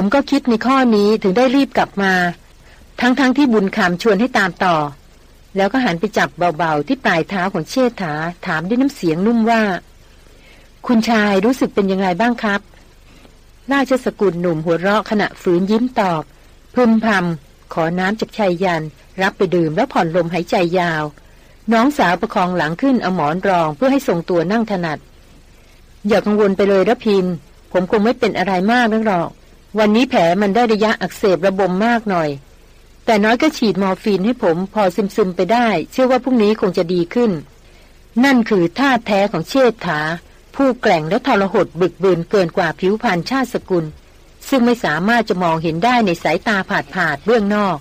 ผมก็คิดในข้อนี้ถึงได้รีบกลับมา ทั้งๆทที่บุญคำชวนให้ตามต่อ แล้วก็หันไปจับเบาๆที่ปลายเท้าของเชษฐาถามด้วยน้ำเสียงนุ่มว่า คุณชายรู้สึกเป็นยังไงบ้างครับ ราชสกุลหนุ่มหัวเราะขณะฝืนยิ้มตอบพึมพำขอน้ำจากชายยัน รับไปดื่มแล้วผ่อนลมหายใจยาว น้องสาวประคองหลังขึ้นเอาหมอนรองเพื่อให้ทรงตัวนั่งถนัดอย่ากังวลไปเลยรพินทร์ ผมคงไม่เป็นอะไรมากนักหรอก วันนี้แผลมันได้ระยะอักเสบระบมมากหน่อย แต่น้อยก็ฉีดมอร์ฟีนให้ผมพอซึมๆไปได้ เชื่อว่าพรุ่งนี้คงจะดีขึ้น นั่นคือธาตุแท้ของเชษฐา ผู้แกร่งและทรหดบึกบืนเกินกว่าผิวพรรณชาติสกุล ซึ่งไม่สามารถจะมองเห็นได้ในสายตาผาดผาดเบื้องนอก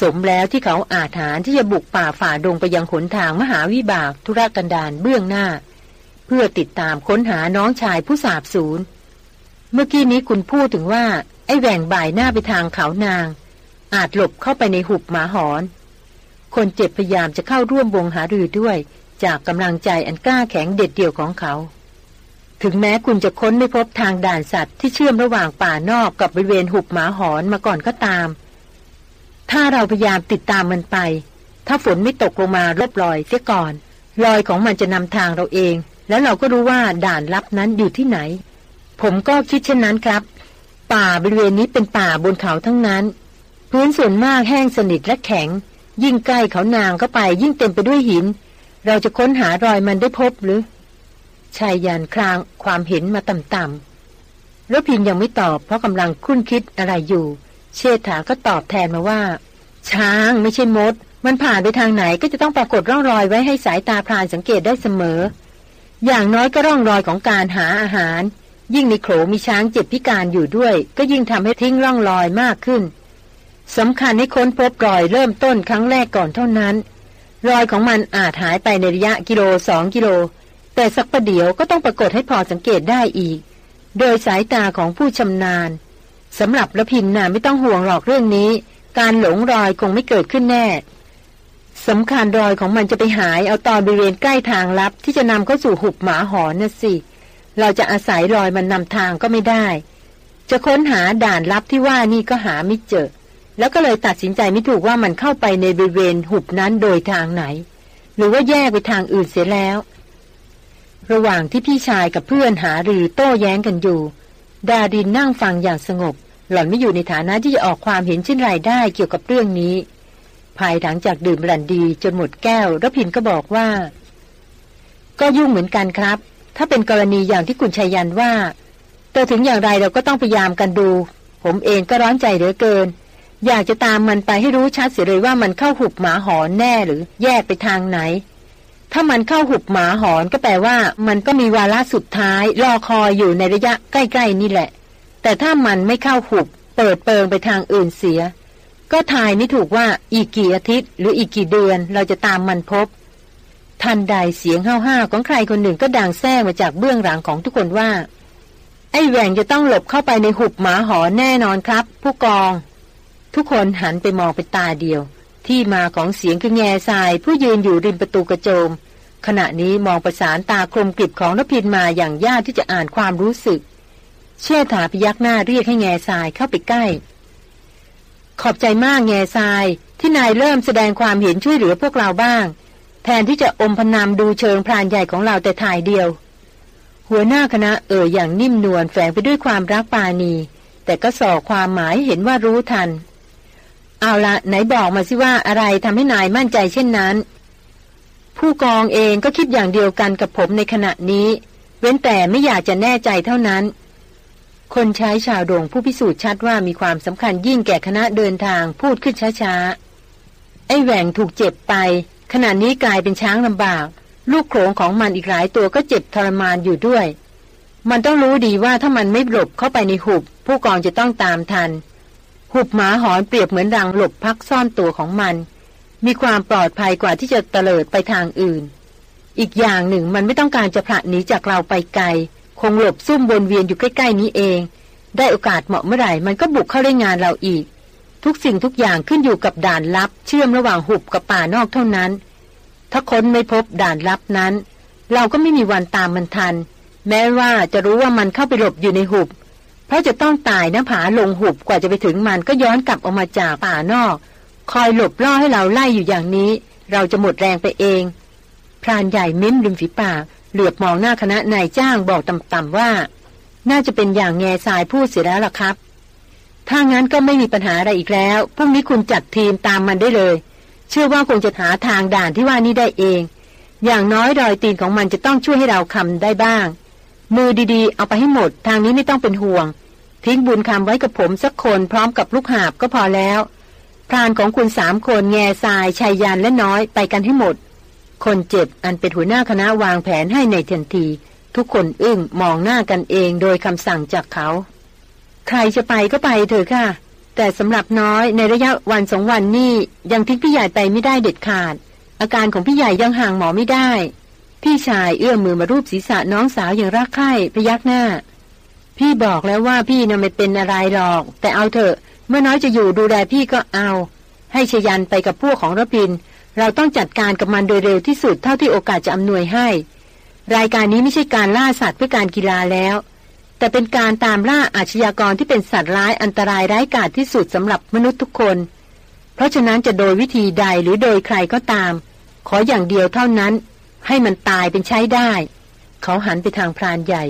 สมแล้วที่เขาอาจหาญที่จะบุกป่าฝ่าดงไปยังหนทางมหาวิบากธุรกันดารเบื้องหน้า เพื่อติดตามค้นหาน้องชายผู้สาบสูญ เมื่อกี้นี้คุณพูดถึงว่า ไอ้แหว่งบ่ายหน้าไปทางเขานาง อาจหลบเข้าไปในหุบหมาหอน คนเจ็บพยายามจะเข้าร่วมวงหารือด้วย จากกำลังใจอันกล้าแข็งเด็ดเดี่ยวของเขา ถึงแม้คุณจะค้นไม่พบทางด่านสัตว์ที่เชื่อมระหว่างป่านอกกับบริเวณหุบหมาหอนมาก่อนก็ตาม ถ้าเราพยายามติดตามมันไป ถ้าฝนไม่ตกลงมาลบรอยเสียก่อนรอยของมันจะนำทางเราเอง แล้วเราก็รู้ว่าด่านลับนั้นอยู่ที่ไหน ผมก็คิดเช่นนั้นครับ ป่าบริเวณนี้เป็นป่าบนเขาทั้งนั้น พื้นส่วนมากแห้งสนิทและแข็ง ยิ่งใกล้เขานางเข้าไปยิ่งเต็มไปด้วยหิน เราจะค้นหารอยมันได้พบหรือชายยานคลางความเห็นมาต่ำๆแล้วพินยังไม่ตอบเพราะกำลังคุ้นคิดอะไรอยู่ เชษฐาก็ตอบแทนมาว่า ช้างไม่ใช่มด มันผ่านไปทางไหนก็จะต้องปรากฏร่องรอยไว้ให้สายตาพรานสังเกตได้เสมอ อย่างน้อยก็ร่องรอยของการหาอาหาร ยิ่งในโขลมีช้างเจ็บพิการอยู่ด้วย ก็ยิ่งทำให้ทิ้งร่องรอยมากขึ้นสำคัญให้ค้นพบรอยเริ่มต้นครั้งแรกก่อนเท่านั้น รอยของมันอาจหายไปในระยะกิโลสองกิโล แต่สักประเดี๋ยวก็ต้องปรากฏให้พอสังเกตได้อีก โดยสายตาของผู้ชำนาญสำหรับละพินน่ะไม่ต้องห่วงหรอกเรื่องนี้ การหลงรอยคงไม่เกิดขึ้นแน่สำคัญรอยของมันจะไปหายเอาตอนบริเวณใกล้ทางลับที่จะนำเข้าสู่หุบหมาหอนน่ะสิเเราจะอาศัยรอยมันนำทางก็ไม่ได้ จะค้นหาด่านลับที่ว่านี่ก็หาไม่เจอ แล้วก็เลยตัดสินใจไม่ถูกว่ามันเข้าไปในบริเวณหุบนั้นโดยทางไหน หรือว่าแยกไปทางอื่นเสียแล้ว ระหว่างที่พี่ชายกับเพื่อนหารือโต้แย้งกันอยู่ ดาดินนั่งฟังอย่างสงบ หล่อนไม่อยู่ในฐานะที่จะออกความเห็นเช่นไรได้เกี่ยวกับเรื่องนี้ ภายหลังจากดื่มรันดีจนหมดแก้วรพินก็บอกว่า ก็ยุ่งเหมือนกันครับ ถ้าเป็นกรณีอย่างที่คุณชัยยันว่า แต่ถึงอย่างไรเราก็ต้องพยายามกันดู ผมเองก็ร้อนใจเหลือเกิน อยากจะตามมันไปให้รู้ชัดเสียเลยว่ามันเข้าหุบหมาหอนแน่หรือแยกไปทางไหน ถ้ามันเข้าหุบหมาหอนก็แปลว่า มันก็มีวาระสุดท้ายรอคอยอยู่ในระยะใกล้ ๆ นี่แหละ แต่ถ้ามันไม่เข้าหุบ เปิดเปิงไปทางอื่นเสีย ก็ทายไม่ถูกว่าอีกกี่อาทิตย์ หรืออีกกี่เดือนเราจะตามมันพบ ทันใดเสียงห้าวๆของใครคนหนึ่งก็ดังแซ่มาจากเบื้องหลังของทุกคนว่า ไอ้แหวงจะต้องหลบเข้าไปในหุบหมาหอแน่นอนครับ ผู้กอง ทุกคนหันไปมองเป็นตาเดียว ที่มาของเสียงคือแง่ทราย ผู้ยืนอยู่ริมประตูกระโจม ขณะนี้มองประสานตาคลมกริบของนพินมาอย่างยากที่จะอ่านความรู้สึก เชื่อถาพยักหน้าเรียกให้แง่ทรายเข้าไปใกล้ ขอบใจมากแง่ทรายที่นายเริ่มแสดงความเห็นช่วยเหลือพวกเราบ้าง แทนที่จะอมพนามดูเชิงพรานใหญ่ของเราแต่ถ่ายเดียว หัวหน้าคณะเอ่ยอย่างนิ่มนวลแฝงไปด้วยความรักปานีแต่ก็ส่อความหมายเห็นว่ารู้ทัน เอาละไหนบอกมาสิว่าอะไรทำให้นายมั่นใจเช่นนั้น ผู้กองเองก็คิดอย่างเดียวกันกับผมในขณะนี้ เว้นแต่ไม่อยากจะแน่ใจเท่านั้น คนใช้ชาวโดงผู้พิสูจน์ชัดว่ามีความสำคัญยิ่งแก่คณะเดินทางพูดขึ้นช้าๆไอ้แหว่งถูกเจ็บไป ขณะนี้กลายเป็นช้างลำบาก ลูกโขงของมันอีกหลายตัวก็เจ็บทรมานอยู่ด้วย มันต้องรู้ดีว่าถ้ามันไม่หลบเข้าไปในหุบ ผู้กองจะต้องตามทัน หุบหมาหอนเปรียบเหมือนรังหลบพักซ่อนตัวของมัน มีความปลอดภัยกว่าที่จะเตลิดไปทางอื่น อีกอย่างหนึ่งมันไม่ต้องการจะผละหนีจากเราไปไกล คงหลบซุ่มวนเวียนอยู่ใกล้ๆนี้เอง ได้โอกาสเหมาะเมื่อไหร่มันก็บุกเข้าเล่นงานเราอีก ทุกสิ่งทุกอย่างขึ้นอยู่กับด่านลับ เชื่อมระหว่างหุบกับป่านอกเท่านั้น ถ้าค้นไม่พบด่านลับนั้น เราก็ไม่มีวันตามมันทัน แม้ว่าจะรู้ว่ามันเข้าไปหลบอยู่ในหุบ เพราะจะต้องตายน้าผาลงหุบกว่าจะไปถึงมันก็ย้อนกลับออกมาจากป่านอก คอยหลบล่อให้เราไล่อยู่อย่างนี้ เราจะหมดแรงไปเอง พรานใหญ่มิ้มริมฝีปากเหลือบมองหน้าคณะนายจ้างบอกต่ำๆว่า น่าจะเป็นอย่างแง่ทรายพูดเสียแล้วล่ะครับ ถ้างั้นก็ไม่มีปัญหาอะไรอีกแล้ว พรุ่งนี้คุณจัดทีมตามมันได้เลย เชื่อว่าคงจะหาทางด่านที่ว่านี้ได้เอง อย่างน้อยรอยตีนของมันจะต้องช่วยให้เราคำได้บ้าง มือดีๆ เอาไปให้หมด ทางนี้ไม่ต้องเป็นห่วง ทิ้งบุญคำไว้กับผมสักคนพร้อมกับลูกหาบก็พอแล้ว พรานของคุณสามคนแง่ทรายชายยันและน้อยไปกันให้หมด คนเจ็บอันเป็นหัวหน้าคณะวางแผนให้ในทันที ทุกคนอึ้งมองหน้ากันเองโดยคำสั่งจากเขา ใครจะไปก็ไปเถอะค่ะ แต่สำหรับน้อยในระยะวันสองวันนี้ยังทิ้งพี่ใหญ่ไปไม่ได้เด็ดขาด อาการของพี่ใหญ่ยังห่างหมอไม่ได้ พี่ชายเอื้อมมือมารูปศีรษะน้องสาวอย่างรักใคร่พยักหน้า พี่บอกแล้วว่าพี่น่ะไม่เป็นอะไรหรอก แต่เอาเถอะ เมื่อน้อยจะอยู่ดูแลพี่ก็เอา ให้ชยันไปกับพวกของรพิน เราต้องจัดการกับมันโดยเร็วที่สุดเท่าที่โอกาสจะอำนวยให้ รายการนี้ไม่ใช่การล่าสัตว์เพื่อการกีฬาแล้ว แต่เป็นการตามล่าอาชญากรที่เป็นสัตว์ร้ายอันตรายร้ายกาจที่สุดสำหรับมนุษย์ทุกคน เพราะฉะนั้นจะโดยวิธีใดหรือโดยใครก็ตาม ขออย่างเดียวเท่านั้น ให้มันตายเป็นใช้ได้ เขาหันไปทางพรานใหญ่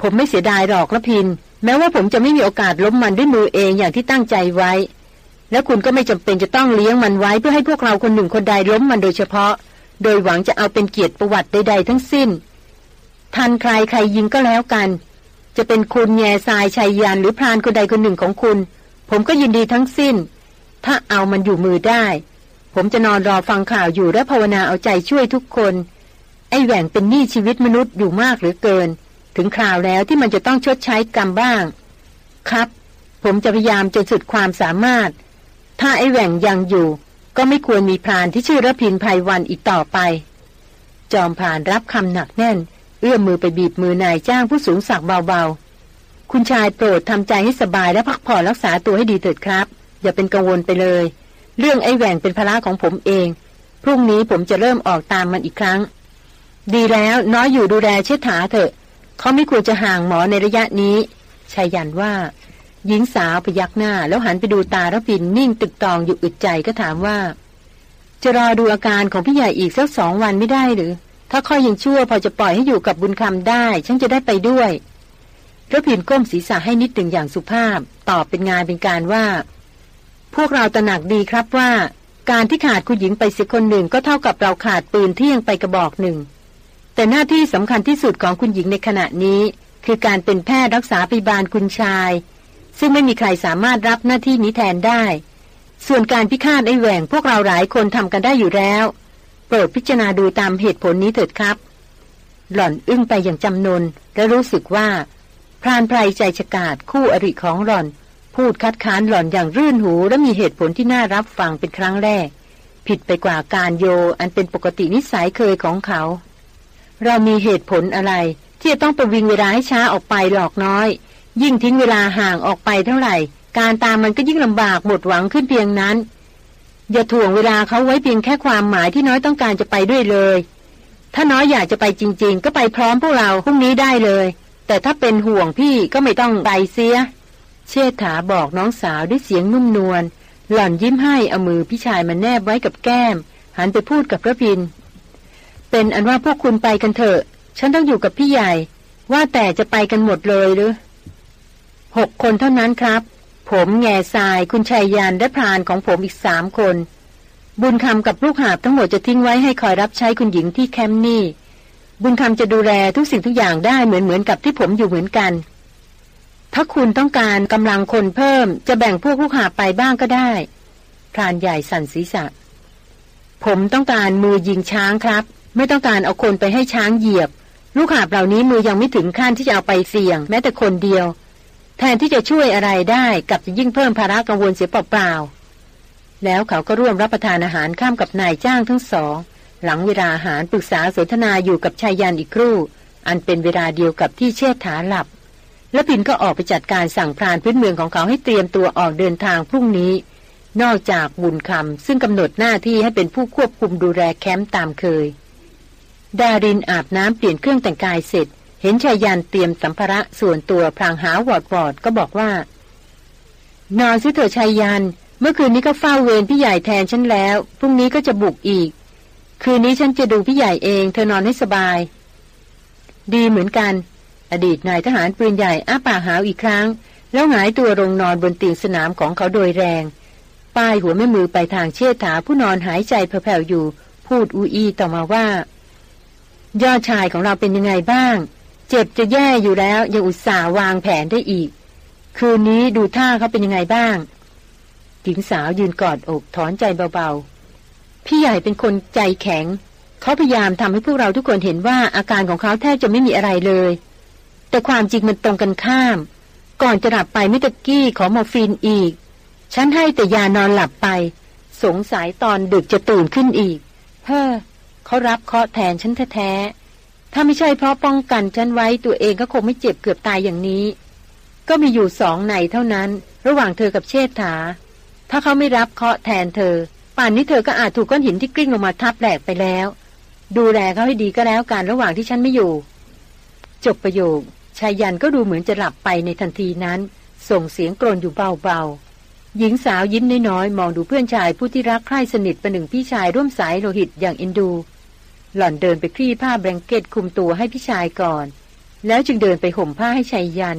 ผมไม่เสียดายหรอกละพิน แม้ว่าผมจะไม่มีโอกาสล้มมันด้วยมือเองอย่างที่ตั้งใจไว้ แล้วคุณก็ไม่จำเป็นจะต้องเลี้ยงมันไว้เพื่อให้พวกเราคนหนึ่งคนใดล้มมันโดยเฉพาะ โดยหวังจะเอาเป็นเกียรติประวัติใดๆทั้งสิ้น ทันใครใครยิงก็แล้วกัน จะเป็นคุณแง่ทรายชัยยานหรือพรานคนใดคนหนึ่งของคุณ ผมก็ยินดีทั้งสิ้น ถ้าเอามันอยู่มือได้ ผมจะนอนรอฟังข่าวอยู่และภาวนาเอาใจช่วยทุกคน ไอ้แหว่งเป็นหนี้ชีวิตมนุษย์อยู่มากหรือเกิน ถึงคราวแล้วที่มันจะต้องชดใช้กรรมบ้าง ครับ ผมจะพยายามจนสุดความสามารถ ถ้าไอ้แหว่งยังอยู่ ก็ไม่ควรมีพรานที่ชื่อระพินภัยวันอีกต่อไป จอมผ่านรับคำหนักแน่น เอื้อมมือไปบีบมือนายจ้างผู้สูงศักดิ์เบาๆ คุณชายโปรดทำใจให้สบายและพักผ่อนรักษาตัวให้ดีเถิดครับ อย่าเป็นกังวลไปเลย เรื่องไอ้แหว่งเป็นภาระของผมเอง พรุ่งนี้ผมจะเริ่มออกตามมันอีกครั้ง ดีแล้วน้อยอยู่ดูแลเชิดถาเถอะ เขาไม่ควรจะห่างหมอในระยะนี้ชายันว่า หญิงสาวพยักหน้า แล้วหันไปดูตาระพินนิ่งตึกตองอยู่อึดใจก็ถามว่า จะรอดูอาการของพี่ใหญ่อีกสักสองวันไม่ได้หรือ ถ้าค่อยยังชั่วพอจะปล่อยให้อยู่กับบุญคำได้ ฉันจะได้ไปด้วยพระพินก้มศีรษะให้นิดหนึ่งอย่างสุภาพ ตอบเป็นงานเป็นการว่า พวกเราตระหนักดีครับว่า การที่ขาดคุณหญิงไปสิคนหนึ่งก็เท่ากับเราขาดปืนเที่ยงไปกระบอกหนึ่ง แต่หน้าที่สำคัญที่สุดของคุณหญิงในขณะนี้ คือการเป็นแพทย์รักษาพยาบาลคุณชาย ซึ่งไม่มีใครสามารถรับหน้าที่นี้แทนได้ ส่วนการพิฆาตไอ้แหว่งพวกเราหลายคนทำกันได้อยู่แล้ว โปรดพิจารณาดูตามเหตุผลนี้เถิดครับ หล่อนอึ้งไปอย่างจำนนและรู้สึกว่า พรานไพรใจฉกาดคู่อริของหล่อน พูดคัดค้านหล่อนอย่างรื่นหูและมีเหตุผลที่น่ารับฟังเป็นครั้งแรก ผิดไปกว่าการโยอันเป็นปกตินิสัยเคยของเขา เรามีเหตุผลอะไร ที่จะต้องประวิงเวลาให้ช้าออกไปหลอกน้อย ยิ่งทิ้งเวลาห่างออกไปเท่าไหร่ การตามมันก็ยิ่งลำบากหมดหวังขึ้นเพียงนั้น อย่าถ่วงเวลาเขาไว้เพียงแค่ความหมายที่น้อยต้องการจะไปด้วยเลย ถ้าน้อยอยากจะไปจริง ๆ ก็ไปพร้อมพวกเราพรุ่งนี้ได้เลย แต่ถ้าเป็นห่วงพี่ก็ไม่ต้องไปเสีย เชษฐาบอกน้องสาวด้วยเสียงนุ่มนวลหล่อนยิ้มให้เอามือพี่ชายมาแนบไว้กับแก้ม หันไปพูดกับพระพิน เป็นอันว่าพวกคุณไปกันเถอะ ฉันต้องอยู่กับพี่ใหญ่ ว่าแต่จะไปกันหมดเลยหรือหกคนเท่านั้นครับ ผมแง่ทรายคุณชายยานและพรานของผมอีกสามคน บุญคำกับลูกหาบทั้งหมดจะทิ้งไว้ให้คอยรับใช้คุณหญิงที่แคมป์นี่ บุญคำจะดูแลทุกสิ่งทุกอย่างได้เหมือนเหมือนกับที่ผมอยู่เหมือนกัน ถ้าคุณต้องการกำลังคนเพิ่ม จะแบ่งพวกลูกหาไปบ้างก็ได้พรานใหญ่สั่นศีรษะ ผมต้องการมือยิงช้างครับ ไม่ต้องการเอาคนไปให้ช้างเหยียบ ลูกหาบเหล่านี้มือยังไม่ถึงขั้นที่จะเอาไปเสี่ยง แม้แต่คนเดียว แทนที่จะช่วยอะไรได้กับจะยิ่งเพิ่มภาระกังวลเสียเปล่าๆแล้วเขาก็ร่วมรับประทานอาหารข้ามกับนายจ้างทั้งสอง หลังเวลาอาหารปรึกษาสนทนาอยู่กับชายยันอีกครู่ อันเป็นเวลาเดียวกับที่เชษฐาหลับ แล้วปินก็ออกไปจัดการสั่งพรานพื้นเมืองของเขาให้เตรียมตัวออกเดินทางพรุ่งนี้ นอกจากบุญคำซึ่งกำหนดหน้าที่ให้เป็นผู้ควบคุมดูแลแคมป์ตามเคย ดารินอาบน้ำเปลี่ยนเครื่องแต่งกายเสร็จ เห็นชายยันเตรียมสัมภาระส่วนตัวพลางหาวอดวอดก็บอกว่า นอนซิเถอะชายยัน เมื่อคืนนี้ก็เฝ้าเวรพี่ใหญ่แทนฉันแล้ว พรุ่งนี้ก็จะบุกอีก คืนนี้ฉันจะดูพี่ใหญ่เอง เธอนอนให้สบาย ดีเหมือนกัน อดีตนายทหารปืนใหญ่อ้าปากหาวอีกครั้ง แล้วหงายตัวลงนอนบนเตียงสนามของเขาโดยแรง ป้ายหัวแม่มือไปทางเชษฐาผู้นอนหายใจแผ่วๆอยู่ พูดอูอีต่อมาว่า ยอดชายของเราเป็นยังไงบ้าง เจ็บจะแย่อยู่แล้วยังอุตส่าห์วางแผนได้อีก คืนนี้ดูท่าเขาเป็นยังไงบ้างหญิงสาวยืนกอดอกถอนใจเบาๆ พี่ใหญ่เป็นคนใจแข็ง เขาพยายามทำให้พวกเราทุกคนเห็นว่าอาการของเขาแทบจะไม่มีอะไรเลย แต่ความจริงมันตรงกันข้าม ก่อนจะหลับไปเมื่อตะกี้ขอมอร์ฟีนอีก ฉันให้แต่ยานอนหลับไป สงสัยตอนดึกจะตื่นขึ้นอีก เฮ้อเขารับเคาะแทนฉันแท้ๆ ถ้าไม่ใช่เพราะป้องกันฉันไว้ตัวเองก็คงไม่เจ็บเกือบตายอย่างนี้ ก็มีอยู่สองในเท่านั้น ระหว่างเธอกับเชษฐา ถ้าเขาไม่รับเคาะแทนเธอ ป่านนี้เธอก็อาจถูกก้อนหินที่กลิ้งลงมาทับแหลกไปแล้ว ดูแลเขาให้ดีก็แล้วกันระหว่างที่ฉันไม่อยู่ จบประโยคชายยันก็ดูเหมือนจะหลับไปในทันทีนั้น ส่งเสียงกรนอยู่เบาๆ หญิงสาวยิ้มน้อยๆมองดูเพื่อนชายผู้ที่รักใคร่สนิทเประหนึ่งพี่ชายร่วมสายโลหิตอย่างเอ็นดู หล่อนเดินไปคลี่ผ้าแบงเกตคุมตัวให้พี่ชายก่อน แล้วจึงเดินไปห่มผ้าให้ชายยัน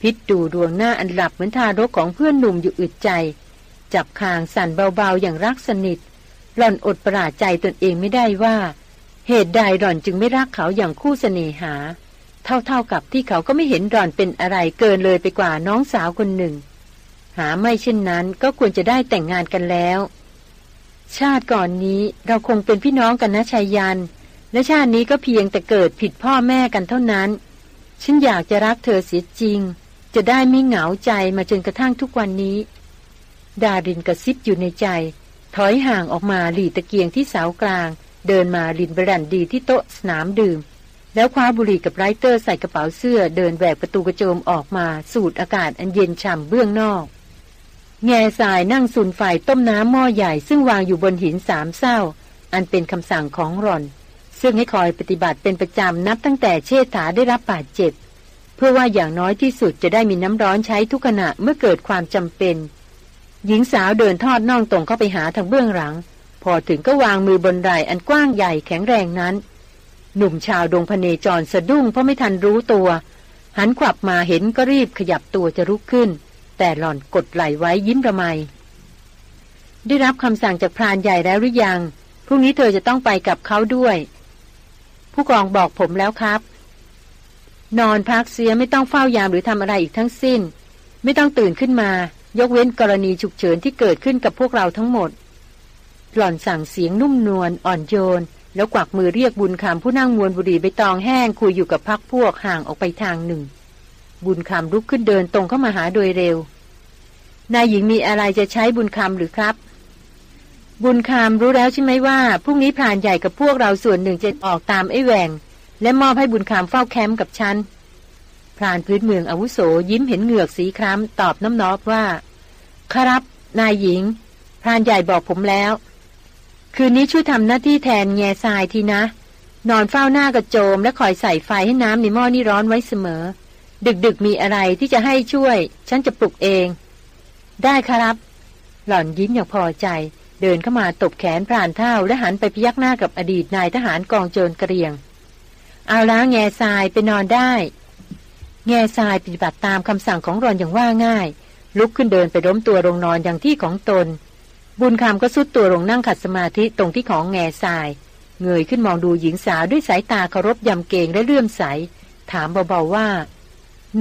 พิษดูดวงหน้าอันหลับเหมือนทารกของเพื่อนหนุ่มอยู่อึดใจ จับคางสั่นเบาๆอย่างรักสนิท หล่อนอดประหลาดใจตนเองไม่ได้ว่า เหตุใดหล่อนจึงไม่รักเขาอย่างคู่เสน่หา เท่าๆกับที่เขาก็ไม่เห็นหล่อนเป็นอะไรเกินเลยไปกว่าน้องสาวคนหนึ่ง หาไม่เช่นนั้นก็ควรจะได้แต่งงานกันแล้ว ชาติก่อนนี้เราคงเป็นพี่น้องกันนะชายยัน และชาตินี้ก็เพียงแต่เกิดผิดพ่อแม่กันเท่านั้น ฉันอยากจะรักเธอเสียจริง จะได้ไม่เหงาใจมาจนกระทั่งทุกวันนี้ ดารินกระซิบอยู่ในใจ ถอยห่างออกมาหลีตะเกียงที่เสากลาง เดินมาลินบรันดีที่โต๊ะสนามดื่ม แล้วคว้าบุหรี่กับไรเตอร์ใส่กระเป๋าเสื้อ เดินแหวกประตูกระโจมออกมาสูดอากาศอันเย็นฉ่ำเบื้องนอก แง่สายนั่งสุนไฟต้มน้ำหม้อใหญ่ซึ่งวางอยู่บนหินสามเศร้า อันเป็นคำสั่งของรอน ซึ่งให้คอยปฏิบัติเป็นประจำนับตั้งแต่เชษฐาได้รับบาดเจ็บ เพื่อว่าอย่างน้อยที่สุดจะได้มีน้ำร้อนใช้ทุกขณะเมื่อเกิดความจำเป็น หญิงสาวเดินทอดน่องตรงเข้าไปหาทางเบื้องหลัง พอถึงก็วางมือบนไหล่อันกว้างใหญ่แข็งแรงนั้น หนุ่มชาวดงพเนจรสะดุ้งเพราะไม่ทันรู้ตัว หันขวับมาเห็นก็รีบขยับตัวจะลุกขึ้น แต่หล่อนกดไหลไว้ยิ้มระไม ได้รับคำสั่งจากพรานใหญ่แล้วหรือยัง พรุ่งนี้เธอจะต้องไปกับเขาด้วย ผู้กองบอกผมแล้วครับ นอนพักเสียไม่ต้องเฝ้ายามหรือทำอะไรอีกทั้งสิ้น ไม่ต้องตื่นขึ้นมา ยกเว้นกรณีฉุกเฉินที่เกิดขึ้นกับพวกเราทั้งหมด หล่อนสั่งเสียงนุ่มนวลอ่อนโยน แล้วกวักมือเรียกบุญคำผู้นั่งมวนบุรีใบตองแห้งคุยอยู่กับพักพวกห่างออกไปทางหนึ่ง บุญคำลุกขึ้นเดินตรงเข้ามาหาโดยเร็วนายหญิงมีอะไรจะใช้บุญคำหรือครับ บุญคำรู้แล้วใช่ไหมว่าพรุ่งนี้พรานใหญ่กับพวกเราส่วนหนึ่งจะออกตามไอ้แหวงและมอบให้บุญคำเฝ้าแคมป์กับฉันพรานพื้นเมืองอาวุโสยิ้มเห็นเหงือกสีคล้ำตอบน้ำนอบว่า ครับ นายหญิง พรานใหญ่บอกผมแล้ว คืนนี้ช่วยทำหน้าที่แทนแง่ทรายทีนะ นอนเฝ้าหน้ากระโจมและคอยใส่ไฟให้น้ำในหม้อนี่ร้อนไว้เสมอ ดึกๆมีอะไรที่จะให้ช่วย ฉันจะปลุกเอง ได้ครับ หล่อนยิ้มอย่างพอใจ เดินเข้ามาตบแขนพรานเท่าและหันไปพยักหน้ากับอดีตนายทหารกองโจรกระเรียง เอาล้แง่ทรายไปนอนได้ แง่ทรายปฏิบัติตามคำสั่งของรอนอย่างว่าง่าย ลุกขึ้นเดินไปล้มตัวลงนอนอย่างที่ของตน บุญคำก็สุดตัวลงนั่งขัดสมาธิตรงที่ของแง่ทราย เงยขึ้นมองดูหญิงสาวด้วยสายตาเคารพยำเกรงและเลื่อมใส ถามเบาๆว่า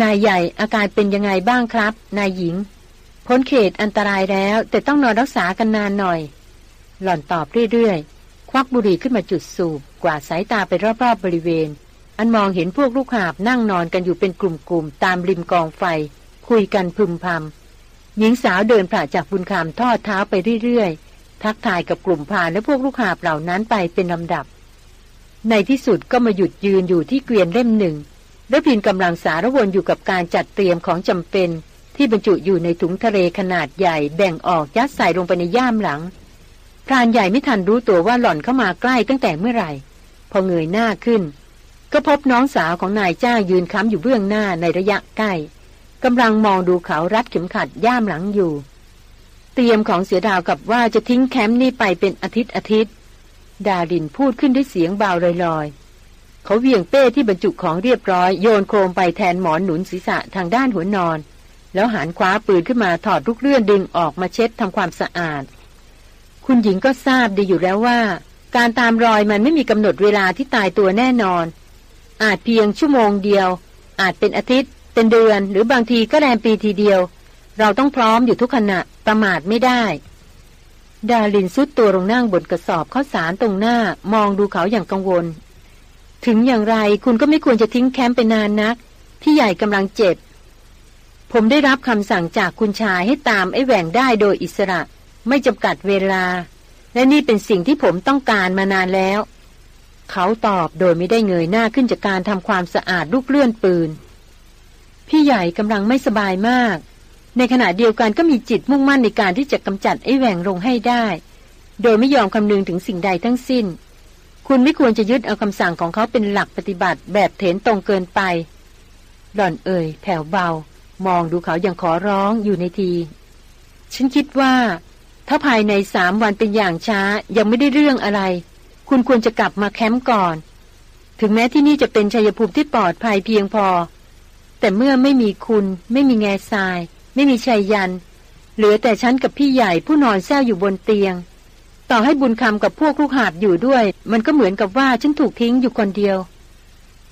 นายใหญ่อาการเป็นยังไงบ้างครับ นายหญิง พ้นเขตอันตรายแล้ว แต่ต้องนอนรักษากันนานหน่อย หล่อนตอบเรื่อยๆ ควักบุหรี่ขึ้นมาจุดสูบ กวาดสายตาไปรอบๆบบริเวณ อันมองเห็นพวกลูกหาบนั่งนอนกันอยู่เป็นกลุ่มๆ ตามริมกองไฟ คุยกันพึมพำหญิงสาวเดินผ่าจากบุญคำทอดเท้าไปเรื่อยๆ ทักทายกับกลุ่มพานและพวกลูกหาบเหล่านั้นไปเป็นลำดับ ในที่สุดก็มาหยุดยืนอยู่ที่เกวียนเล่มหนึ่ง และพินกำลังสารวนอยู่กับการจัดเตรียมของจำเป็น ที่บรรจุอยู่ในถุงทะเลขนาดใหญ่แบ่งออกยัดใส่ลงไปในย่ามหลังพรานใหญ่ไม่ทันรู้ตัวว่าหล่อนเข้ามาใกล้ตั้งแต่เมื่อไหร่ พอเงยหน้าขึ้น ก็พบน้องสาวของนายจ้างยืนค้ำอยู่เบื้องหน้าในระยะใกล้กำลังมองดูเขารัดเข็มขัดย่ามหลังอยู่ เตรียมของเสียดาวกับว่าจะทิ้งแคมป์นี่ไปเป็นอาทิตย์อาทิตย์ ดารินพูดขึ้นด้วยเสียงเบาลอยๆ เขาเวียงเป้ที่บรรจุของเรียบร้อยโยนโคมไปแทนหมอนหนุนศีรษะทางด้านหัวนอน แล้วหันคว้าปืนขึ้นมาถอดลูกเลื่อนดึงออกมาเช็ดทำความสะอาด คุณหญิงก็ทราบดีอยู่แล้วว่า การตามรอยมันไม่มีกำหนดเวลาที่ตายตัวแน่นอน อาจเพียงชั่วโมงเดียว อาจเป็นอาทิตย์ เป็นเดือน หรือบางทีก็แรมปีทีเดียว เราต้องพร้อมอยู่ทุกขณะประมาทไม่ได้ดาลินซุดตัวลงนั่งบนกระสอบข้าวสารตรงหน้ามองดูเขาอย่างกังวล ถึงอย่างไรคุณก็ไม่ควรจะทิ้งแคมป์ไปนานนักที่ใหญ่กำลังเจ็บ ผมได้รับคำสั่งจากคุณชายให้ตามไอ้แหว่งได้โดยอิสระ ไม่จำกัดเวลา และนี่เป็นสิ่งที่ผมต้องการมานานแล้ว เขาตอบโดยไม่ได้เงยหน้าขึ้นจากการทำความสะอาดลูกเลื่อนปืน พี่ใหญ่กำลังไม่สบายมาก ในขณะเดียวกันก็มีจิตมุ่งมั่นในการที่จะกำจัดไอ้แหว่งลงให้ได้ โดยไม่ยอมคำนึงถึงสิ่งใดทั้งสิ้น คุณไม่ควรจะยึดเอาคำสั่งของเขาเป็นหลักปฏิบัติแบบเถนตรงเกินไป หล่อนเอ่ยแผ่วเบา มองดูเขาอย่างขอร้องอยู่ในที ฉันคิดว่า ถ้าภายในสามวันเป็นอย่างช้ายังไม่ได้เรื่องอะไร คุณควรจะกลับมาแคมป์ก่อน ถึงแม้ที่นี่จะเป็นชัยภูมิที่ปลอดภัยเพียงพอ แต่เมื่อไม่มีคุณ ไม่มีแง่ทราย ไม่มีชัยยัน เหลือแต่ฉันกับพี่ใหญ่ผู้นอนแซวอยู่บนเตียง ต่อให้บุญคำกับพวกลูกหาบอยู่ด้วย มันก็เหมือนกับว่าฉันถูกทิ้งอยู่คนเดียว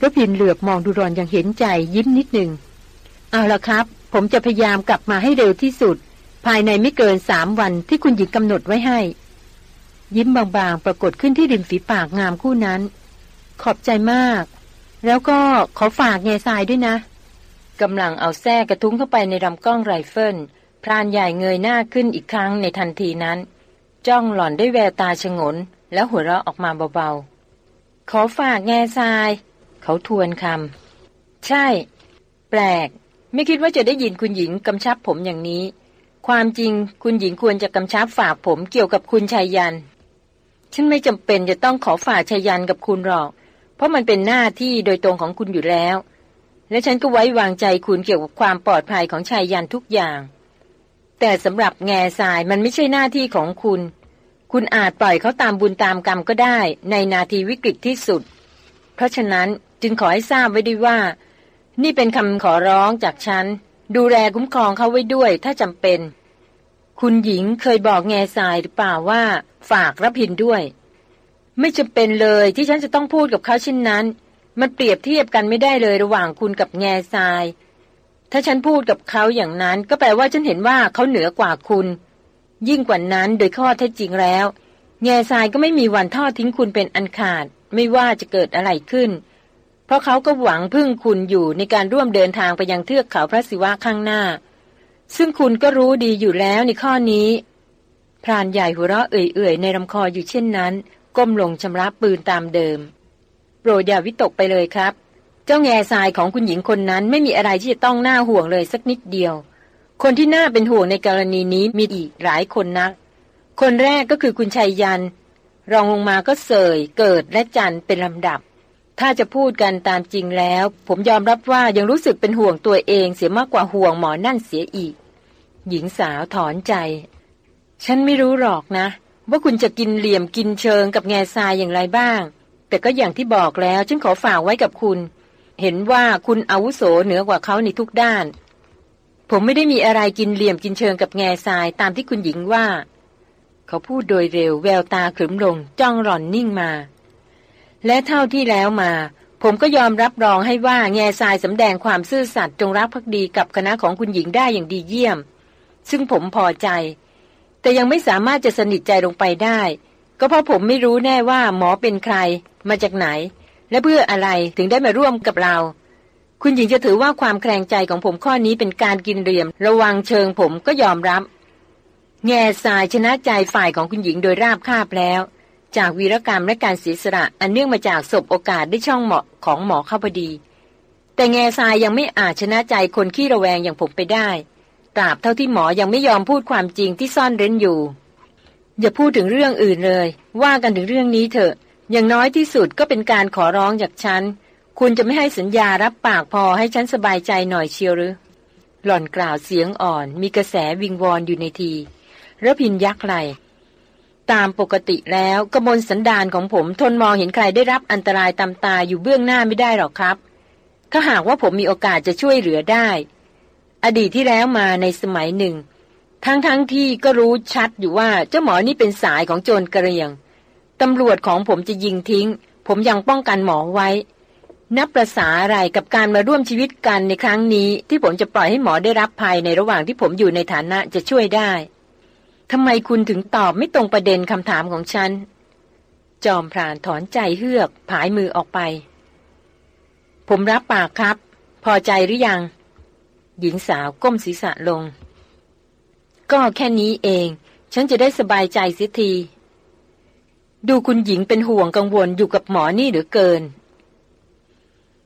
รพินเหลือบมองดูรอนอย่างเห็นใจยิ้มนิดหนึ่ง เอาละครับ ผมจะพยายามกลับมาให้เร็วที่สุด ภายในไม่เกินสามวันที่คุณหญิงกำหนดไว้ให้ ยิ้มบางๆ ปรากฏขึ้นที่ริมฝีปากงามคู่นั้น ขอบใจมาก แล้วก็ขอฝากแง่ทรายด้วยนะกำลังเอาแส้กระทุ้งเข้าไปในลำกล้องไรเฟิลพรานใหญ่เงยหน้าขึ้นอีกครั้งในทันทีนั้น จ้องหล่อนด้วยแววตาชงน แล้วหัวเราะออกมาเบาๆ ขอฝากแง่ทราย เขาทวนคำ ใช่ แปลก ไม่คิดว่าจะได้ยินคุณหญิงกำชับผมอย่างนี้ ความจริงคุณหญิงควรจะกำชับฝากผมเกี่ยวกับคุณชายยัน ฉันไม่จำเป็นจะต้องขอฝากชายยันกับคุณหรอก เพราะมันเป็นหน้าที่โดยตรงของคุณอยู่แล้ว และฉันก็ไว้วางใจคุณเกี่ยวกับความปลอดภัยของชายยันทุกอย่าง แต่สำหรับแง่ทรายมันไม่ใช่หน้าที่ของคุณ คุณอาจปล่อยเขาตามบุญตามกรรมก็ได้ ในนาทีวิกฤตที่สุด เพราะฉะนั้นจึงขอให้ทราบไว้ด้วยว่า นี่เป็นคำขอร้องจากฉัน ดูแลคุ้มครองเขาไว้ด้วยถ้าจำเป็น คุณหญิงเคยบอกแง่ทรายหรือเปล่าว่า ฝากรับพินด้วย ไม่จำเป็นเลยที่ฉันจะต้องพูดกับเขาเช่นนั้น มันเปรียบเทียบกันไม่ได้เลยระหว่างคุณกับแง่ทราย ถ้าฉันพูดกับเขาอย่างนั้นก็แปลว่าฉันเห็นว่าเขาเหนือกว่าคุณ ยิ่งกว่านั้นโดยข้อเท็จจริงแล้ว แง่ทรายก็ไม่มีวันทอดทิ้งคุณเป็นอันขาด ไม่ว่าจะเกิดอะไรขึ้น เพราะเขาก็หวังพึ่งคุณอยู่ในการร่วมเดินทางไปยังเทือกเขาพระศิวะข้างหน้า ซึ่งคุณก็รู้ดีอยู่แล้วในข้อนี้พรานใหญ่หัวเราะเอื่อยๆในลำคออยู่เช่นนั้น ก้มลงชำระปืนตามเดิม โปรดอย่าวิตกไปเลยครับ เจ้าแง่ทรายของคุณหญิงคนนั้นไม่มีอะไรที่จะต้องน่าห่วงเลยสักนิดเดียว คนที่น่าเป็นห่วงในกรณีนี้มีอีกหลายคนนัก คนแรกก็คือคุณชัยยัน รองลงมาก็เสย เกิดและจันเป็นลำดับ ถ้าจะพูดกันตามจริงแล้ว ผมยอมรับว่ายังรู้สึกเป็นห่วงตัวเองเสียมากกว่าห่วงหมอนั่นเสียอีก หญิงสาวถอนใจ ฉันไม่รู้หรอกนะ ว่าคุณจะกินเหลี่ยมกินเชิงกับแง่ทรายอย่างไรบ้าง แต่ก็อย่างที่บอกแล้วฉันขอฝากไว้กับคุณ เห็นว่าคุณอาวุโสเหนือกว่าเขาในทุกด้าน ผมไม่ได้มีอะไรกินเหลี่ยมกินเชิงกับแง่ทรายตามที่คุณหญิงว่า เขาพูดโดยเร็วแววตาขรึมลงจ้องหล่อนนิ่งมา และเท่าที่แล้วมา ผมก็ยอมรับรองให้ว่าแง่ทรายสำแดงความซื่อสัตย์จงรักภักดีกับคณะของคุณหญิงได้อย่างดีเยี่ยม ซึ่งผมพอใจ แต่ยังไม่สามารถจะสนิทใจลงไปได้ ก็เพราะผมไม่รู้แน่ว่าหมอเป็นใคร มาจากไหน และเพื่ออะไรถึงได้มาร่วมกับเรา คุณหญิงจะถือว่าความแคลงใจของผมข้อนี้เป็นการกินเรียม ระวังเชิงผมก็ยอมรับ แง่สายชนะใจฝ่ายของคุณหญิงโดยราบคาบแล้ว จากวีรกรรมและการเสียสละอันเนื่องมาจากศพโอกาสได้ช่องเหมาะของหมอเข้าพอดี แต่แง่ทรายยังไม่อาจชนะใจคนขี้ระแวงอย่างผมไปได้ตราบเท่าที่หมอยังไม่ยอมพูดความจริงที่ซ่อนเร้นอยู่ อย่าพูดถึงเรื่องอื่นเลย ว่ากันถึงเรื่องนี้เถอะ อย่างน้อยที่สุดก็เป็นการขอร้องจากฉัน คุณจะไม่ให้สัญญารับปากพอให้ฉันสบายใจหน่อยเชียวหรือ หล่อนกล่าวเสียงอ่อน มีกระแสวิงวอนอยู่ในทีระพินยักไหลตามปกติแล้วกมลสันดานของผมทนมองเห็นใครได้รับอันตรายตามตาอยู่เบื้องหน้าไม่ได้หรอกครับ ถ้าหากว่าผมมีโอกาสจะช่วยเหลือได้ อดีตที่แล้วมาในสมัยหนึ่ง ทั้งทั้งที่ก็รู้ชัดอยู่ว่าเจ้าหมอนี่เป็นสายของโจรกระเรียง ตำรวจของผมจะยิงทิ้ง ผมยังป้องกันหมอไว้ นับประษาอะไรกับการมาร่วมชีวิตกันในครั้งนี้ ที่ผมจะปล่อยให้หมอได้รับภัยในระหว่างที่ผมอยู่ในฐานะจะช่วยได้ทำไมคุณถึงตอบไม่ตรงประเด็นคำถามของฉัน จอมพรานถอนใจเฮือก ผายมือออกไป ผมรับปากครับ พอใจหรือยัง หญิงสาวก้มศีรษะลง ก็แค่นี้เอง ฉันจะได้สบายใจเสียที ดูคุณหญิงเป็นห่วงกังวลอยู่กับหมอนี่หรือเกิน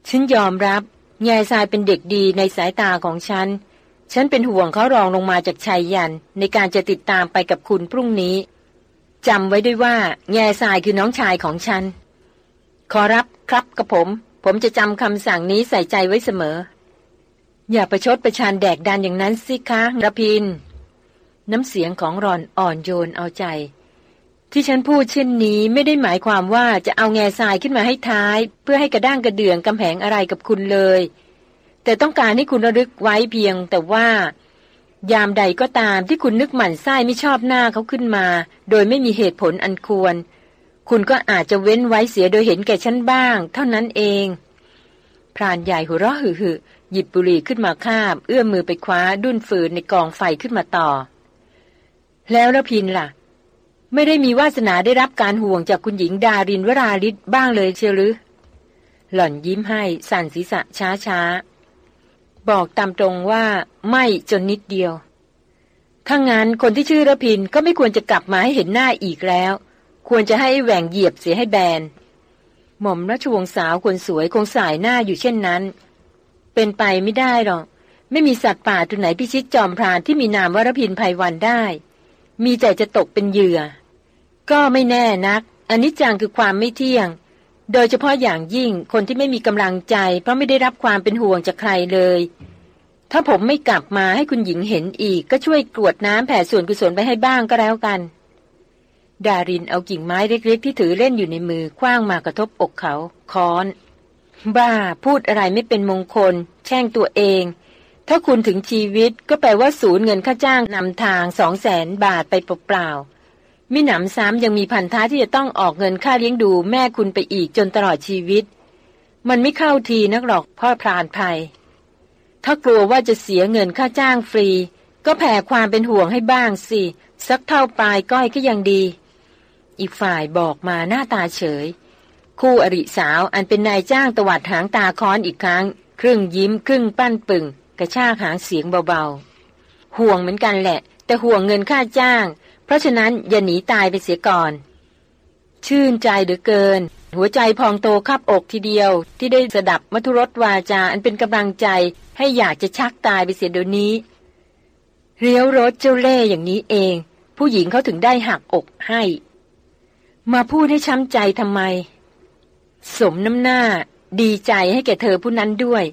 ฉันยอมรับแง่ทรายเป็นเด็กดีในสายตาของฉัน ฉันเป็นห่วงเขารองลงมาจากชายยัน ในการจะติดตามไปกับคุณพรุ่งนี้จำไว้ด้วยว่าแง่ทรายคือน้องชายของฉัน ขอรับครับกับผม ผมจะจำคำสั่งนี้ใส่ใจไว้เสมอ อย่าประชดประชานแดกดันอย่างนั้นสิคะระพิน น้ำเสียงของรอนอ่อนโยนเอาใจ ที่ฉันพูดเช่นนี้ไม่ได้หมายความว่าจะเอาแง่ทรายขึ้นมาให้ท้าย เพื่อให้กระด้างกระเดื่องกำแพงอะไรกับคุณเลย แต่ต้องการให้คุณระลึกไว้เพียง แต่ว่า ยามใดก็ตามที่คุณนึกหมั่นไส้ไม่ชอบหน้าเขาขึ้นมา โดยไม่มีเหตุผลอันควร คุณก็อาจจะเว้นไว้เสียโดยเห็นแก่ฉันบ้าง เท่านั้นเองพรานใหญ่หัวเราะหึ่หยิบบุหรี่ขึ้นมาคาบ เอื้อมมือไปคว้าดุ้นฝืนในกองไฟขึ้นมาต่อ แล้วระพินล่ะ ไม่ได้มีวาสนาได้รับการห่วงจากคุณหญิงดารินวราลิศบ้างเลยเชียวหรือ หล่อนยิ้มให้สั่นศีรษะช้าช้าบอกตามตรงว่าไม่จนนิดเดียว ถ้างั้นคนที่ชื่อระพินก็ไม่ควรจะกลับมาให้เห็นหน้าอีกแล้ว ควรจะให้แหว่งเหยียบเสียให้แบน หม่อมราชวงศ์สาวคนสวยคงสายหน้าอยู่เช่นนั้น เป็นไปไม่ได้หรอก ไม่มีสัตว์ป่าตัวไหนพิชิตจอมพรานที่มีนามวรพินภัยวันได้ มีแต่จะตกเป็นเหยื่อ ก็ไม่แน่นักอันนี้จังคือความไม่เที่ยง โดยเฉพาะอย่างยิ่งคนที่ไม่มีกำลังใจ เพราะไม่ได้รับความเป็นห่วงจากใครเลย ถ้าผมไม่กลับมาให้คุณหญิงเห็นอีก ก็ช่วยกรวดน้ำแผ่ส่วนกุศลไปให้บ้างก็แล้วกัน ดารินเอากิ่งไม้เล็กๆที่ถือเล่นอยู่ในมือคว้างมากระทบอกเขาค้อน บ้าพูดอะไรไม่เป็นมงคล แช่งตัวเอง ถ้าคุณถึงชีวิตก็แปลว่าศูนย์เงินค่าจ้างนำทางสองแสนบาทไปเปล่าๆ มิหนำซ้ำยังมีพันธะที่จะต้องออกเงินค่าเลี้ยงดูแม่คุณไปอีกจนตลอดชีวิต มันไม่เข้าทีนักหรอกพ่อพรานภัย ถ้ากลัวว่าจะเสียเงินค่าจ้างฟรี ก็แผ่ความเป็นห่วงให้บ้างสิ สักเท่าปลายก้อยก็ยังดี อีกฝ่ายบอกมาหน้าตาเฉย คู่อริสาวอันเป็นนายจ้างตวัดหางตาค้อนอีกครั้ง ครึ่งยิ้มครึ่งปั้นปึ่ง กระชากหางเสียงเบาๆ ห่วงเหมือนกันแหละ แต่ห่วงเงินค่าจ้าง เพราะฉะนั้นอย่าหนีตายไปเสียก่อน ชื่นใจเหลือเกิน หัวใจพองโตคับอกทีเดียว ที่ได้สดับมัทุรสวาจาอันเป็นกำลังใจให้อยากจะชักตายไปเสียเดี๋ยวนี้ เรียวรถเจ้าเล่อย่างนี้เอง ผู้หญิงเขาถึงได้หักอกให้ มาพูดให้ช้ำใจทำไม สมน้ำหน้า ดีใจให้แก่เธอผู้นั้นด้วย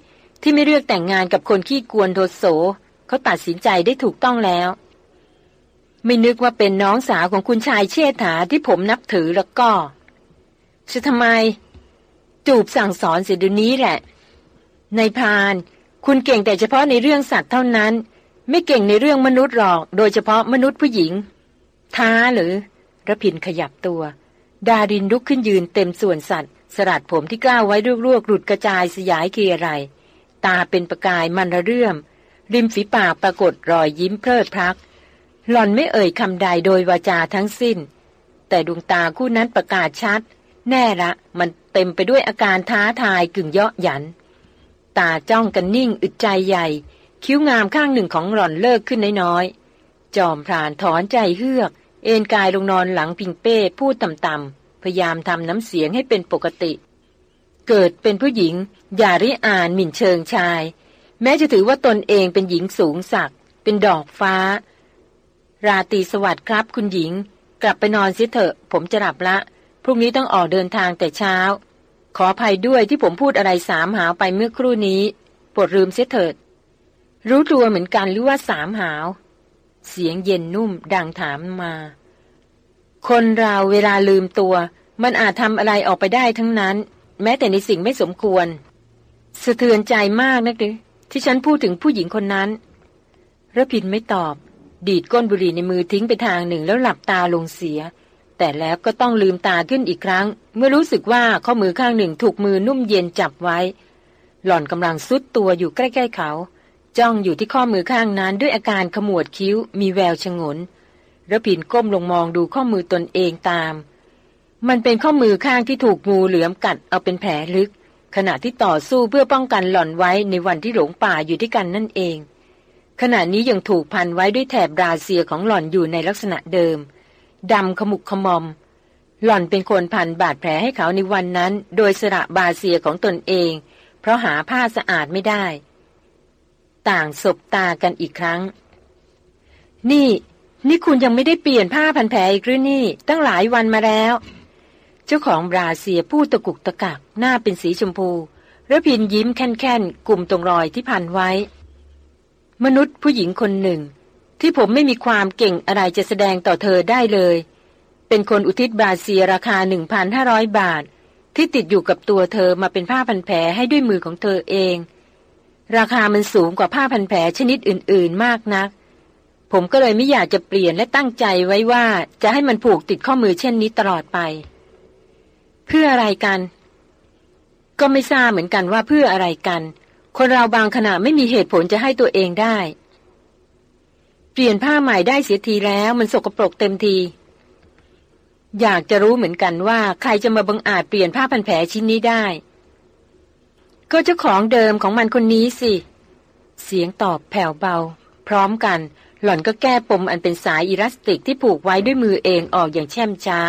ที่ไม่เลือกแต่งงานกับคนขี้กวนโทโสเขาตัดสินใจได้ถูกต้องแล้ว ไม่นึกว่าเป็นน้องสาวของคุณชายเชษฐาที่ผมนับถือแล้วก็จะทำไม จูบสั่งสอนเสียเดี๋ยวนี้แหละ ในพานคุณเก่งแต่เฉพาะในเรื่องสัตว์เท่านั้น ไม่เก่งในเรื่องมนุษย์หรอก โดยเฉพาะมนุษย์ผู้หญิง ท้าหรือระพินขยับตัว ดารินลุกขึ้นยืนเต็มส่วนสัตว์ สลัดผมที่กล้าวไว้รวกๆหลุดกระจายสยายเคียไรตาเป็นประกายมันระเรื่อม ริมฝีปากปรากฏรอยยิ้มเพลิดพลัก หล่อนไม่เอ่ยคำใดโดยวาจาทั้งสิ้น แต่ดวงตาคู่นั้นประกาศชัด แน่ละ มันเต็มไปด้วยอาการท้าทายกึ่งเยาะหยัน ตาจ้องกันนิ่งอึดใจใหญ่ คิ้วงามข้างหนึ่งของหล่อนเลิกขึ้นน้อยๆจอมพรานถอนใจเฮือก เอนกายลงนอนหลังพิงเป้พูดต่ำๆพยายามทำน้ำเสียงให้เป็นปกติ เกิดเป็นผู้หญิง อย่าริอ่านหมิ่นเชิงชาย แม้จะถือว่าตนเองเป็นหญิงสูงสัก เป็นดอกฟ้า ราตรีสวัสดิ์ครับคุณหญิง กลับไปนอนเสียเถอะ ผมจะหลับละ พรุ่งนี้ต้องออกเดินทางแต่เช้า ขออภัยด้วยที่ผมพูดอะไรสามหาวไปเมื่อครู่นี้ปรดลืมเสียเถิด รู้ตัวเหมือนกันหรือว่าสามหาว เสียงเย็นนุ่มดังถามมา คนเราเวลาลืมตัว มันอาจทำอะไรออกไปได้ทั้งนั้น แม้แต่ในสิ่งไม่สมควร สะเทือนใจมากนักดิที่ฉันพูดถึงผู้หญิงคนนั้นระพินไม่ตอบ ดีดก้นบุหรี่ในมือทิ้งไปทางหนึ่งแล้วหลับตาลงเสีย แต่แล้วก็ต้องลืมตาขึ้นอีกครั้ง เมื่อรู้สึกว่าข้อมือข้างหนึ่งถูกมือนุ่มเย็นจับไว้ หล่อนกำลังซุดตัวอยู่ใกล้ๆเขา จ้องอยู่ที่ข้อมือข้างนั้นด้วยอาการขมวดคิ้วมีแววชงนระพินก้มลงมองดูข้อมือตนเองตาม มันเป็นข้อมือข้างที่ถูกงูเหลือมกัดเอาเป็นแผลลึก ขณะที่ต่อสู้เพื่อป้องกันหล่อนไว้ในวันที่หลงป่าอยู่ที่กันนั่นเอง ขณะนี้ยังถูกพันไว้ด้วยแถบราเซียของหล่อนอยู่ในลักษณะเดิมดำขมุกขมอม หล่อนเป็นคนพันบาดแผลให้เขาในวันนั้น โดยสระบาเซียของตนเอง เพราะหาผ้าสะอาดไม่ได้ ต่างศบตากันอีกครั้ง นี่ นี่คุณยังไม่ได้เปลี่ยนผ้าพันแผลอีกหรือนี่ ตั้งหลายวันมาแล้ว เจ้าของบราเซียพูดตะกุกตะกักหน้าเป็นสีชมพูระพินยิ้มแค่นๆกลุ่มตรงรอยที่พันไว้ มนุษย์ผู้หญิงคนหนึ่ง ที่ผมไม่มีความเก่งอะไรจะแสดงต่อเธอได้เลย เป็นคนอุทิศบาเซียราคา 1,500 บาท ที่ติดอยู่กับตัวเธอมาเป็นผ้าพันแผลให้ด้วยมือของเธอเอง ราคามันสูงกว่าผ้าพันแผลชนิดอื่น ๆ มากนัก ผมก็เลยไม่อยากจะเปลี่ยนและตั้งใจไว้ว่าจะให้มันผูกติดข้อมือเช่นนี้ตลอดไป เพื่ออะไรกัน ก็ไม่ทราบเหมือนกันว่าเพื่ออะไรกัน คนเราบางขณะไม่มีเหตุผลจะให้ตัวเองได้ เปลี่ยนผ้าใหม่ได้เสียทีแล้วมันสกปรกเต็มที อยากจะรู้เหมือนกันว่า ใครจะมาบังอาจเปลี่ยนผ้าพันแผลชิ้นนี้ได้ ก็เจ้าของเดิมของมันคนนี้สิ เสียงตอบแผ่วเบา พร้อมกัน หล่อนก็แก้ปมอันเป็นสายอิลาสติกที่ผูกไว้ด้วยมือเองออกอย่างแช่มช้า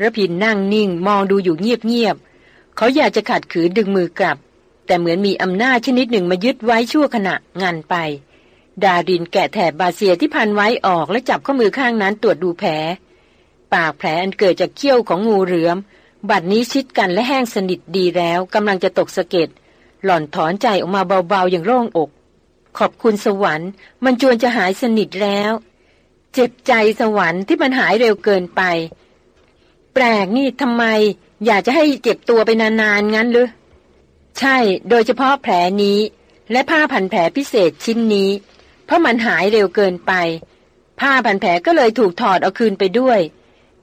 ระพินนั่งนิ่งมองดูอยู่เงียบๆเขาอยากจะขัดขืนดึงมือกลับ แต่เหมือนมีอำนาจชนิดหนึ่งมายึดไว้ชั่วขณะงันไป ดารินแกะแถบบาเซียที่พันไว้ออกและจับข้อมือข้างนั้นตรวจดูแผล ปากแผลอันเกิดจากเขี้ยวของงูเหลือม บัดนี้ชิดกันและแห้งสนิทดีแล้วกำลังจะตกสะเก็ดหล่อนถอนใจออกมาเบาๆอย่างโล่งอก ขอบคุณสวรรค์ มันจวนจะหายสนิทแล้ว เจ็บใจสวรรค์ที่มันหายเร็วเกินไป แปลกนี่ทำไม อยากจะให้เจ็บตัวไปนานๆงั้นหรือ ใช่ โดยเฉพาะแผลนี้ และผ้าพันแผลพิเศษชิ้นนี้ เพราะมันหายเร็วเกินไป ผ้าพันแผลก็เลยถูกถอดเอาคืนไปด้วย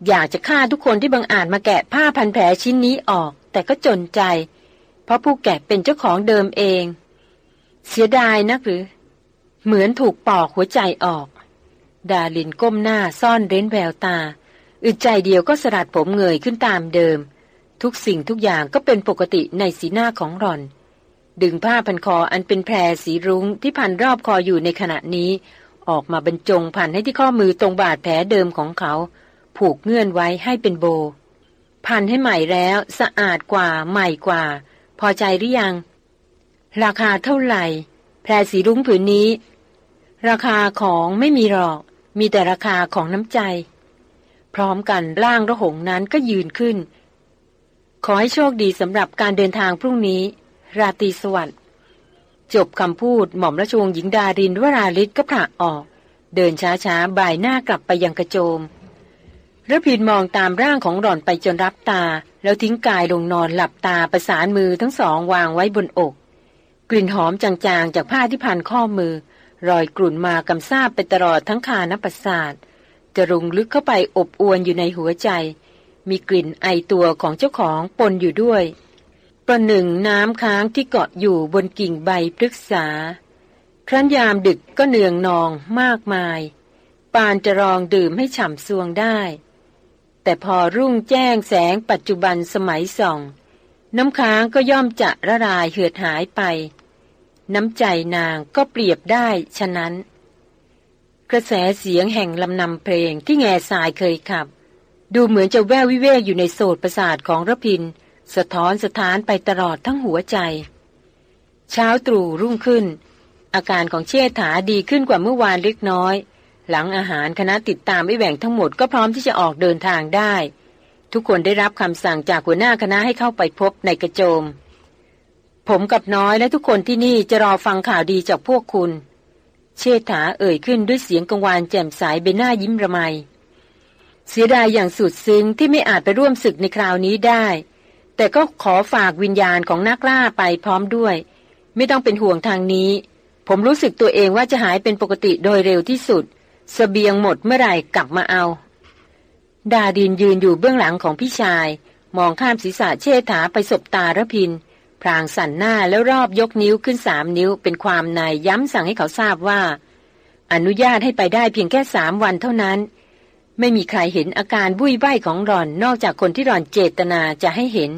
อยากจะฆ่าทุกคนที่บังอาจมาแกะผ้าพันแผลชิ้นนี้ออก แต่ก็จนใจ เพราะผู้แกะเป็นเจ้าของเดิมเอง เสียดายนักหรือ เหมือนถูกปอกหัวใจออก ดาลินก้มหน้าซ่อนเร้นแววตา อึดใจเดียวก็สลัดผมเงยขึ้นตามเดิม ทุกสิ่งทุกอย่างก็เป็นปกติในสีหน้าของหล่อน ดึงผ้าพันคออันเป็นแพรสีรุ้งที่พันรอบคออยู่ในขณะนี้ ออกมาบรรจงพันให้ที่ข้อมือตรงบาดแผลเดิมของเขา ผูกเงื่อนไว้ให้เป็นโบ พันให้ใหม่แล้วสะอาดกว่าใหม่กว่า พอใจหรือยัง ราคาเท่าไหร่ แพรสีรุ้งผืนนี้ ราคาของไม่มีหรอก มีแต่ราคาของน้ำใจ พร้อมกันร่างระหงนั้นก็ยืนขึ้น ขอให้โชคดีสำหรับการเดินทางพรุ่งนี้ ราตรีสวัสดิ์จบคำพูดหม่อมราชวงศ์หญิงดารินวราลิศก็ผ่าออก เดินช้าๆบ่ายหน้ากลับไปยังกระโจมระพินมองตามร่างของหล่อนไปจนรับตา แล้วทิ้งกายลงนอนหลับตาประสานมือทั้งสองวางไว้บนอก กลิ่นหอมจางๆ จากผ้าที่พันข้อมือ รอยกลุ่นมากำซาบไปตลอดทั้งคานประสาทจะรุงลึกเข้าไปอบอวนอยู่ในหัวใจ มีกลิ่นไอตัวของเจ้าของปนอยู่ด้วย ประหนึ่งน้ำค้างที่เกาะอยู่บนกิ่งใบพฤกษา ครั้นยามดึกก็เนืองนองมากมาย ปานจะรองดื่มให้ฉ่ำซวงได้ แต่พอรุ่งแจ้งแสงปัจจุบันสมัยส่อง น้ำค้างก็ย่อมจะระลายเหือดหายไป น้ำใจนางก็เปรียบได้ฉะนั้น กระแสเสียงแห่งลำนำเพลงที่แง่สายเคยขับ ดูเหมือนจะแวววิเวกอยู่ในโสดประสาทของระพิน สะท้อนสะท้านไปตลอดทั้งหัวใจ เช้าตรู่รุ่งขึ้น อาการของเชษฐาดีขึ้นกว่าเมื่อวานเล็กน้อย หลังอาหารคณะติดตามไอแหว่งทั้งหมดก็พร้อมที่จะออกเดินทางได้ ทุกคนได้รับคำสั่งจากหัวหน้าคณะให้เข้าไปพบในกระโจม ผมกับน้อยและทุกคนที่นี่จะรอฟังข่าวดีจากพวกคุณ เชษฐาเอ่ยขึ้นด้วยเสียงกังวานแจ่มใสเบหน้ายิ้มระไม เสียดายอย่างสุดซึ้งที่ไม่อาจไปร่วมศึกในคราวนี้ได้ แต่ก็ขอฝากวิญญาณของนักล่าไปพร้อมด้วย ไม่ต้องเป็นห่วงทางนี้ ผมรู้สึกตัวเองว่าจะหายเป็นปกติโดยเร็วที่สุดสเสบียงหมดเมื่อไหร่กลับมาเอา ดาดินยืนอยู่เบื้องหลังของพี่ชาย มองข้ามศีรษะเชษฐาไปสบตาระพิน พรางสั่นหน้าแล้วรอบยกนิ้วขึ้นสามนิ้วเป็นความในย้ำสั่งให้เขาทราบว่า อนุญาตให้ไปได้เพียงแค่สามวันเท่านั้น ไม่มีใครเห็นอาการบุ้ยใบ้ของหลอนนอกจากคนที่หลอนเจตนาจะให้เห็น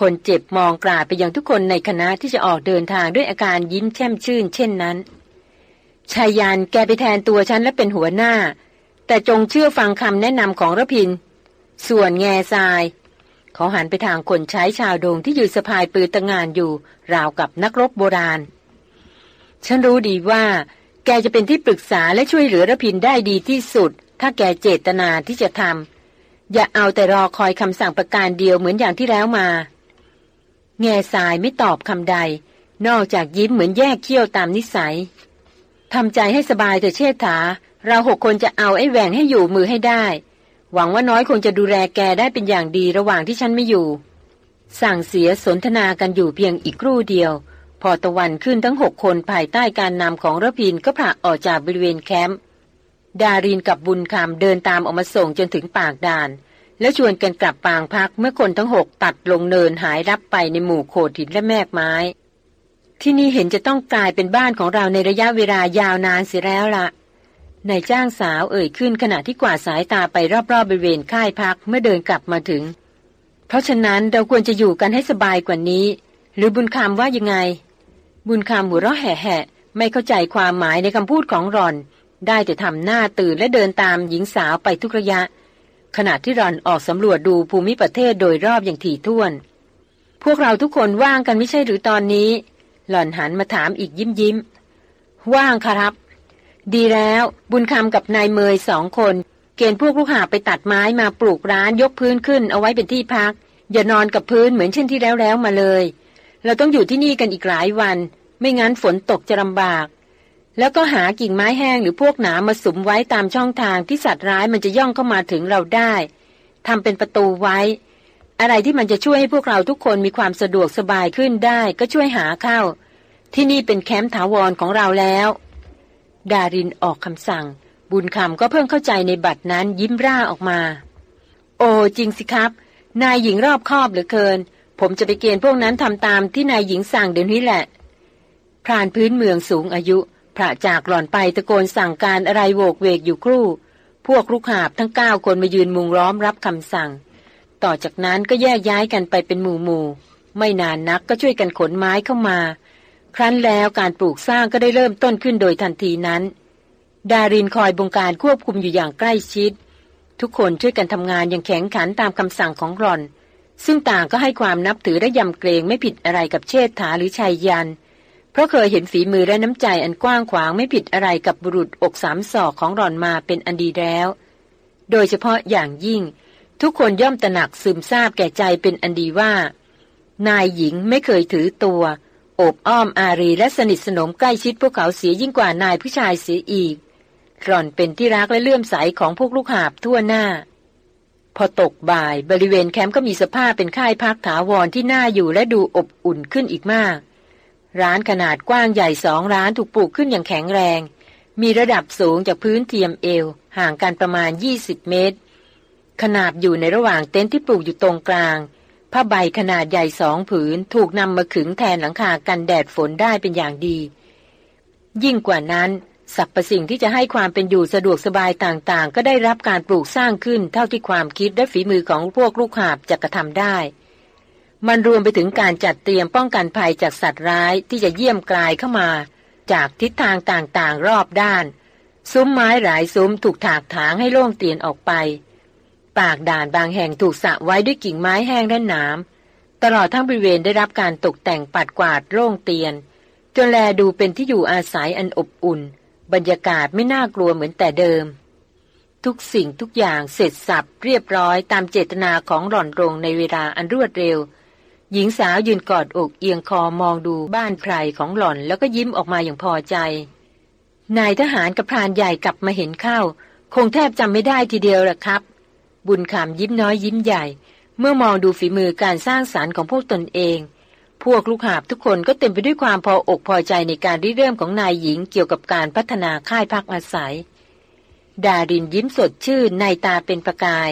คนเจ็บมองกราบไปยังทุกคนในคณะที่จะออกเดินทางด้วยอาการยิ้มแช่มชื่น เช่นนั้นชายันแกไปแทนตัวฉันและเป็นหัวหน้า แต่จงเชื่อฟังคำแนะนำของระพิน ส่วนแง่ทราย เขาหันไปทางคนใช้ชาวโดงที่ยืนสะพายปืนตะงานอยู่ ราวกับนักรบโบราณ ฉันรู้ดีว่า แกจะเป็นที่ปรึกษาและช่วยเหลือระพินได้ดีที่สุด ถ้าแกเจตนาที่จะทำอย่าเอาแต่รอคอยคำสั่งประการเดียวเหมือนอย่างที่แล้วมา แง่ทรายไม่ตอบคำใด นอกจากยิ้มเหมือนแยกเขี้ยวตามนิสัยทำใจให้สบายเถอะเชษฐา เราหกคนจะเอาไอ้แหวงให้อยู่มือให้ได้ หวังว่าน้อยคงจะดูแลแกได้เป็นอย่างดีระหว่างที่ฉันไม่อยู่ สั่งเสียสนทนากันอยู่เพียงอีกครู่เดียว พอตะวันขึ้นทั้งหกคนภายใต้การนำของระพินก็ผ่าออกจากบริเวณแคมป์ ดารินกับบุญคำเดินตามออกมาส่งจนถึงปากด่าน แล้วชวนกันกลับปางพักเมื่อคนทั้งหกตัดลงเนินหายรับไปในหมู่โขดหินและแมกไม้ ที่นี่เห็นจะต้องกลายเป็นบ้านของเราในระยะเวลายาวนานเสียแล้วละนายจ้างสาวเอ่ยขึ้นขณะที่กวาดสายตาไปรอบๆบริเวณค่ายพักเมื่อเดินกลับมาถึง เพราะฉะนั้นเราควรจะอยู่กันให้สบายกว่านี้ หรือบุญคำว่ายังไง บุญคำหัวเราะแห่ๆไม่เข้าใจความหมายในคำพูดของรอน ได้แต่ทำหน้าตื่นและเดินตามหญิงสาวไปทุกระยะ ขณะที่รอนออกสำรวจดูภูมิประเทศโดยรอบอย่างถี่ถ้วน พวกเราทุกคนว่างกันไม่ใช่หรือตอนนี้ หล่อนหันมาถามอีกยิ้มยิ้ม ว่างครับ ดีแล้วบุญคำกับนายเมยสองคน เกณฑ์พวกลูกหาไปตัดไม้มาปลูกร้านยกพื้นขึ้นเอาไว้เป็นที่พัก อย่านอนกับพื้นเหมือนเช่นที่แล้วแล้วมาเลย เราต้องอยู่ที่นี่กันอีกหลายวัน ไม่งั้นฝนตกจะลำบาก แล้วก็หากิ่งไม้แห้งหรือพวกหนามาสุมไว้ตามช่องทางที่สัตว์ร้ายมันจะย่องเข้ามาถึงเราได้ทำเป็นประตูไว้ อะไรที่มันจะช่วยให้พวกเราทุกคนมีความสะดวกสบายขึ้นได้ก็ช่วยหาเข้า ที่นี่เป็นแคมป์ถาวรของเราแล้ว ดารินออกคำสั่ง บุญคำก็เพิ่งเข้าใจในบัตรนั้นยิ้มร่าออกมา โอ้จริงสิครับ นายหญิงรอบคอบเหลือเกิน ผมจะไปเกณฑ์พวกนั้นทำตามที่นายหญิงสั่งเดี๋ยวนี้แหละพรานพื้นเมืองสูงอายุ พระจากหล่อนไปตะโกนสั่งการอะไรโวกเวกอยู่ครู่ พวกลูกหาบทั้งเก้าคนมายืนมุงล้อมรับคำสั่ง ต่อจากนั้นก็แยกย้ายกันไปเป็นหมู่หมู่ ไม่นานนักก็ช่วยกันขนไม้เข้ามา ครั้นแล้วการปลูกสร้างก็ได้เริ่มต้นขึ้นโดยทันทีนั้น ดารินคอยบงการควบคุมอยู่อย่างใกล้ชิด ทุกคนช่วยกันทำงานอย่างแข็งขันตามคำสั่งของรอน ซึ่งต่างก็ให้ความนับถือและยำเกรงไม่ผิดอะไรกับเชษฐาหรือชายยันเพราะเคยเห็นฝีมือและน้ำใจอันกว้างขวางไม่ผิดอะไรกับบุรุษอกสามศอกของรอนมาเป็นอันดีแล้ว โดยเฉพาะอย่างยิ่ง ทุกคนย่อมตระหนักซึมซาบแก่ใจเป็นอันดีว่า นายหญิงไม่เคยถือตัว โอบอ้อมอารีและสนิทสนมใกล้ชิดพวกเขาเสียยิ่งกว่านายผู้ชายเสียอีกหล่อนเป็นที่รักและเลื่อมใสของพวกลูกหาบทั่วหน้า พอตกบ่ายบริเวณแคมป์ก็มีสภาพเป็นค่ายพักถาวรที่น่าอยู่และดูอบอุ่นขึ้นอีกมาก ร้านขนาดกว้างใหญ่สองร้านถูกปลูกขึ้นอย่างแข็งแรง มีระดับสูงจากพื้นเทียมเอว ห่างกันประมาณ 20 เมตร ขนาบอยู่ในระหว่างเต็นท์ที่ปลูกอยู่ตรงกลาง ผ้าใบขนาดใหญ่สองผืนถูกนำมาขึงแทนหลังคากันแดดฝนได้เป็นอย่างดี ยิ่งกว่านั้นสรรพสิ่งที่จะให้ความเป็นอยู่สะดวกสบายต่างๆ ก็ได้รับการปลูกสร้างขึ้นเท่าที่ความคิดและฝีมือของพวกลูกหาบจะกระทำได้ มันรวมไปถึงการจัดเตรียมป้องกันภัยจากสัตว์ร้ายที่จะเยี่ยมกลายเข้ามา จากทิศทางต่างๆรอบด้าน ซุ้มไม้หลายซุ้มถูกถากถางให้โล่งเตียนออกไป ปากด่านบางแห่งถูกสะไว้ด้วยกิ่งไม้แห้งและหนามตลอดทั้งบริเวณได้รับการตกแต่งปัดกวาดโล่งเตียน จนแลดูเป็นที่อยู่อาศัยอันอบอุ่น บรรยากาศไม่น่ากลัวเหมือนแต่เดิม ทุกสิ่งทุกอย่างเสร็จสับเรียบร้อยตามเจตนาของหล่อนรงในเวลาอันรวดเร็ว หญิงสาวยืนกอดอกเอียงคอมองดูบ้านไพรของหล่อนแล้วก็ยิ้มออกมาอย่างพอใจ นายทหารกับพรานใหญ่กลับมาเห็นเข้า คงแทบจำไม่ได้ทีเดียวแหละครับ บุญคำยิ้มน้อยยิ้มใหญ่ เมื่อมองดูฝีมือการสร้างสารรค์ของพวกตนเอง พวกลูกหาบทุกคนก็เต็มไปด้วยความพออกพอใจในการริเริ่มของนายหญิงเกี่ยวกับการพัฒนาค่ายพักอาศัย ดารินยิ้มสดชื่นในตาเป็นประกาย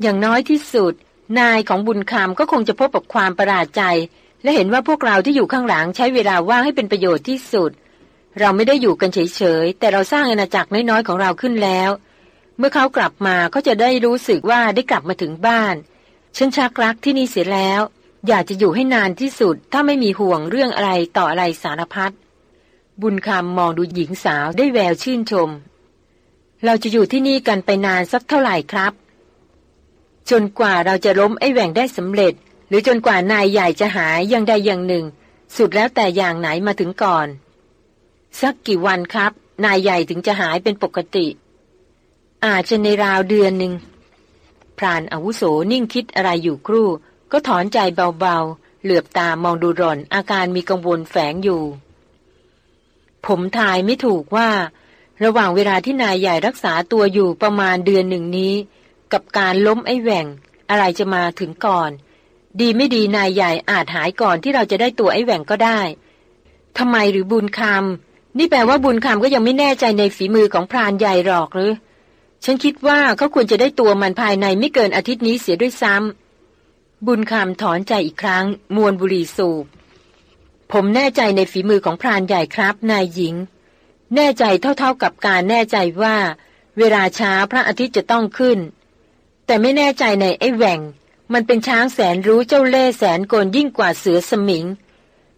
อย่างน้อยที่สุด นายของบุญคำก็คงจะพบกับความประหลาดใจ และเห็นว่าพวกเราที่อยู่ข้างหลังใช้เวลาว่างให้เป็นประโยชน์ที่สุด เราไม่ได้อยู่กันเฉยๆแต่เราสร้างอาณาจักรน้อยๆของเราขึ้นแล้ว เมื่อเขากลับมาเขาจะได้รู้สึกว่าได้กลับมาถึงบ้านฉันชักรักที่นี่เสียแล้ว อยากจะอยู่ให้นานที่สุด ถ้าไม่มีห่วงเรื่องอะไรต่ออะไรสารพัดบุญคำมองดูหญิงสาวได้แววชื่นชม เราจะอยู่ที่นี่กันไปนานสักเท่าไหร่ครับ จนกว่าเราจะล้มไอ้แหว่งได้สำเร็จ หรือจนกว่านายใหญ่จะหายอย่างใดอย่างหนึ่ง สุดแล้วแต่อย่างไหนมาถึงก่อน สักกี่วันครับ นายใหญ่ถึงจะหายเป็นปกติ อาจจะในราวเดือนหนึ่งพรานอาวุโสนิ่งคิดอะไรอยู่ครู่ ก็ถอนใจเบาๆ เหลือบตามองดูร่อนอาการมีกังวลแฝงอยู่ ผมทายไม่ถูกว่า ระหว่างเวลาที่นายใหญ่รักษาตัวอยู่ประมาณเดือนหนึ่งนี้ กับการล้มไอ้แหว่ง อะไรจะมาถึงก่อน ดีไม่ดีนายใหญ่อาจหายก่อนที่เราจะได้ตัวไอ้แหว่งก็ได้ทำไมหรือบุญคำนี่แปลว่าบุญคำก็ยังไม่แน่ใจในฝีมือของพรานใหญ่หรอกหรือ ฉันคิดว่าเขาควรจะได้ตัวมันภายในไม่เกินอาทิตย์นี้เสียด้วยซ้ำบุญคำถอนใจอีกครั้ง มวนบุรีสูบผมแน่ใจในฝีมือของพรานใหญ่ครับ นายหญิง แน่ใจเท่าๆกับการแน่ใจว่า เวลาช้าพระอาทิตย์จะต้องขึ้น แต่ไม่แน่ใจในไอ้แหว่ง มันเป็นช้างแสนรู้เจ้าเล่แสนโกนยิ่งกว่าเสือสมิง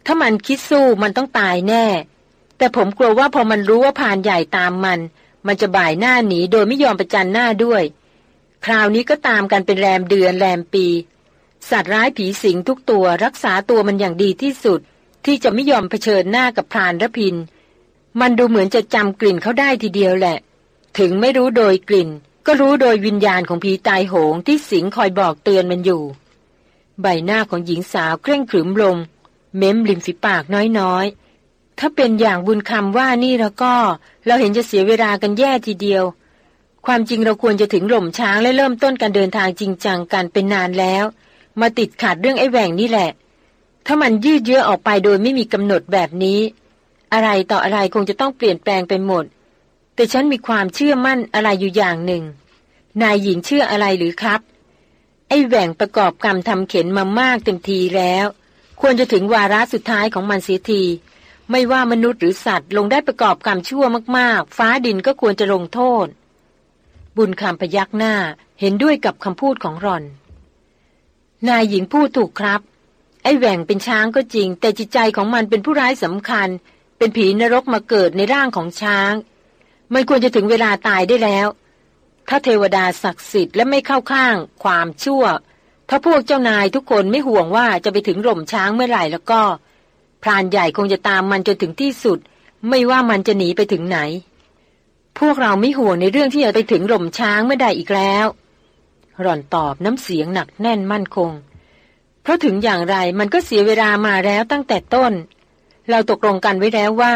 ถ้ามันคิดสู้มันต้องตายแน่ แต่ผมกลัวว่าพอมันรู้ว่าพานใหญ่ตามมัน มันจะบ่ายหน้าหนีโดยไม่ยอมประจันหน้าด้วย คราวนี้ก็ตามกันเป็นแรมเดือนแรมปี สัตว์ร้ายผีสิงทุกตัวรักษาตัวมันอย่างดีที่สุด ที่จะไม่ยอมเผชิญหน้ากับพรานรพิน มันดูเหมือนจะจำกลิ่นเขาได้ทีเดียวแหละ ถึงไม่รู้โดยกลิ่น ก็รู้โดยวิญญาณของผีตายโหงที่สิงคอยบอกเตือนมันอยู่ ใบหน้าของหญิงสาวเคร่งขรึมลง เม้มริมฝีปากน้อยๆ ถ้าเป็นอย่างบุญคำว่านี่แล้วก็ เราเห็นจะเสียเวลากันแย่ทีเดียว ความจริงเราควรจะถึงหล่มช้างและเริ่มต้นการเดินทางจริงจังกันเป็นนานแล้ว มาติดขัดเรื่องไอ้แหว่งนี่แหละ ถ้ามันยืดเยื้อออกไปโดยไม่มีกำหนดแบบนี้ อะไรต่ออะไรคงจะต้องเปลี่ยนแปลงไปหมด แต่ฉันมีความเชื่อมั่นอะไรอยู่อย่างหนึ่ง นายหญิงเชื่ออะไรหรือครับ ไอ้แหว่งประกอบกรรมทำเข็นมามากเต็มทีแล้ว ควรจะถึงวาระสุดท้ายของมันเสียที ไม่ว่ามนุษย์หรือสัตว์ลงได้ประกอบกรรมชั่วมากๆ ฟ้าดินก็ควรจะลงโทษ บุญคำพยักหน้าเห็นด้วยกับคำพูดของรอน นายหญิงพูดถูกครับ ไอ้แหว่งเป็นช้างก็จริง แต่จิตใจของมันเป็นผู้ร้ายสำคัญ เป็นผีนรกมาเกิดในร่างของช้าง มันควรจะถึงเวลาตายได้แล้ว ถ้าเทวดาศักดิ์สิทธิ์และไม่เข้าข้าง ความชั่ว ถ้าพวกเจ้านายทุกคนไม่ห่วงว่าจะไปถึงหล่มช้างเมื่อไหร่แล้วก็พรานใหญ่คงจะตามมันจนถึงที่สุด ไม่ว่ามันจะหนีไปถึงไหน พวกเราไม่ห่วงในเรื่องที่จะไปถึงหล่มช้างเมื่อใดอีกแล้ว หล่อนตอบน้ำเสียงหนักแน่นมั่นคง เพราะถึงอย่างไรมันก็เสียเวลามาแล้วตั้งแต่ต้น เราตกลงกันไว้แล้วว่า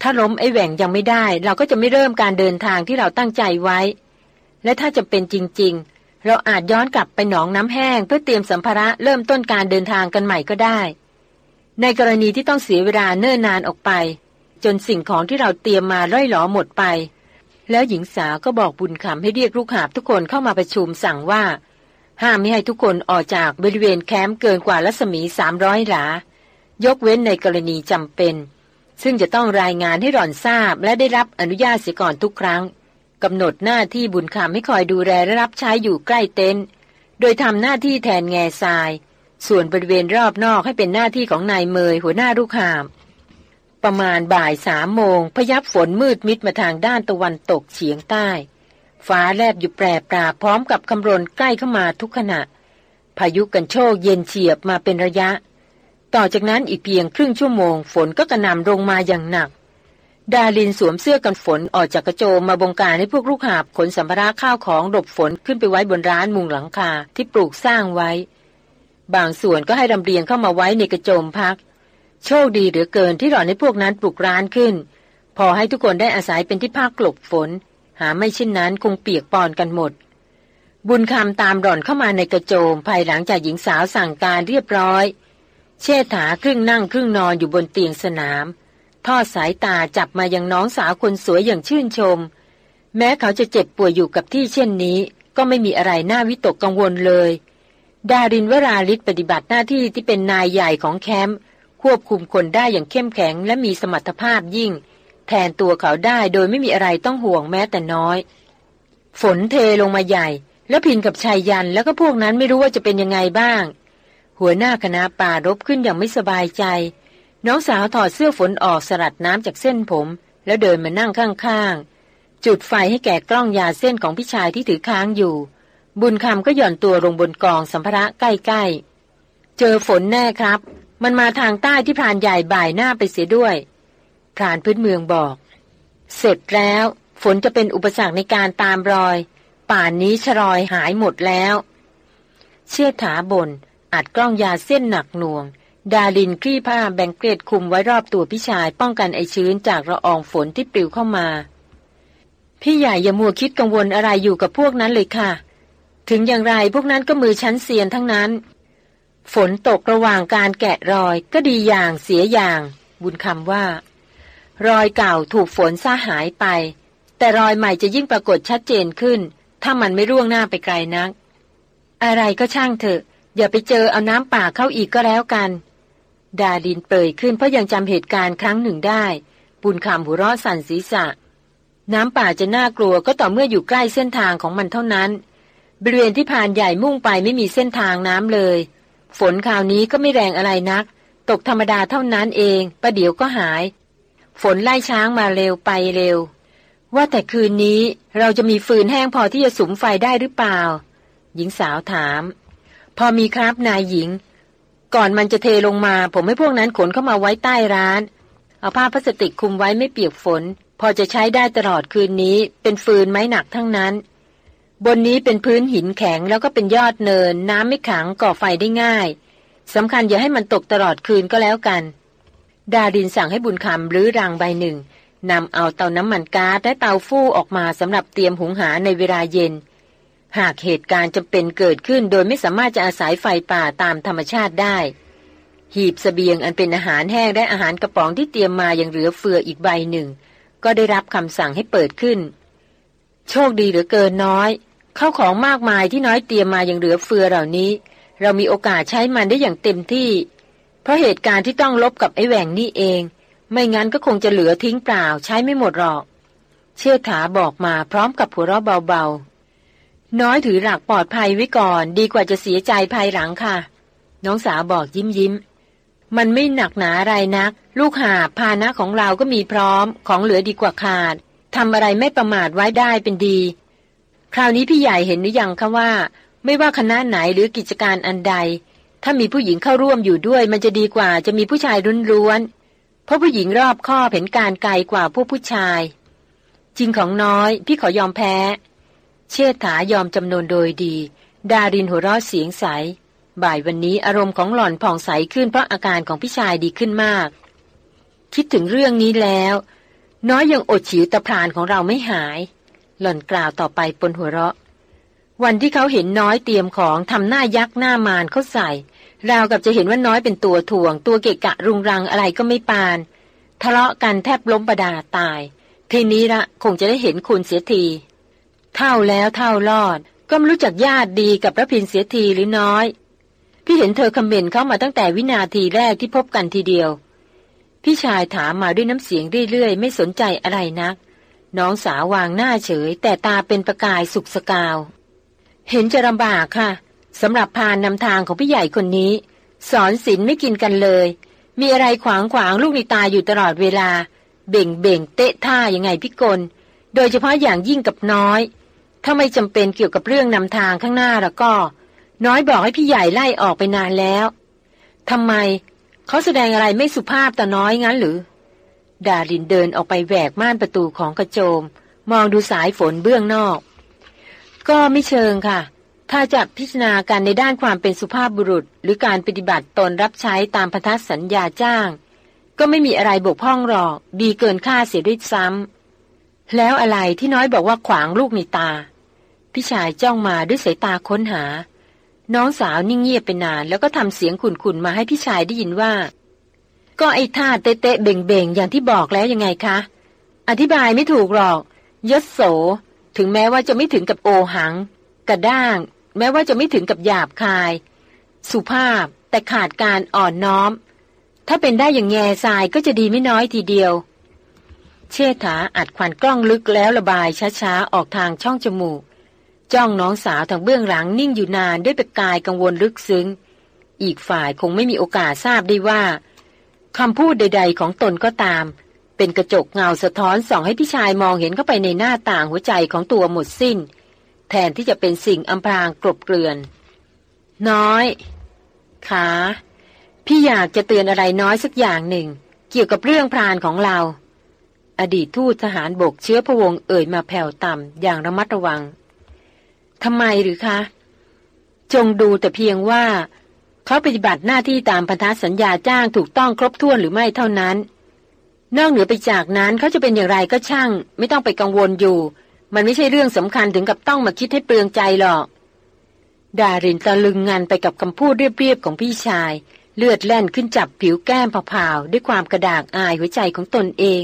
ถ้าล้มไอ้แหว่งยังไม่ได้ เราก็จะไม่เริ่มการเดินทางที่เราตั้งใจไว้ และถ้าจะเป็นจริง ๆ เราอาจย้อนกลับไปหนองน้ำแห้ง เพื่อเตรียมสัมภาระเริ่มต้นการเดินทางกันใหม่ก็ได้ ในกรณีที่ต้องเสียเวลาเนิ่นนานออกไป จนสิ่งของที่เราเตรียมมาร่อยหลอหมดไป แล้วหญิงสาวก็บอกบุญคำให้เรียกลูกหาบทุกคนเข้ามาประชุมสั่งว่า ห้ามไม่ให้ทุกคนออกจากบริเวณแคมป์เกินกว่ารัศมีสามร้อยหลายกเว้นในกรณีจำเป็น ซึ่งจะต้องรายงานให้หล่อนทราบและได้รับอนุญาตเสียก่อนทุกครั้งกำหนดหน้าที่บุญคำให้คอยดูแลและรับใช้อยู่ใกล้เต็นท์โดยทำหน้าที่แทนแง่ทราย ส่วนบริเวณรอบนอกให้เป็นหน้าที่ของนายเมยหัวหน้าลูกหาม ประมาณบ่ายสามโมงพยับฝนมืดมิดมาทางด้านตะวันตกเฉียงใต้ ฟ้าแลบอยู่แปรปราพร้อมกับคำรนใกล้เข้ามาทุกขณะ พายุกันโชกเย็นเฉียบมาเป็นระยะ ต่อจากนั้นอีกเพียงครึ่งชั่วโมง ฝนก็กระหน่ำลงมาอย่างหนัก ดาลินสวมเสื้อกันฝนออกจากกระโจมมาบงการให้พวกลูกหาบขนสัมภาระข้าวของหลบฝนขึ้นไปไว้บนร้านมุงหลังคาที่ปลูกสร้างไว้ บางส่วนก็ให้ลำเลียงเข้ามาไว้ในกระโจมพัก โชคดีเหลือเกินที่หล่อนให้พวกนั้นปลูกร้านขึ้น พอให้ทุกคนได้อาศัยเป็นที่พักหลบฝน หาไม่เช่นนั้นคงเปียกปอนกันหมดบุญคำตามหล่อนเข้ามาในกระโจมภายหลังจากหญิงสาวสั่งการเรียบร้อย เชษฐาครึ่งนั่งครึ่งนอนอยู่บนเตียงสนาม ทอดสายตาจับมายังน้องสาวคนสวยอย่างชื่นชม แม้เขาจะเจ็บป่วยอยู่กับที่เช่นนี้ ก็ไม่มีอะไรน่าวิตกกังวลเลย ดารินวราลิศปฏิบัติหน้าที่ที่เป็นนายใหญ่ของแคมป์ควบคุมคนได้อย่างเข้มแข็งและมีสมรรถภาพยิ่ง แทนตัวเขาได้โดยไม่มีอะไรต้องห่วงแม้แต่น้อย ฝนเทลงมาใหญ่ แล้วพินกับชายยันแล้วก็พวกนั้นไม่รู้ว่าจะเป็นยังไงบ้าง หัวหน้าคณะป่ารบขึ้นอย่างไม่สบายใจ น้องสาวถอดเสื้อฝนออกสลัดน้ำจากเส้นผม แล้วเดินมานั่งข้างๆ จุดไฟให้แก่กล้องยาเส้นของพี่ชายที่ถือค้างอยู่ บุญคำก็หย่อนตัวลงบนกองสัมภาระใกล้ๆ เจอฝนแน่ครับ มันมาทางใต้ที่พรานใหญ่บ่ายหน้าไปเสียด้วยพรานพื้นเมืองบอก เสร็จแล้ว ฝนจะเป็นอุปสรรคในการตามรอย ป่านนี้ชรอยหายหมดแล้ว เชี่ยถาบน อัดกล้องยาเส้นหนักหน่วง ดาลินคลี่ผ้าแบ่งเกล็ดคุมไว้รอบตัวพี่ชายป้องกันไอชื้นจากละอองฝนที่ปลิวเข้ามา พี่ใหญ่อย่ามัวคิดกังวลอะไรอยู่กับพวกนั้นเลยค่ะ ถึงอย่างไรพวกนั้นก็มือชั้นเซียนทั้งนั้น ฝนตกระหว่างการแกะรอยก็ดีอย่างเสียอย่าง บุญคำว่า รอยเก่าถูกฝนซ่าหายไป แต่รอยใหม่จะยิ่งปรากฏชัดเจนขึ้น ถ้ามันไม่ร่วงหน้าไปไกลนัก อะไรก็ช่างเถอะ อย่าไปเจอเอาน้ำป่าเข้าอีกก็แล้วกัน ดาดินเปยขึ้นเพราะยังจำเหตุการณ์ครั้งหนึ่งได้ ปุณคำหัวเราะสั่นศีรษะ น้ำป่าจะน่ากลัวก็ต่อเมื่ออยู่ใกล้เส้นทางของมันเท่านั้น บริเวณที่ผ่านใหญ่มุ่งไปไม่มีเส้นทางน้ำเลย ฝนคราวนี้ก็ไม่แรงอะไรนัก ตกธรรมดาเท่านั้นเองประเดี๋ยวก็หาย ฝนไล่ช้างมาเร็วไปเร็ว ว่าแต่คืนนี้เราจะมีฟืนแห้งพอที่จะสุมไฟได้หรือเปล่า หญิงสาวถาม พอมีครับนายหญิง ก่อนมันจะเทลงมา ผมให้พวกนั้นขนเข้ามาไว้ใต้ร้าน เอาผ้าพลาสติกคุมไว้ไม่เปียกฝน พอจะใช้ได้ตลอดคืนนี้ เป็นฟืนไม้หนักทั้งนั้น บนนี้เป็นพื้นหินแข็งแล้วก็เป็นยอดเนิน น้ำไม่ขังก่อไฟได้ง่ายสำคัญอย่าให้มันตกตลอดคืนก็แล้วกัน ดาดินสั่งให้บุญคำรื้อรังใบหนึ่งนำเอาเตาน้ำมันก๊าซและเตาฟู่ออกมาสำหรับเตรียมหุงหาในเวลาเย็น หากเหตุการณ์จำเป็นเกิดขึ้นโดยไม่สามารถจะอาศัยไฟป่าตามธรรมชาติได้ หีบสเสบียงอันเป็นอาหารแห้งและอาหารกระป๋องที่เตรียมมาอย่างเหลือเฟืออีกใบหนึ่ง ก็ได้รับคำสั่งให้เปิดขึ้น โชคดีเหลือเกินน้อยเข้าของมากมายที่น้อยเตรียมมาอย่างเหลือเฟือเหล่านี้ เรามีโอกาสใช้มันได้อย่างเต็มที่ เพราะเหตุการณ์ที่ต้องลบกับไอ้แหว่งนี่เอง ไม่งั้นก็คงจะเหลือทิ้งเปล่าใช้ไม่หมดหรอก เชื่อถาบอกมาพร้อมกับหัวเราะเบาๆ น้อยถือหลักปลอดภัยไว้ก่อน ดีกว่าจะเสียใจภายหลังค่ะ น้องสาวบอกยิ้มยิ้ม มันไม่หนักหนาอะไรนัก ลูกหาพานะของเราก็มีพร้อม ของเหลือดีกว่าขาดทำอะไรไม่ประมาทไว้ได้เป็นดี คราวนี้พี่ใหญ่เห็นหรือยังคะว่า ไม่ว่าคณะไหนหรือกิจการอันใด ถ้ามีผู้หญิงเข้าร่วมอยู่ด้วย มันจะดีกว่าจะมีผู้ชายรุนร้วนเพราะผู้หญิงรอบข้อเห็นการไกลกว่าพวกผู้ชาย จริงของน้อย พี่ขอยอมแพ้ เชษฐายอมจำนวนโดยดี ดารินหัวเราะเสียงใส บ่ายวันนี้อารมณ์ของหล่อนผ่องใสขึ้นเพราะอาการของพี่ชายดีขึ้นมาก คิดถึงเรื่องนี้แล้ว น้อยยังอดฉิวตะพรานของเราไม่หาย หล่อนกล่าวต่อไปปนหัวเราะ วันที่เขาเห็นน้อยเตรียมของทำหน้ายักหน้ามานเขาใส่ราวกับจะเห็นว่าน้อยเป็นตัวถ่วง ตัวเกะกะรุงรังอะไรก็ไม่ปาน ทะเลาะกันแทบล้มประดาตาย ทีนี้ละคงจะได้เห็นคุณเสียที เท่าแล้วเท่ารอด ก็ไม่รู้จักญาติดีกับพระพินเสียทีหรือน้อย พี่เห็นเธอคำเมนต์เข้ามาตั้งแต่วินาทีแรกที่พบกันทีเดียว พี่ชายถามมาด้วยน้ำเสียงเรื่อยๆ ไม่สนใจอะไรนัก น้องสาววางหน้าเฉย แต่ตาเป็นประกายสุกสกาว เห็นจะลำบากค่ะสำหรับพานนำทางของพี่ใหญ่คนนี้ สอนศีลไม่กินกันเลย มีอะไรขวางขวางลูกในตาอยู่ตลอดเวลา เบ่งเบ่งเตะท่ายังไงพี่กล โดยเฉพาะอย่างยิ่งกับน้อย ถ้าไม่จำเป็นเกี่ยวกับเรื่องนำทางข้างหน้าแล้วก็ น้อยบอกให้พี่ใหญ่ไล่ออกไปนานแล้วทำไมเขาแสดงอะไรไม่สุภาพแต่น้อยงั้นหรือ ดารินเดินออกไปแหวกม่านประตูของกระโจม มองดูสายฝนเบื้องนอก ก็ไม่เชิงค่ะ ถ้าจะพิจารณาการในด้านความเป็นสุภาพบุรุษ หรือการปฏิบัติตนรับใช้ตามพันธสัญญาจ้าง ก็ไม่มีอะไรบกพร่องหรอก ดีเกินค่าเสียด้วยซ้ำแล้วอะไรที่น้อยบอกว่าขวางลูกในตา พี่ชายจ้องมาด้วยสายตาค้นหา น้องสาวนิ่งเงียบไปนาน แล้วก็ทำเสียงขุนๆมาให้พี่ชายได้ยินว่า ก็ไอ้ท่าเตะเตะเบ่งเบ่งอย่างที่บอกแล้วยังไงคะ อธิบายไม่ถูกหรอกยศโส ถึงแม้ว่าจะไม่ถึงกับโอหัง กระด้าง แม้ว่าจะไม่ถึงกับหยาบคาย สุภาพแต่ขาดการอ่อนน้อม ถ้าเป็นได้อย่างแง่ทรายก็จะดีไม่น้อยทีเดียว เชษฐาอัดควันกล้องลึกแล้วระบายช้าๆออกทางช่องจมูก จ้องน้องสาวทางเบื้องหลังนิ่งอยู่นานด้วยประกายกังวลลึกซึ้ง อีกฝ่ายคงไม่มีโอกาสทราบได้ว่าคำพูดใด ๆ ของตนก็ตาม เป็นกระจกเงาสะท้อนส่องให้พี่ชายมองเห็นเข้าไปในหน้าต่างหัวใจของตัวหมดสิ้น แทนที่จะเป็นสิ่งอำพรางกลบเกลื่อน น้อยขาพี่อยากจะเตือนอะไรน้อยสักอย่างหนึ่ง เกี่ยวกับเรื่องพรานของเรา อดีตทูตทหารบกเชื้อพระวงเอ่ยมาแผ่วต่ำอย่างระมัดระวัง ทำไมหรือคะ จงดูแต่เพียงว่า เขาปฏิบัติหน้าที่ตามพันธสัญญาจ้างถูกต้องครบถ้วนหรือไม่เท่านั้น นอกเหนือไปจากนั้นเขาจะเป็นอย่างไรก็ช่าง ไม่ต้องไปกังวลอยู่ มันไม่ใช่เรื่องสำคัญถึงกับต้องมาคิดให้เปลืองใจหรอก ดารินตะลึงงานไปกับคำพูดเรียบๆของพี่ชาย เลือดแล่นขึ้นจับผิวแก้มเผาๆด้วยความกระดากอายหัวใจของตนเอง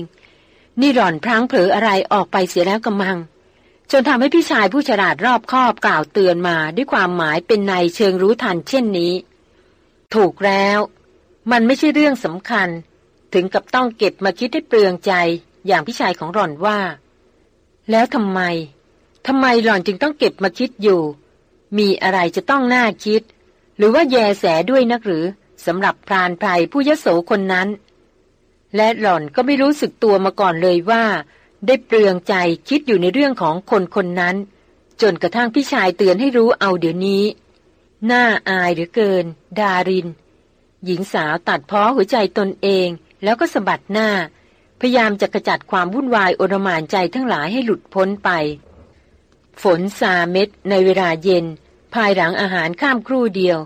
นี่หล่อนพลั้งเผลออะไรออกไปเสียแล้วกำมัง จนทำให้พี่ชายผู้ฉลาดรอบคอบกล่าวเตือนมาด้วยความหมายเป็นในเชิงรู้ทันเช่นนี้ ถูกแล้ว มันไม่ใช่เรื่องสำคัญ ถึงกับต้องเก็บมาคิดให้เปลืองใจอย่างพี่ชายของหล่อนว่า แล้วทำไมทำไมหล่อนจึงต้องเก็บมาคิดอยู่ มีอะไรจะต้องน่าคิด หรือว่าแยแสด้วยนักหรือสำหรับพรานไพรผู้ยโสคนนั้น และหล่อนก็ไม่รู้สึกตัวมาก่อนเลยว่า ได้เปลืองใจคิดอยู่ในเรื่องของคนคนนั้น จนกระทั่งพี่ชายเตือนให้รู้เอาเดี๋ยวนี้ หน้าอายเหลือเกิน ดาริน หญิงสาวตัดพ้อหัวใจตนเอง แล้วก็สะบัดหน้า พยายามจะกระจัดความวุ่นวายโอรมานใจทั้งหลายให้หลุดพ้นไป ฝนซาเม็ดในเวลาเย็น ภายหลังอาหารข้ามครู่เดียว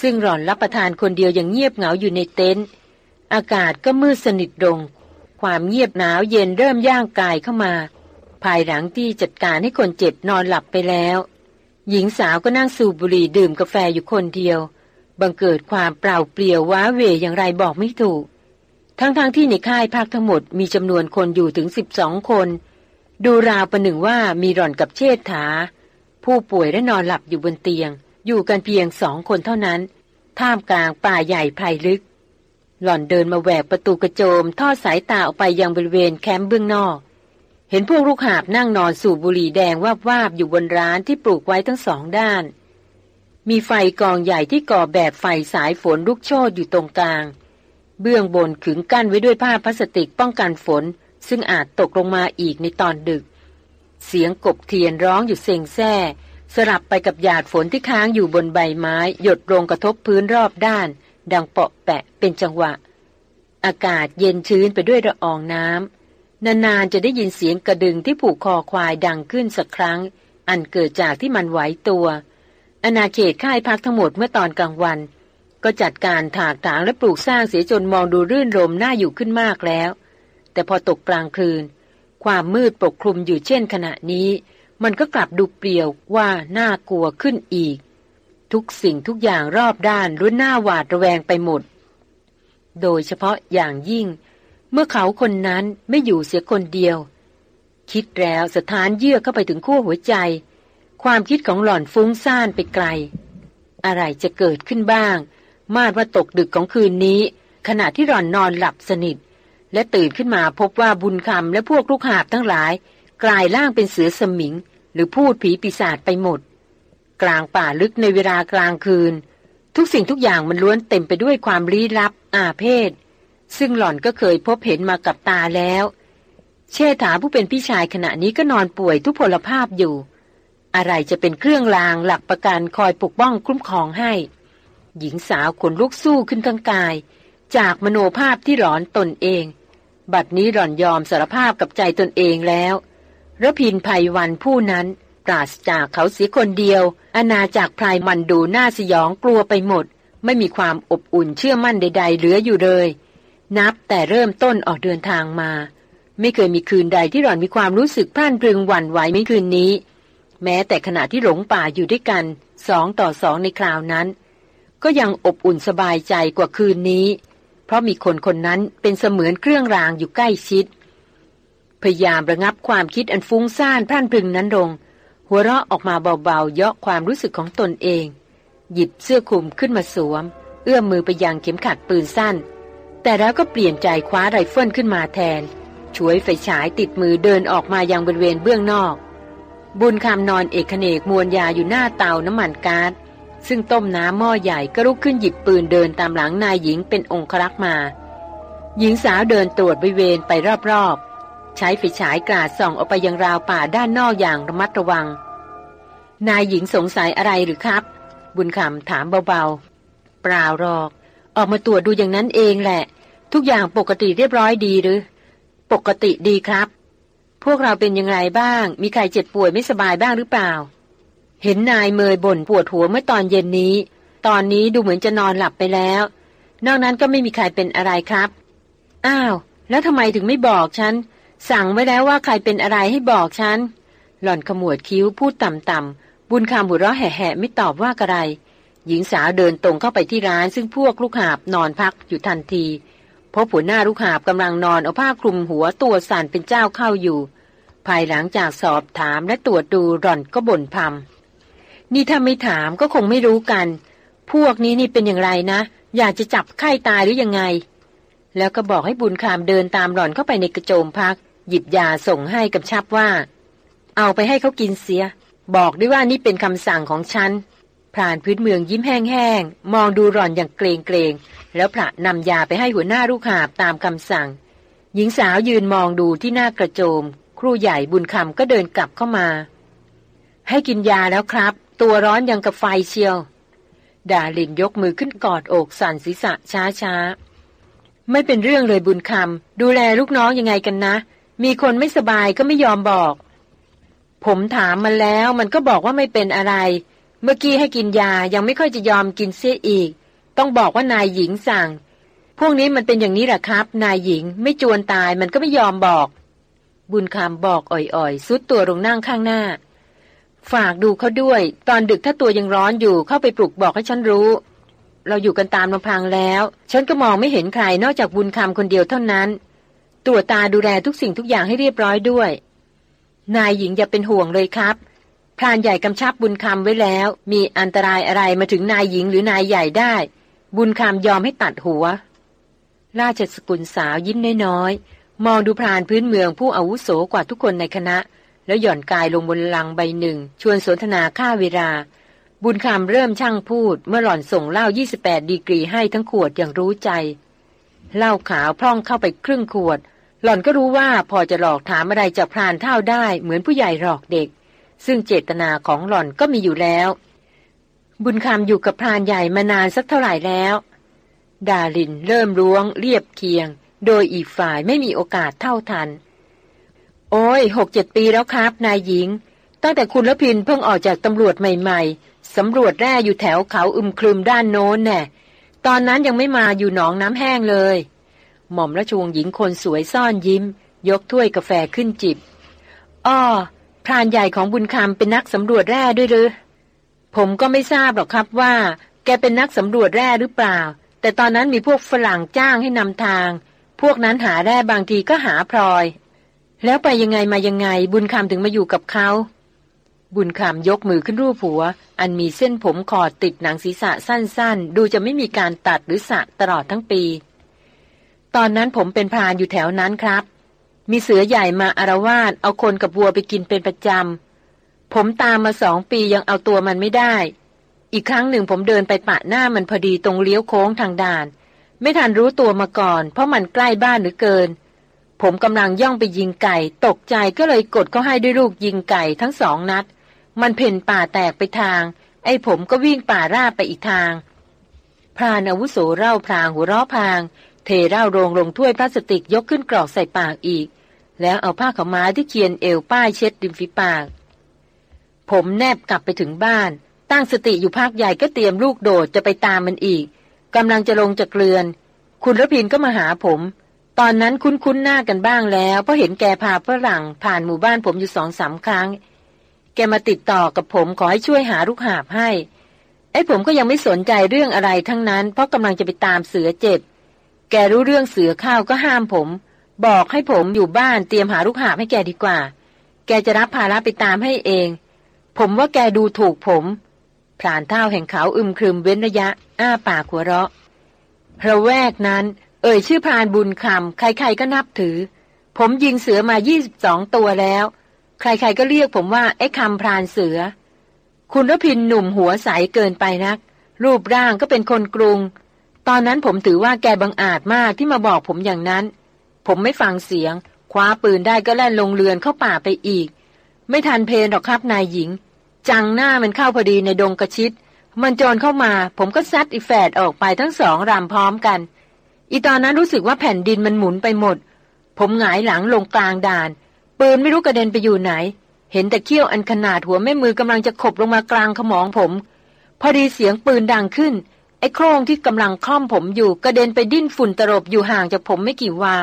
ซึ่งหล่อนรับประทานคนเดียวอย่างเงียบเหงาอยู่ในเต็นท์อากาศก็มืดสนิทลง ความเงียบหนาวเย็นเริ่มย่างกายเข้ามา ภายหลังที่จัดการให้คนเจ็บนอนหลับไปแล้ว หญิงสาวก็นั่งสูบบุหรี่ดื่มกาแฟอยู่คนเดียว บังเกิดความเปล่าเปลี่ยวว้าเวอย่างไรบอกไม่ถูก ทั้งๆทที่ในค่ายพักทั้งหมดมีจำนวนคนอยู่ถึงสิบสองคน ดูราวประหนึ่งว่ามีหล่อนกับเชษฐา ผู้ป่วยและนอนหลับอยู่บนเตียง อยู่กันเพียงสองคนเท่านั้น ท่ามกลางป่าใหญ่ไพลึก หล่อนเดินมาแหวกประตูกระโจม ทอดสายตาออกไปยังบริเวณแคมป์เบื้องนอก เห็นพวกลูกหาบนั่งนอนสูบบุหรี่แดงวาบวาบอยู่บนร้านที่ปลูกไว้ทั้งสองด้าน มีไฟกองใหญ่ที่ก่อแบบไฟสายฝนลุกโชนอยู่ตรงกลาง เบื้องบนขึงกั้นไว้ด้วยผ้าพลาสติกป้องกันฝน ซึ่งอาจตกลงมาอีกในตอนดึก เสียงกบเทียนร้องอยู่เซ็งแซ่สลับไปกับหยาดฝนที่ค้างอยู่บนใบไม้ หยดลงกระทบพื้นรอบด้าน ดังเปาะแปะเป็นจังหวะ อากาศเย็นชื้นไปด้วยละอองน้ำนานๆจะได้ยินเสียงกระดึงที่ผูกคอควายดังขึ้นสักครั้ง อันเกิดจากที่มันไหวตัวอาณาเขตค่ายพักทั้งหมดเมื่อตอนกลางวัน ก็จัดการถากถางและปลูกสร้างเสียจนมองดูรื่นรมน่าอยู่ขึ้นมากแล้ว แต่พอตกกลางคืน ความมืดปกคลุมอยู่เช่นขณะนี้ มันก็กลับดูเปลี่ยวว่าน่ากลัวขึ้นอีก ทุกสิ่งทุกอย่างรอบด้านรุนหน้าหวาดระแวงไปหมด โดยเฉพาะอย่างยิ่ง เมื่อเขาคนนั้นไม่อยู่เสียคนเดียว คิดแล้วสถานเยื่อเข้าไปถึงขั้วหัวใจ ความคิดของหล่อนฟุ้งซ่านไปไกล อะไรจะเกิดขึ้นบ้าง มาดว่าตกดึกของคืนนี้ ขณะที่หล่อนนอนหลับสนิท และตื่นขึ้นมาพบว่าบุญคำและพวกลูกหาบทั้งหลาย กลายร่างเป็นเสือสมิง หรือพูดผีปีศาจไปหมด กลางป่าลึกในเวลากลางคืน ทุกสิ่งทุกอย่างมันล้วนเต็มไปด้วยความลี้ลับอาเพศ ซึ่งหล่อนก็เคยพบเห็นมากับตาแล้ว เชษฐาผู้เป็นพี่ชายขณะนี้ก็นอนป่วยทุพพลภาพอยู่ อะไรจะเป็นเครื่องรางหลักประกันคอยปกป้องคุ้มครองให้ หญิงสาวขนลุกสู้ขึ้นทั้งกาย จากมโนภาพที่หลอนตนเอง บัดนี้หล่อนยอมสารภาพกับใจตนเองแล้วระพินภัยวันผู้นั้น ปราศจากเขาเสียคนเดียว อาณาจากพรายมันดูน้าสยองกลัวไปหมด ไม่มีความอบอุ่นเชื่อมั่นใด ๆ เหลืออยู่เลย นับแต่เริ่มต้นออกเดินทางมา ไม่เคยมีคืนใดที่หล่อนมีความรู้สึกพร่านพรึงหวั่นไหวไม่คืนนี้ แม้แต่ขณะที่หลงป่าอยู่ด้วยกันสองต่อสองในคราวนั้น ก็ยังอบอุ่นสบายใจกว่าคืนนี้ เพราะมีคนคนนั้นเป็นเสมือนเครื่องรางอยู่ใกล้ชิดพยายามระงับความคิดอันฟุ้งซ่านพร่านพรึงนั้นลง หัวเราะออกมาเบาๆ เยาะความรู้สึกของตนเอง หยิบเสื้อคลุมขึ้นมาสวม เอื้อมมือไปยังเข็มขัดปืนสั้น แต่แล้วก็เปลี่ยนใจคว้าไรเฟิลขึ้นมาแทน ช่วยไฟฉายติดมือเดินออกมายังบริเวณเบื้องนอก บุญคำนอนเอกเนกมวลยาอยู่หน้าเตาน้ำมันกา๊าซซึ่งต้มน้ำหม้อใหญ่ก็ลุกขึ้นหยิบปืนเดินตามหลังนายหญิงเป็นองครักษ์มา หญิงสาวเดินตรวจบริเวณไปรอบๆ ใช้ไฟฉายกราดส่องออกไปยังราวป่าด้านนอกอย่างระมัดระวัง นายหญิงสงสัยอะไรหรือครับ บุญคำถามเบาๆ เปล่าหรอก ออกมาตรวจดูอย่างนั้นเองแหละ ทุกอย่างปกติเรียบร้อยดีหรือ ปกติดีครับ พวกเราเป็นยังไงบ้าง มีใครเจ็บป่วยไม่สบายบ้างหรือเปล่า เห็นนายเมยบ่นปวดหัวเมื่อตอนเย็นนี้ ตอนนี้ดูเหมือนจะนอนหลับไปแล้ว นอกนั้นก็ไม่มีใครเป็นอะไรครับ อ้าว แล้วทำไมถึงไม่บอกฉัน สั่งไว้แล้วว่าใครเป็นอะไรให้บอกฉัน หล่อนขมวดคิ้วพูดต่ำๆบุญคำหัวเราะแห่ๆไม่ตอบว่าอะไร หญิงสาวเดินตรงเข้าไปที่ร้าน ซึ่งพวกลูกหาบนอนพักอยู่ทันทีพบหัวหน้าลูกหาบกำลังนอนเอาผ้าคลุมหัวตัวสั่นเป็นเจ้าเข้าอยู่ ภายหลังจากสอบถามและตรวจดูหล่อนก็บ่นพำนี่ถ้าไม่ถามก็คงไม่รู้กัน พวกนี้นี่เป็นอย่างไรนะ อยากจะจับไข้ตายหรือยังไง แล้วก็บอกให้บุญคามเดินตามหล่อนเข้าไปในกระโจมพัก หยิบยาส่งให้กับชับว่า เอาไปให้เขากินเสีย บอกด้วยว่านี่เป็นคำสั่งของฉันพรานพื้นเมืองยิ้มแห้งๆ มองดูร่อนอย่างเกรงเกรงแล้วพระนำยาไปให้หัวหน้าลูกหาบตามคำสั่ง หญิงสาวยืนมองดูที่หน้ากระโจม ครูใหญ่บุญคำก็เดินกลับเข้ามา ให้กินยาแล้วครับ ตัวร้อนยังกับไฟเชียว ดาลินยกมือขึ้นกอดอกสั่นศีรษะช้าๆ ไม่เป็นเรื่องเลยบุญคำดูแลลูกน้องยังไงกันนะ มีคนไม่สบายก็ไม่ยอมบอก ผมถามมันแล้วมันก็บอกว่าไม่เป็นอะไร เมื่อกี้ให้กินยายังไม่ค่อยจะยอมกินเสียอีก ต้องบอกว่านายหญิงสั่ง พวกนี้มันเป็นอย่างนี้แหละครับ นายหญิงไม่จวนตายมันก็ไม่ยอมบอก บุญคำบอกอ่อยๆซุดตัวลงนั่งข้างหน้า ฝากดูเขาด้วย ตอนดึกถ้าตัวยังร้อนอยู่เข้าไปปลุกบอกให้ฉันรู้ เราอยู่กันตามลำพังแล้ว ฉันก็มองไม่เห็นใครนอกจากบุญคำคนเดียวเท่านั้น ตรวจตาดูแลทุกสิ่งทุกอย่างให้เรียบร้อยด้วย นายหญิงอย่าเป็นห่วงเลยครับ พรานใหญ่กำชับบุญคำไว้แล้ว มีอันตรายอะไรมาถึงนายหญิงหรือนายใหญ่ได้ บุญคำยอมให้ตัดหัว ราชสกุลสาวยิ้มน้อยๆ มองดูพรานพื้นเมืองผู้อาวุโสกว่าทุกคนในคณะ แล้วหย่อนกายลงบนลังใบหนึ่ง ชวนสนทนาค่าเวลา บุญคำเริ่มช่างพูด เมื่อหล่อนส่งเหล้า28 ดีกรีให้ทั้งขวดอย่างรู้ใจ เหล้าขาวพร่องเข้าไปครึ่งขวด หล่อนก็รู้ว่าพอจะหลอกถามอะไรจากพรานเท่าได้เหมือนผู้ใหญ่หลอกเด็ก ซึ่งเจตนาของหล่อนก็มีอยู่แล้ว บุญคำอยู่กับพรานใหญ่มานานสักเท่าไหร่แล้ว ดาลินเริ่มร้วง เรียบเคียง โดยอีกฝ่ายไม่มีโอกาสเท่าทัน โอ้ยหกเจ็ดปีแล้วครับ นายหญิง ตั้งแต่คุณละพินเพิ่งออกจากตำรวจใหม่ ๆสำรวจแร่อยู่แถวเขาอึมครึมด้านโน้นแน่ ตอนนั้นยังไม่มาอยู่หนองน้ำแห้งเลย หม่อมราชวงศ์หญิงคนสวยซ่อนยิ้ม ยกถ้วยกาแฟขึ้นจิบ อ้อ พรานใหญ่ของบุญคำเป็นนักสำรวจแร่ด้วยหรือ ผมก็ไม่ทราบหรอกครับว่า แกเป็นนักสำรวจแร่หรือเปล่า แต่ตอนนั้นมีพวกฝรั่งจ้างให้นำทาง พวกนั้นหาแร่บางทีก็หาพลอย แล้วไปยังไงมายังไงบุญคำถึงมาอยู่กับเขา บุญคำยกมือขึ้นรูปหัว อันมีเส้นผมขอดติดหนังศีรษะสั้นๆ ดูจะไม่มีการตัดหรือสะตลอดทั้งปี ตอนนั้นผมเป็นพรานอยู่แถวนั้นครับ มีเสือใหญ่มาอารวาสเอาคนกับวัวไปกินเป็นประจำ ผมตามมาสองปียังเอาตัวมันไม่ได้ อีกครั้งหนึ่งผมเดินไปปะหน้ามันพอดีตรงเลี้ยวโค้งทางด่าน ไม่ทันรู้ตัวมาก่อน เพราะมันใกล้บ้านหรือเกินผมกำลังย่องไปยิงไก่ ตกใจก็เลยกดเขาให้ด้วยลูกยิงไก่ทั้งสองนัด มันเพ่นป่าแตกไปทาง ไอ้ผมก็วิ่งป่าราบไปอีกทาง พรานอาวุโสเล่าพรางหัวเราะพาง เทเล้าโรงลงถ้วยพลาสติกยกขึ้นกรอกใส่ปากอีก แล้วเอาผ้าขาวม้าที่เคียนเอวป้ายเช็ดริมฝีปาก ผมแนบกลับไปถึงบ้าน ตั้งสติอยู่ภาคใหญ่ก็เตรียมลูกโดดจะไปตามมันอีกกำลังจะลงจากเรือน คุณรพินก็มาหาผม ตอนนั้นคุ้นๆหน้ากันบ้างแล้วเพราะเห็นแกพาฝรั่งผ่านหมู่บ้านผมอยู่สองสามครั้ง แกมาติดต่อกับผมขอให้ช่วยหาลูกหาบให้ ไอ้ผมก็ยังไม่สนใจเรื่องอะไรทั้งนั้น เพราะกำลังจะไปตามเสือเจ็บแกรู้เรื่องเสือข้าวก็ห้ามผม บอกให้ผมอยู่บ้านเตรียมหาลูกหาบให้แกดีกว่า แกจะรับภาระไปตามให้เอง ผมว่าแกดูถูกผมพรานเท่าแห่งเขาอึมครึมเว้นระยะ อ้าปากหัวเราะพระแวกนั้น เอ่ยชื่อพรานบุญคำใครๆก็นับถือ ผมยิงเสือมา 22 ตัวแล้ว ใครๆก็เรียกผมว่าไอ้คำพรานเสือ คุณรพินหนุ่มหัวใสเกินไปนัก รูปร่างก็เป็นคนกรุง ตอนนั้นผมถือว่าแกบังอาจมากที่มาบอกผมอย่างนั้น ผมไม่ฟังเสียง คว้าปืนได้ก็แล่นลงเรือนเข้าป่าไปอีก ไม่ทันเพนหรอกครับนายหญิง จังหน้ามันเข้าพอดีในดงกระชิด มันโจรเข้ามา ผมก็ซัดอีแฝดออกไปทั้งสองรำพร้อมกัน อีตอนนั้นรู้สึกว่าแผ่นดินมันหมุนไปหมด ผมหงายหลังลงกลางด่าน ปืนไม่รู้กระเด็นไปอยู่ไหน เห็นแต่เขี้ยวอันขนาดหัวแม่มือกำลังจะขบลงมากลางขมองผม พอดีเสียงปืนดังขึ้น ไอ้โครงที่กำลังคล่อมผมอยู่กระเด็นไปดิ้นฝุ่นตลบอยู่ห่างจากผมไม่กี่วา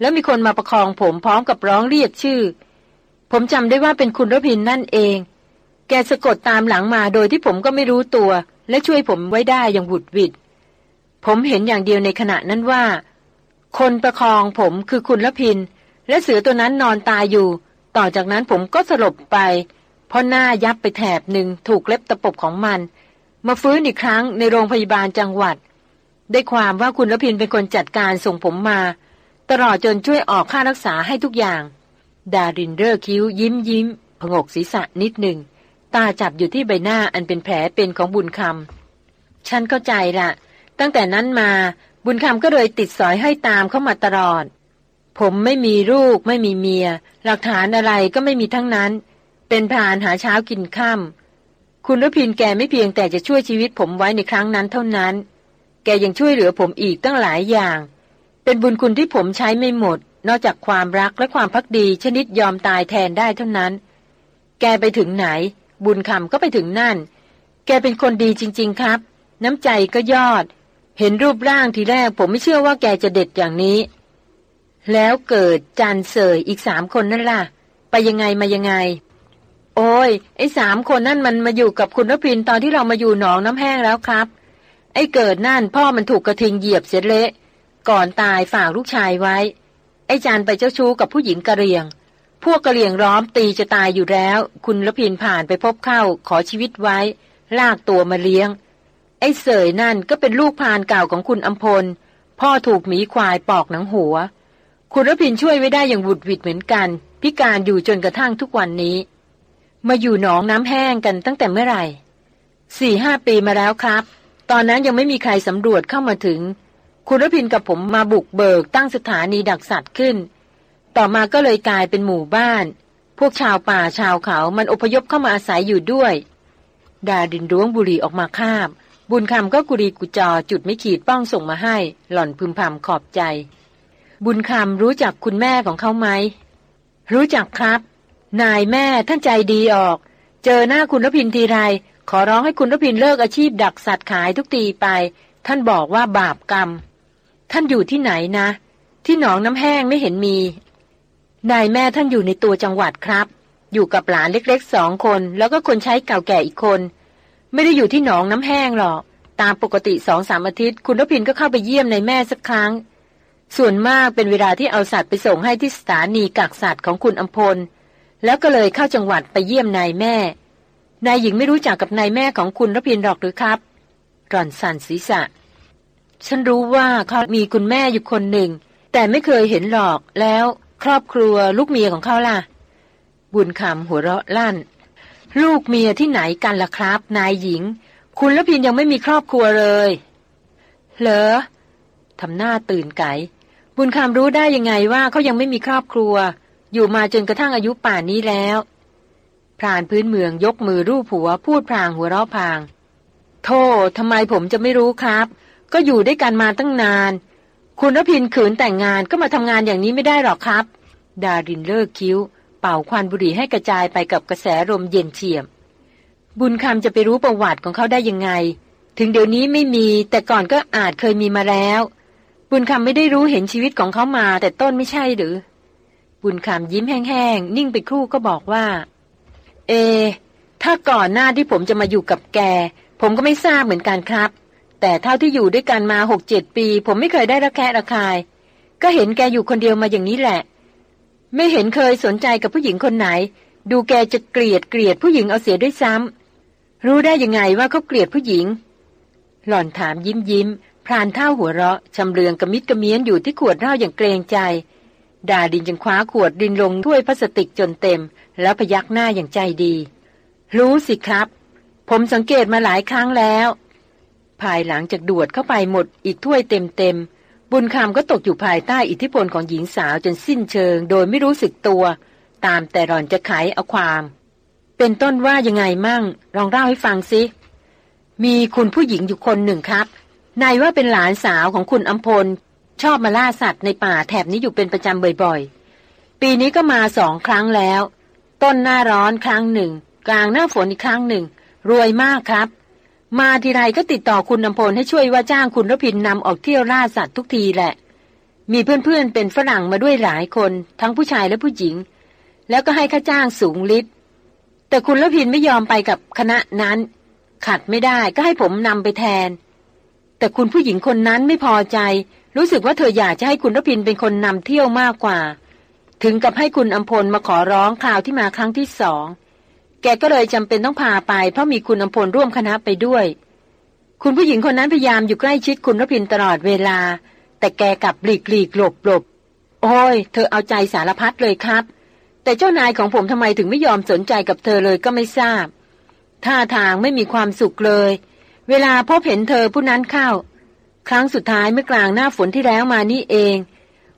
แล้วมีคนมาประคองผมพร้อมกับร้องเรียกชื่อ ผมจำได้ว่าเป็นคุณรพินนั่นเอง แกสะกดตามหลังมาโดยที่ผมก็ไม่รู้ตัว และช่วยผมไว้ได้อย่างบุดวิดผมเห็นอย่างเดียวในขณะนั้นว่า คนประคองผมคือคุณรพิน และเสือตัวนั้นนอนตายอยู่ ต่อจากนั้นผมก็สลบไป เพราะหน้ายับไปแถบหนึ่งถูกเล็บตะปบของมัน มาฟื้นอีกครั้งในโรงพยาบาลจังหวัด ได้ความว่าคุณรพินเป็นคนจัดการส่งผมมา ตลอดจนช่วยออกค่ารักษาให้ทุกอย่าง ดารินเดอร์คิ้วยิ้มยิ้มผงกศีรษะนิดหนึ่ง ตาจับอยู่ที่ใบหน้าอันเป็นแผลเป็นของบุญคำฉันเข้าใจละตั้งแต่นั้นมาบุญคำก็เลยติดสอยให้ตามเข้ามาตลอด ผมไม่มีลูก ไม่มีเมีย หลักฐานอะไรก็ไม่มีทั้งนั้น เป็นพานหาเช้ากินค่ำคุณรพินแกไม่เพียงแต่จะช่วยชีวิตผมไว้ในครั้งนั้นเท่านั้น แกยังช่วยเหลือผมอีกตั้งหลายอย่าง เป็นบุญคุณที่ผมใช้ไม่หมด นอกจากความรักและความพักดีชนิดยอมตายแทนได้เท่านั้น แกไปถึงไหน บุญคำก็ไปถึงนั่น แกเป็นคนดีจริง ๆครับ น้ำใจก็ยอด เห็นรูปร่างทีแรกผมไม่เชื่อว่าแกจะเด็ดอย่างนี้ แล้วเกิดจันเสยอีกสามคนนั่นล่ะ ไปยังไงมายังไง โอ้ย ไอ้สามคนนั่นมันมาอยู่กับคุณรพินตอนที่เรามาอยู่หนองน้ำแห้งแล้วครับ ไอ้เกิดนั่นพ่อมันถูกกระทิงเหยียบเสียเละ ก่อนตายฝากลูกชายไว้ ไอ้จันไปเจ้าชู้กับผู้หญิงกะเหรียง พวกกะเหรียงร้อมตีจะตายอยู่แล้ว คุณรพินผ่านไปพบเข้าขอชีวิตไว้ ลากตัวมาเลี้ยง ไอ้เสยนั่นก็เป็นลูกพานเก่าของคุณอัมพล พ่อถูกหมีควายปอกหนังหัว คุณรพินช่วยไว้ได้อย่างบุดวิดเหมือนกัน พิการอยู่จนกระทั่งทุกวันนี้ มาอยู่หนองน้ำแห้งกันตั้งแต่เมื่อไหร่สี่ห้าปีมาแล้วครับ ตอนนั้นยังไม่มีใครสำรวจเข้ามาถึง คุณรพินกับผมมาบุกเบิกตั้งสถานีดักสัตว์ขึ้น ต่อมาก็เลยกลายเป็นหมู่บ้าน พวกชาวป่าชาวเขามันอพยพเข้ามาอาศัยอยู่ด้วย ดาดินร้วงบุหรี่ออกมาคาบ บุญคำก็กุรีกุจอจุดไม่ขีดป้องส่งมาให้ หล่อนพึมพำขอบใจ บุญคำรู้จักคุณแม่ของเขาไหม รู้จักครับ นายแม่ท่านใจดีออก เจอหน้าคุณรพินทีไร ขอร้องให้คุณรพินเลิกอาชีพดักสัตว์ขายทุกทีไป ท่านบอกว่าบาปกรรม ท่านอยู่ที่ไหนนะ ที่หนองน้ำแห้งไม่เห็นมี นายแม่ท่านอยู่ในตัวจังหวัดครับ อยู่กับหลานเล็กๆสองคน แล้วก็คนใช้เก่าแก่อีกคน ไม่ได้อยู่ที่หนองน้ำแห้งหรอก ตามปกติสองสามอาทิตย์ คุณรพินก็เข้าไปเยี่ยมนายแม่สักครั้ง ส่วนมากเป็นเวลาที่เอาสัตว์ไปส่งให้ที่สถานีกักสัตว์ของคุณอัมพล แล้วก็เลยเข้าจังหวัดไปเยี่ยมนายแม่ นายหญิงไม่รู้จักกับนายแม่ของคุณรพินหรอกหรือครับร่อนสันศีรษะ ฉันรู้ว่าเขามีคุณแม่อยู่คนหนึ่ง แต่ไม่เคยเห็นหรอกแล้วครอบครัวลูกเมียของเขาล่ะ บุญคำหัวเราะลั่น ลูกเมียที่ไหนกันล่ะครับ นายหญิง คุณรพินยังไม่มีครอบครัวเลย เหรอทำหน้าตื่นไก บุญคำรู้ได้ยังไงว่าเขายังไม่มีครอบครัว อยู่มาจนกระทั่งอายุป่านนี้แล้วพรานพื้นเมืองยกมือรูปหัวพูดพรางหัวเราะพาง โธ่ทำไมผมจะไม่รู้ครับ ก็อยู่ด้วยกันมาตั้งนาน คุณรพินขืนแต่งงานก็มาทำงานอย่างนี้ไม่ได้หรอกครับ ดารินเลิกคิ้ว เป่าควันบุหรี่ให้กระจายไปกับกระแสลมเย็นเฉียบบุญคำจะไปรู้ประวัติของเขาได้ยังไง ถึงเดี๋ยวนี้ไม่มีแต่ก่อนก็อาจเคยมีมาแล้ว บุญคำไม่ได้รู้เห็นชีวิตของเขามา แต่ต้นไม่ใช่หรือ บุญคำยิ้มแห้งๆ นิ่งไปครู่ก็บอกว่า เอ ถ้าก่อนหน้าที่ผมจะมาอยู่กับแก ผมก็ไม่ทราบเหมือนกันครับ แต่เท่าที่อยู่ด้วยกันมาหกเจ็ดปี ผมไม่เคยได้ระแคะระคาย ก็เห็นแกอยู่คนเดียวมาอย่างนี้แหละ ไม่เห็นเคยสนใจกับผู้หญิงคนไหน ดูแกจะเกลียดเกลียดผู้หญิงเอาเสียด้วยซ้ำรู้ได้ยังไงว่าเขาเกลียดผู้หญิง หล่อนถามยิ้มยิ้ม พรานเท่าหัวเราะชำเลืองกระมิดกระเมียนอยู่ที่ขวดเหล้าอย่างเกรงใจ ดาดินจึงคว้าขวดดินลงถ้วยพลาสติกจนเต็ม แล้วพยักหน้าอย่างใจดี รู้สิครับ ผมสังเกตมาหลายครั้งแล้ว ภายหลังจากดวดเข้าไปหมดอีกถ้วยเต็มเต็มบุญคำก็ตกอยู่ภายใต้อิทธิพลของหญิงสาวจนสิ้นเชิง โดยไม่รู้สึกตัว ตามแต่หล่อนจะไขเอาความ เป็นต้นว่ายังไงมั่งลองเล่าให้ฟังสิมีคุณผู้หญิงอยู่คนหนึ่งครับ นายว่าเป็นหลานสาวของคุณอัมพล ชอบมาล่าสัตว์ในป่าแถบนี้อยู่เป็นประจำบ่อยๆ ปีนี้ก็มาสองครั้งแล้ว ต้นหน้าร้อนครั้งหนึ่ง กลางหน้าฝนอีกครั้งหนึ่ง รวยมากครับ มาทีไรก็ติดต่อคุณอัมพลให้ช่วยว่าจ้างคุณรพินนำออกเที่ยวล่าสัตว์ทุกทีแหละ มีเพื่อนๆเป็นฝรั่งมาด้วยหลายคน ทั้งผู้ชายและผู้หญิง แล้วก็ให้ค่าจ้างสูงลิบแต่คุณรพินไม่ยอมไปกับคณะนั้น ขัดไม่ได้ก็ให้ผมนำไปแทน แต่คุณผู้หญิงคนนั้นไม่พอใจ รู้สึกว่าเธออยากจะให้คุณรพินเป็นคนนำเที่ยวมากกว่า ถึงกับให้คุณอัมพลมาขอร้องคราวที่มาครั้งที่สอง แกก็เลยจำเป็นต้องพาไป เพราะมีคุณอัมพลร่วมคณะไปด้วย คุณผู้หญิงคนนั้นพยายามอยู่ใกล้ชิดคุณรพินตลอดเวลา แต่แกกลับหลีกหลีกหลบหลบโอ้ย เธอเอาใจสารพัดเลยครับ แต่เจ้านายของผมทำไมถึงไม่ยอมสนใจกับเธอเลยก็ไม่ทราบท่าทางไม่มีความสุขเลย เวลาพบเห็นเธอผู้นั้นเข้า ครั้งสุดท้ายเมื่อกลางหน้าฝนที่แล้วมานี่เอง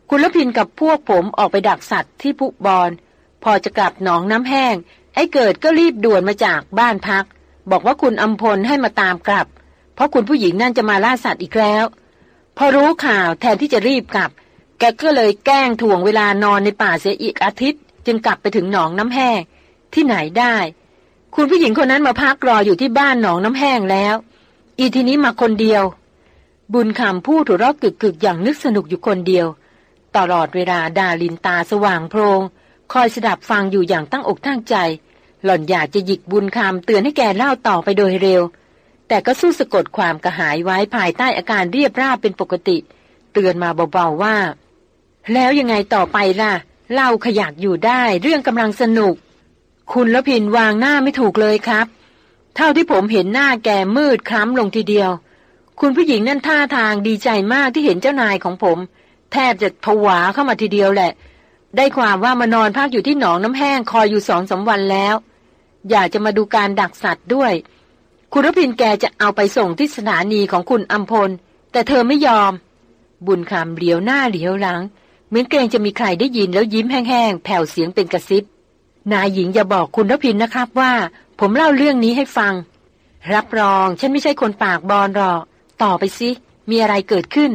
คุณลพินกับพวกผมออกไปดักสัตว์ที่พุบอน พอจะกลับหนองน้ำแห้ง ไอ้เกิดก็รีบด่วนมาจากบ้านพัก บอกว่าคุณอัมพลให้มาตามกลับ เพราะคุณผู้หญิงนั่นจะมาล่าสัตว์อีกแล้ว พอรู้ข่าวแทนที่จะรีบกลับ แกก็เลยแกล้งถ่วงเวลานอนในป่าเสียอีกอาทิตย์ จึงกลับไปถึงหนองน้ำแห้งที่ไหนได้ คุณผู้หญิงคนนั้นมาพักรออยู่ที่บ้านหนองน้ำแห้งแล้ว อีทีนี้มาคนเดียว บุญคำพูดถูรอกกึกกึกอย่างนึกสนุกอยู่คนเดียว ตลอดเวลาดาลินตาสว่างโพลงคอยสดับฟังอยู่อย่างตั้งอกตั้งใจ หล่อนอยากจะหยิกบุญคำเตือนให้แกเล่าต่อไปโดยเร็ว แต่ก็สู้สะกดความกระหายไว้ภายใต้อาการเรียบราบเป็นปกติ เตือนมาเบาๆว่า แล้วยังไงต่อไปล่ะ เล่าขยักอยู่ได้ เรื่องกำลังสนุก คุณละพินวางหน้าไม่ถูกเลยครับ เท่าที่ผมเห็นหน้าแกมืดคล้ำลงทีเดียว คุณผู้หญิงนั่นท่าทางดีใจมากที่เห็นเจ้านายของผม แทบจะผวาเข้ามาทีเดียวแหละ ได้ความว่ามานอนพักอยู่ที่หนองน้ำแห้งคอยอยู่สองสาวันแล้ว อยากจะมาดูการดักสัตว์ด้วย คุณรพินแกจะเอาไปส่งที่สถานีของคุณอัมพล แต่เธอไม่ยอม บุญคำเหลียวหน้าเหลียวหลัง เหมือนเกรงจะมีใครได้ยินแล้วยิ้มแห้งๆแผ่วเสียงเป็นกระซิบนายหญิงอย่าบอกคุณรพินนะครับว่า ผมเล่าเรื่องนี้ให้ฟัง รับรองฉันไม่ใช่คนปากบอลหรอก ต่อไปสิ มีอะไรเกิดขึ้น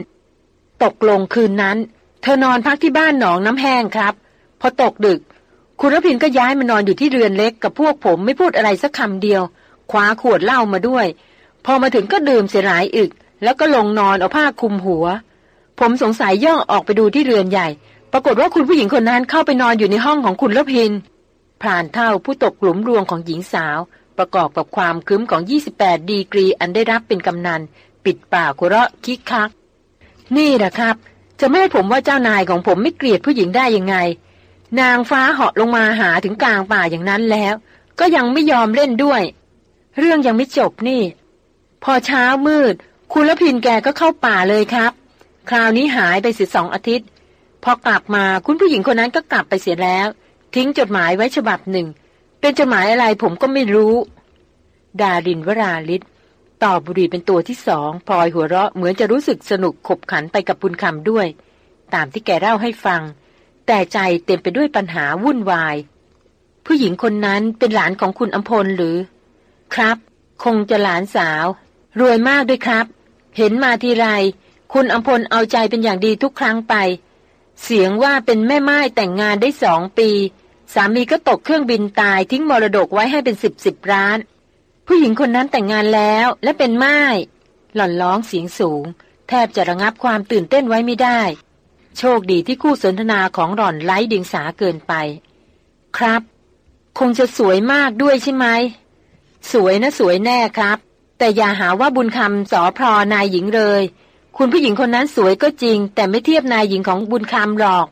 ตกลงคืนนั้น เธอนอนพักที่บ้านหนองน้ำแห้งครับ พอตกดึก คุณรพินก็ย้ายมานอนอยู่ที่เรือนเล็กกับพวกผมไม่พูดอะไรสักคำเดียว คว้าขวดเหล้ามาด้วย พอมาถึงก็ดื่มเสียหลายอึก แล้วก็ลงนอนเอาผ้าคลุมหัว ผมสงสัยย่องออกไปดูที่เรือนใหญ่ ปรากฏว่าคุณผู้หญิงคนนั้นเข้าไปนอนอยู่ในห้องของคุณรพิน พรานเท่าผู้ตกหลุมรวงของหญิงสาว ประกอบกับความคืมของ 28 ดีกรีอันได้รับเป็นกำนัน ปิดปากหัวเราะคิกคัก นี่แหละครับ จะไม่ให้ผมว่าเจ้านายของผมไม่เกลียดผู้หญิงได้ยังไง นางฟ้าเหาะลงมาหาถึงกลางป่าอย่างนั้นแล้ว ก็ยังไม่ยอมเล่นด้วย เรื่องยังไม่จบนี่ พอเช้ามืด คุณละพินแกก็เข้าป่าเลยครับ คราวนี้หายไปสิสองอาทิตย์ พอกลับมาคุณผู้หญิงคนนั้นก็กลับไปเสียแล้ว ทิ้งจดหมายไว้ฉบับหนึ่ง เป็นจดหมายอะไรผมก็ไม่รู้ ดารินวราลิศตอบบุรีเป็นตัวที่สองพลอยหัวเราะเหมือนจะรู้สึกสนุกขบขันไปกับบุญคำด้วย ตามที่แกเล่าให้ฟัง แต่ใจเต็มไปด้วยปัญหาวุ่นวาย ผู้หญิงคนนั้นเป็นหลานของคุณอัมพลหรือ ครับ คงจะหลานสาว รวยมากด้วยครับ เห็นมาทีไร คุณอำพลเอาใจเป็นอย่างดีทุกครั้งไป เสียงว่าเป็นแม่ไม้แต่งงานได้สองปี สามีก็ตกเครื่องบินตายทิ้งมรดกไว้ให้เป็นสิบสิบร้าน ผู้หญิงคนนั้นแต่งงานแล้วและเป็นไม้หล่อนร้องเสียงสูง แทบจะระงับความตื่นเต้นไว้ไม่ได้ โชคดีที่คู่สนทนาของหล่อนไร้ดิงสาเกินไป ครับ คงจะสวยมากด้วยใช่ไหม สวยนะสวยแน่ครับ แต่อย่าหาว่าบุญคำสอพรนายหญิงเลย คุณผู้หญิงคนนั้นสวยก็จริง แต่ไม่เทียบนายหญิงของบุญคำหรอก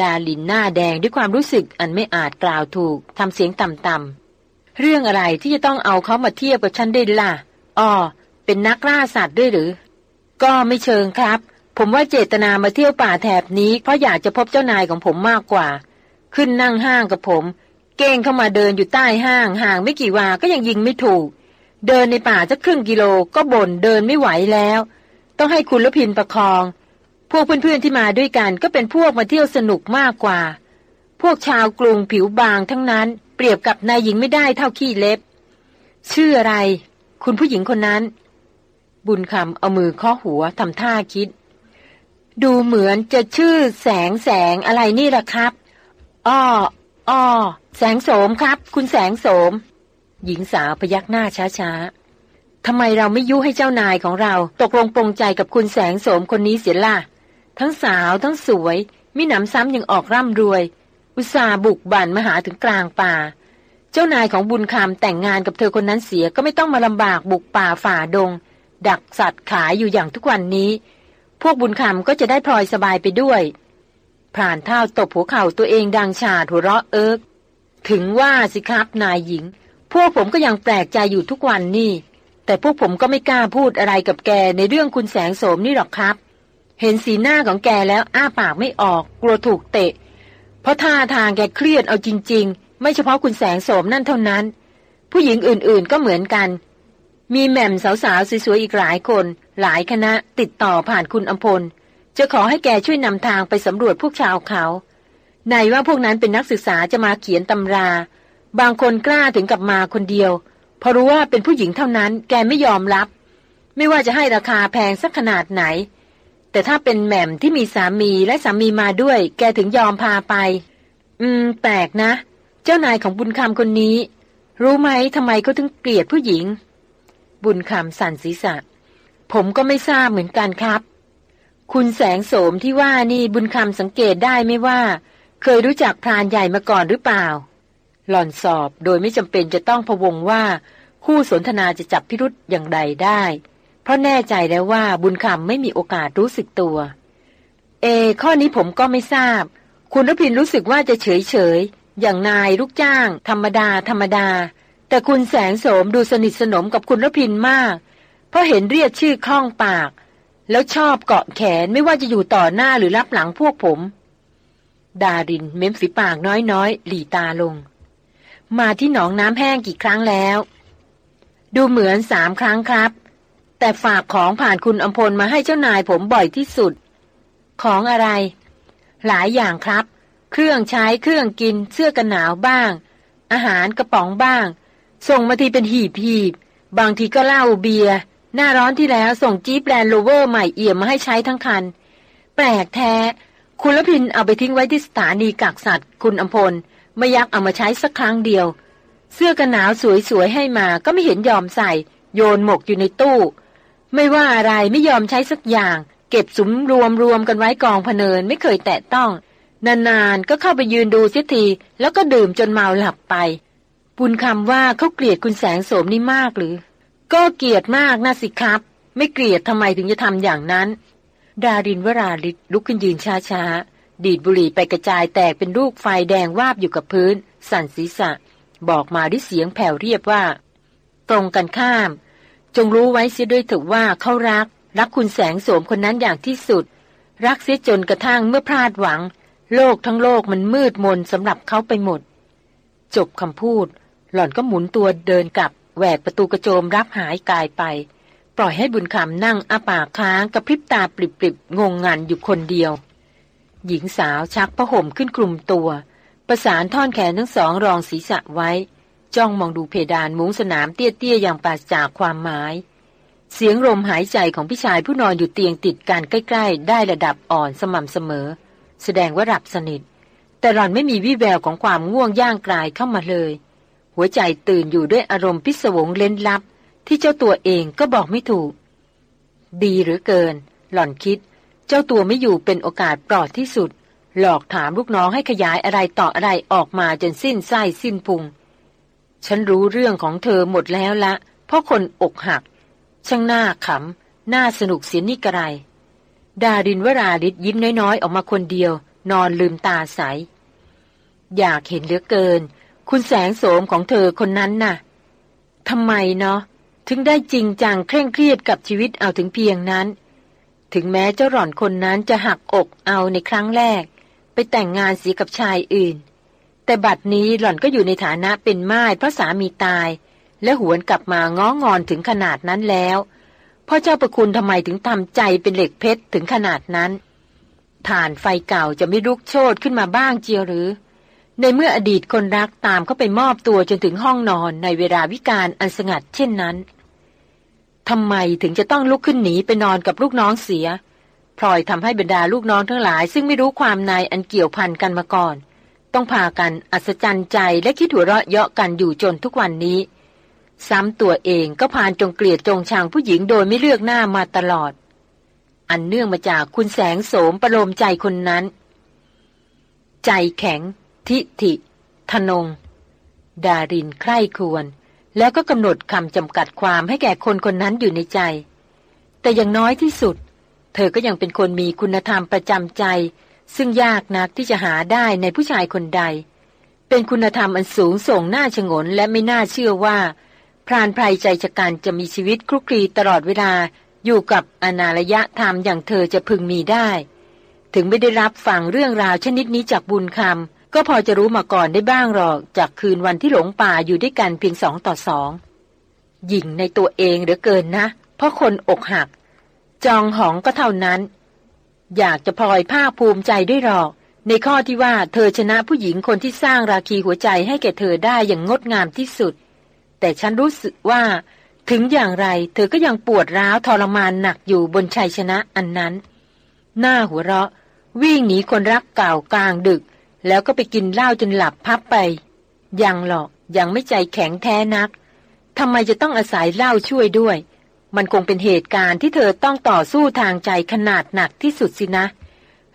ดาลินหน้าแดงด้วยความรู้สึกอันไม่อาจกล่าวถูกทำเสียงต่ำๆเรื่องอะไรที่จะต้องเอาเขามาเทียบกับฉันได้ล่ะอ้อเป็นนักล่าสัตว์ด้วยหรือ ก็ไม่เชิงครับ ผมว่าเจตนามาเที่ยวป่าแถบนี้ เพราะอยากจะพบเจ้านายของผมมากกว่า ขึ้นนั่งห้างกับผม เก้งเข้ามาเดินอยู่ใต้ห้าง ห่างไม่กี่วาก็ยังยิงไม่ถูก เดินในป่าจะครึ่งกิโลก็บ่นเดินไม่ไหวแล้ว ต้องให้คุณลพินประคอง พวกเพื่อนๆที่มาด้วยกันก็เป็นพวกมาเที่ยวสนุกมากกว่า พวกชาวกรุงผิวบางทั้งนั้น เปรียบกับนายหญิงไม่ได้เท่าขี้เล็บ ชื่ออะไร คุณผู้หญิงคนนั้น บุญคำเอามือข้อหัวทำท่าคิด ดูเหมือนจะชื่อแสงแสงอะไรนี่ล่ะครับอ้ออ้อแสงโสมครับ คุณแสงโสม หญิงสาวพยักหน้าช้าๆทำไมเราไม่ยุให้เจ้านายของเรา ตกลงปรงใจกับคุณแสงโสมคนนี้เสียล่ะ ทั้งสาวทั้งสวย มิหนำซ้ำยังออกร่ำรวย อุตส่าห์บุกบั่นมาหาถึงกลางป่า เจ้านายของบุญคำแต่งงานกับเธอคนนั้นเสียก็ไม่ต้องมาลำบากบุกป่าฝ่าดง ดักสัตว์ขายอยู่อย่างทุกวันนี้ พวกบุญคำก็จะได้พลอยสบายไปด้วยพรานเท่าตบหัวเข่าตัวเองดังชาดหัวเราะเอิกถึงว่าสิครับนายหญิง พวกผมก็ยังแปลกใจอยู่ทุกวันนี่ แต่พวกผมก็ไม่กล้าพูดอะไรกับแกในเรื่องคุณแสงโสมนี่หรอกครับ เห็นสีหน้าของแกแล้วอ้าปากไม่ออก กลัวถูกเตะ เพราะท่าทางแกเครียดเอาจริง ๆ ไม่เฉพาะคุณแสงโสมนั่นเท่านั้น ผู้หญิงอื่นๆก็เหมือนกัน มีแหม่มสาวๆสวยๆอีกหลายคน หลายคณะติดต่อผ่านคุณอภพล จะขอให้แกช่วยนำทางไปสำรวจพวกชาวเขาในว่าพวกนั้นเป็นนักศึกษาจะมาเขียนตำรา บางคนกล้าถึงกับมาคนเดียวพอรู้ว่าเป็นผู้หญิงเท่านั้น แกไม่ยอมรับ ไม่ว่าจะให้ราคาแพงสักขนาดไหน แต่ถ้าเป็นแหม่มที่มีสามีและสามีมาด้วย แกถึงยอมพาไป อืม แปลกนะ เจ้านายของบุญคำคนนี้ รู้ไหมทำไมเขาถึงเกลียดผู้หญิง บุญคำสั่นศีรษะ ผมก็ไม่ทราบเหมือนกันครับ คุณแสงโสมที่ว่านี่บุญคำสังเกตได้ไม่ว่า เคยรู้จักพรานใหญ่มาก่อนหรือเปล่า หล่อนสอบโดยไม่จำเป็นจะต้องพวงว่า คู่สนทนาจะจับพิรุษอย่างใดได้ เพราะแน่ใจแล้วว่าบุญคำไม่มีโอกาสรู้สึกตัว เอ ข้อนี้ผมก็ไม่ทราบ คุณรพินรู้สึกว่าจะเฉยเฉยอย่างนายลูกจ้าง ธรรมดา ธรรมดา แต่คุณแสงโสมดูสนิทสนมกับคุณรพินมาก เพราะเห็นเรียกชื่อคล่องปาก แล้วชอบเกาะแขนไม่ว่าจะอยู่ต่อหน้าหรือรับหลังพวกผม ดารินเม้มฝีปากน้อยๆ หลีตาลง มาที่หนองน้ำแห้งกี่ครั้งแล้ว ดูเหมือนสามครั้งครับ แต่ฝากของผ่านคุณอมพลมาให้เจ้านายผมบ่อยที่สุด ของอะไร หลายอย่างครับ เครื่องใช้เครื่องกิน เสื้อกันหนาวบ้าง อาหารกระป๋องบ้าง ส่งมาทีเป็นหีบหีบบางทีก็เหล้าเบียร์หน้าร้อนที่แล้วส่งจี๊ปแลนด์โรเวอร์ใหม่เอี่ยมมาให้ใช้ทั้งคัน แปลกแท้ คุณละพินเอาไปทิ้งไว้ที่สถานีกักสัตว์ คุณอมพลไม่ยักเอามาใช้สักครั้งเดียว เสื้อกันหนาวสวยๆให้มาก็ไม่เห็นยอมใส่ โยนหมกอยู่ในตู้ ไม่ว่าอะไรไม่ยอมใช้สักอย่าง เก็บสุมรวมรวมกันไว้กองพเนินไม่เคยแตะต้อง นานๆก็เข้าไปยืนดูเสียที แล้วก็ดื่มจนเมาหลับไป บุญคำว่าเขาเกลียดคุณแสงโสมนี่มากหรือ ก็เกลียดมากนะสิครับ ไม่เกลียดทำไมถึงจะทำอย่างนั้น ดารินวราลิศลุกขึ้นยืนช้าๆ ดีดบุหรี่ไปกระจายแตกเป็นลูกไฟแดงวาบอยู่กับพื้น สั่นศีรษะ บอกมาด้วยเสียงแผ่วเรียบว่า ตรงกันข้าม จงรู้ไว้เสียด้วยเถอะว่าเขารัก รักคุณแสงโสมคนนั้นอย่างที่สุด รักเสียจนกระทั่งเมื่อพลาดหวัง โลกทั้งโลกมันมืดมนสำหรับเขาไปหมด จบคำพูด หล่อนก็หมุนตัวเดินกลับแหวกประตูกระโจมรับหายกายไป ปล่อยให้บุญคำนั่งอาปากค้างกระพริบตาปริบๆงงงันอยู่คนเดียว หญิงสาวชักผ้าห่มขึ้นกลุ่มตัว ประสานท่อนแขนทั้งสองรองศีรษะไว้ จ้องมองดูเพดานมุ้งสนามเตี้ยๆอย่างปราศจากความหมาย เสียงลมหายใจของพี่ชายผู้นอนอยู่เตียงติดกันใกล้ ๆ ได้ระดับอ่อนสม่ำเสมอ แสดงว่าหลับสนิท แต่หล่อนไม่มีวิแววของความง่วงย่างกลายเข้ามาเลย หัวใจตื่นอยู่ด้วยอารมณ์พิศวงเล้นลับ ที่เจ้าตัวเองก็บอกไม่ถูก ดีหรือเกิน หล่อนคิด เจ้าตัวไม่อยู่เป็นโอกาสปลอดที่สุดหลอกถามลูกน้องให้ขยายอะไรต่ออะไรออกมาจนสิ้นไส้สิ้นพุง ฉันรู้เรื่องของเธอหมดแล้วละ เพราะคนอกหัก ช่างหน้าขำน่าสนุกเสียนี่กระไร ดารินวราลิศยิ้มน้อยๆ ออกมาคนเดียว นอนลืมตาใส อยากเห็นเหลือเกิน คุณแสงโสมของเธอคนนั้นน่ะทำไมเนาะถึงได้จริงจังเคร่งเครียดกับชีวิตเอาถึงเพียงนั้น ถึงแม้เจ้าหล่อนคนนั้นจะหักอกเอาในครั้งแรก ไปแต่งงานเสียกับชายอื่น แต่บัดนี้หล่อนก็อยู่ในฐานะเป็นม่ายเพราะสามีตาย และหวนกลับมาง้องอนถึงขนาดนั้นแล้วพ่อเจ้าประคุณทำไมถึงทำใจเป็นเหล็กเพชรถึงขนาดนั้นฐานไฟเก่าจะไม่ลุกโชนขึ้นมาบ้างเจียวหรือ ในเมื่ออดีตคนรักตามเขาไปมอบตัวจนถึงห้องนอนในเวลาวิการอันสงัดเช่นนั้นทำไมถึงจะต้องลุกขึ้นหนีไปนอนกับลูกน้องเสียพลอยทำให้บรรดาลูกน้องทั้งหลาย ซึ่งไม่รู้ความในอันเกี่ยวพันกันมาก่อน ต้องพากันอัศจรรย์ใจและคิดหัวเราะเยาะกันอยู่จนทุกวันนี้ ซ้ำตัวเองก็ผ่านจงเกลียดจงชังผู้หญิงโดยไม่เลือกหน้ามาตลอด อันเนื่องมาจากคุณแสงโสมประโลมใจคนนั้น ใจแข็ง ทิฐิ ทนง ดารินใคร่ควร แล้วก็กำหนดคำจำกัดความให้แก่คนคนนั้นอยู่ในใจ แต่อย่างน้อยที่สุด เธอก็ยังเป็นคนมีคุณธรรมประจำใจ ซึ่งยากนักที่จะหาได้ในผู้ชายคนใด เป็นคุณธรรมอันสูงส่งน่าชงนและไม่น่าเชื่อว่า พรานไพรใจชะกันจะมีชีวิตคลุกคลีตลอดเวลาอยู่กับอนาระยะธรรมอย่างเธอจะพึงมีได้ ถึงไม่ได้รับฟังเรื่องราวชนิดนี้จากบุญคำก็พอจะรู้มาก่อนได้บ้างหรอกจากคืนวันที่หลงป่าอยู่ด้วยกันเพียงสองต่อสองหญิงในตัวเองเหลือเกินนะ เพราะคนอกหัก จองหองก็เท่านั้น อยากจะพลอยภาคภูมิใจด้วยหรอก ในข้อที่ว่าเธอชนะผู้หญิงคนที่สร้างราคีหัวใจให้แก่เธอได้อย่างงดงามที่สุด แต่ฉันรู้สึกว่า ถึงอย่างไรเธอก็ยังปวดร้าวทรมานหนักอยู่บนชัยชนะอันนั้น หน้าหัวเราะ วิ่งหนีคนรักเก่ากลางดึก แล้วก็ไปกินเหล้าจนหลับพับไป ยังหรอกยังไม่ใจแข็งแท้นักทำไมจะต้องอาศัยเหล้าช่วยด้วย มันคงเป็นเหตุการณ์ที่เธอต้องต่อสู้ทางใจขนาดหนักที่สุดสินะ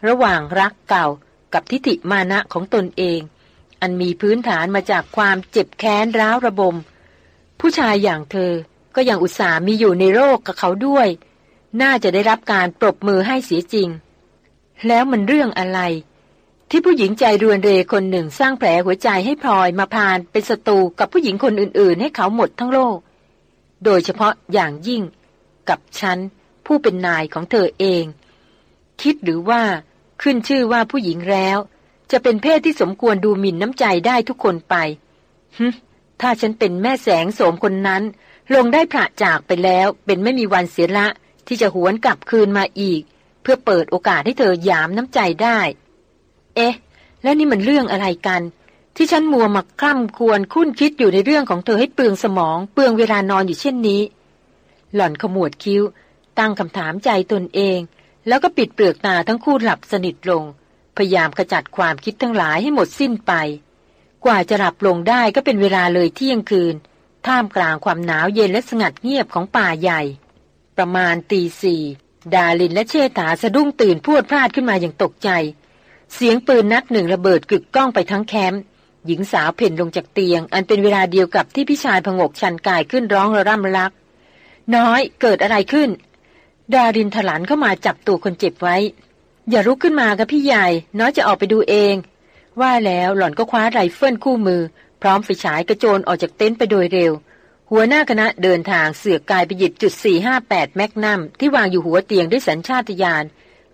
ระหว่างรักเก่ากับทิฏฐิมานะของตนเอง อันมีพื้นฐานมาจากความเจ็บแค้นร้าวระบม ผู้ชายอย่างเธอก็ยังอุตส่าห์มีอยู่ในโลกกับเขาด้วย น่าจะได้รับการปรบมือให้เสียจริง แล้วมันเรื่องอะไร ที่ผู้หญิงใจรวนเรคนหนึ่งสร้างแผลหัวใจให้พลอยมาพานเป็นศัตรูกับผู้หญิงคนอื่นๆ ให้เขาหมดทั้งโลก โดยเฉพาะอย่างยิ่ง กับฉันผู้เป็นนายของเธอเอง คิดหรือว่าขึ้นชื่อว่าผู้หญิงแล้ว จะเป็นเพศที่สมควรดูหมิ่นน้ำใจได้ทุกคนไปฮึถ้าฉันเป็นแม่แสงโสมคนนั้น ลงได้พระจากไปแล้วเป็นไม่มีวันเสียละที่จะหวนกลับคืนมาอีก เพื่อเปิดโอกาสให้เธอยามน้ำใจได้ เอ๊ะ แล้วนี่มันเรื่องอะไรกัน ที่ฉันมัวมาคล่ำควรคุ้นคิดอยู่ในเรื่องของเธอให้เปลืองสมอง เปลืองเวลานอนอยู่เช่นนี้ หล่อนขมวดคิ้ว ตั้งคำถามใจตนเอง แล้วก็ปิดเปลือกตาทั้งคู่หลับสนิทลง พยายามขจัดความคิดทั้งหลายให้หมดสิ้นไป กว่าจะหลับลงได้ก็เป็นเวลาเลยเที่ยงคืน ท่ามกลางความหนาวเย็นและสงัดเงียบของป่าใหญ่ ประมาณตีสี่ดาลินและเชษฐาสะดุ้งตื่นพูดพลาดขึ้นมาอย่างตกใจ เสียงปืนนัดหนึ่งระเบิดกึกก้องไปทั้งแคมป์ หญิงสาวเผ่นลงจากเตียง อันเป็นเวลาเดียวกับที่พี่ชายผงกชันกายขึ้นร้องละล่ำละลัก น้อยเกิดอะไรขึ้น ดารินถลันเข้ามาจับตัวคนเจ็บไว้ อย่าลุกขึ้นมาค่ะพี่ใหญ่ น้อยจะออกไปดูเอง ว่าแล้วหล่อนก็คว้าไรเฟิลคู่มือ พร้อมไฟฉายกระโจนออกจากเต็นท์ไปโดยเร็ว หัวหน้าคณะเดินทางเสือกกายไปหยิบจุด458แมกนัมที่วางอยู่หัวเตียงด้วยสัญชาตญาณ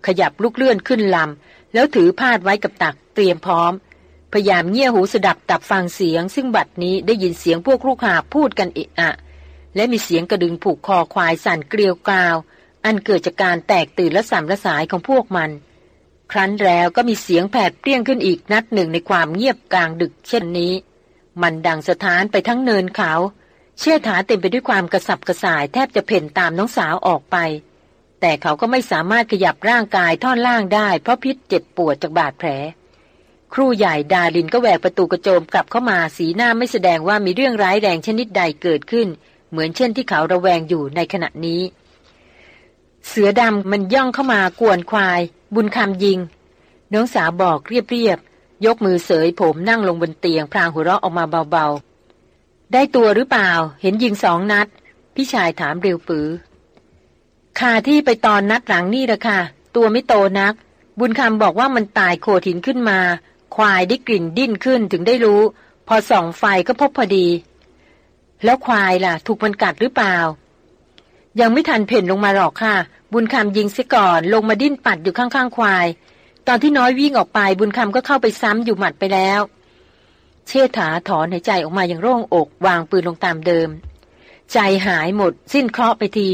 ขยับลูกเลื่อนขึ้นลำแล้วถือพาดไว้กับตักเตรียมพร้อม พยายามเงี่ยหูสดับตับฟังเสียง ซึ่งบัดนี้ได้ยินเสียงพวกลูกหาพูดกันเอะอะ และมีเสียงกระดึงผูกคอควายสั่นเกลียวกราว อันเกิดจากการแตกตื่นและสามระสายของพวกมัน ครั้นแล้วก็มีเสียงแผดเปรี้ยงขึ้นอีกนัดหนึ่งในความเงียบกลางดึกเช่นนี้ มันดังสะท้านไปทั้งเนินเขา เชื่อถาเต็มไปด้วยความกระสับกระส่ายแทบจะเพ่นตามน้องสาวออกไป แต่เขาก็ไม่สามารถขยับร่างกายท่อนล่างได้เพราะพิษเจ็บปวดจากบาดแผล ครูใหญ่ดาลินก็แหวกประตูกระโจมกลับเข้ามาสีหน้าไม่แสดงว่ามีเรื่องร้ายแรงชนิดใดเกิดขึ้น เหมือนเช่นที่เขาระแวงอยู่ในขณะนี้ เสือดำมันย่องเข้ามากวนควาย บุญคำยิง น้องสาวบอกเรียบๆยกมือเสยผมนั่งลงบนเตียงพรางหัวเราะออกมาเบาๆ ได้ตัวหรือเปล่า เห็นยิงสองนัด พี่ชายถามเร็วปือคาที่ไปตอนนัดหลังนี่ละค่ะ ตัวไม่โตนัก บุญคำบอกว่ามันตายโคถินขึ้นมา ควายได้กลิ่นดิ้นขึ้นถึงได้รู้ พอส่องไฟก็พบพอดี แล้วควายล่ะ ถูกมันกัดหรือเปล่า ยังไม่ทันเพ่นลงมาหรอกค่ะ บุญคำยิงเสียก่อน ลงมาดิ้นปัดอยู่ข้างๆควาย ตอนที่น้อยวิ่งออกไปบุญคำก็เข้าไปซ้ำอยู่หมัดไปแล้ว เชษฐาถอนหายใจออกมาอย่างโล่งอก วางปืนลงตามเดิม ใจหายหมด สิ้นเคราะห์ไปที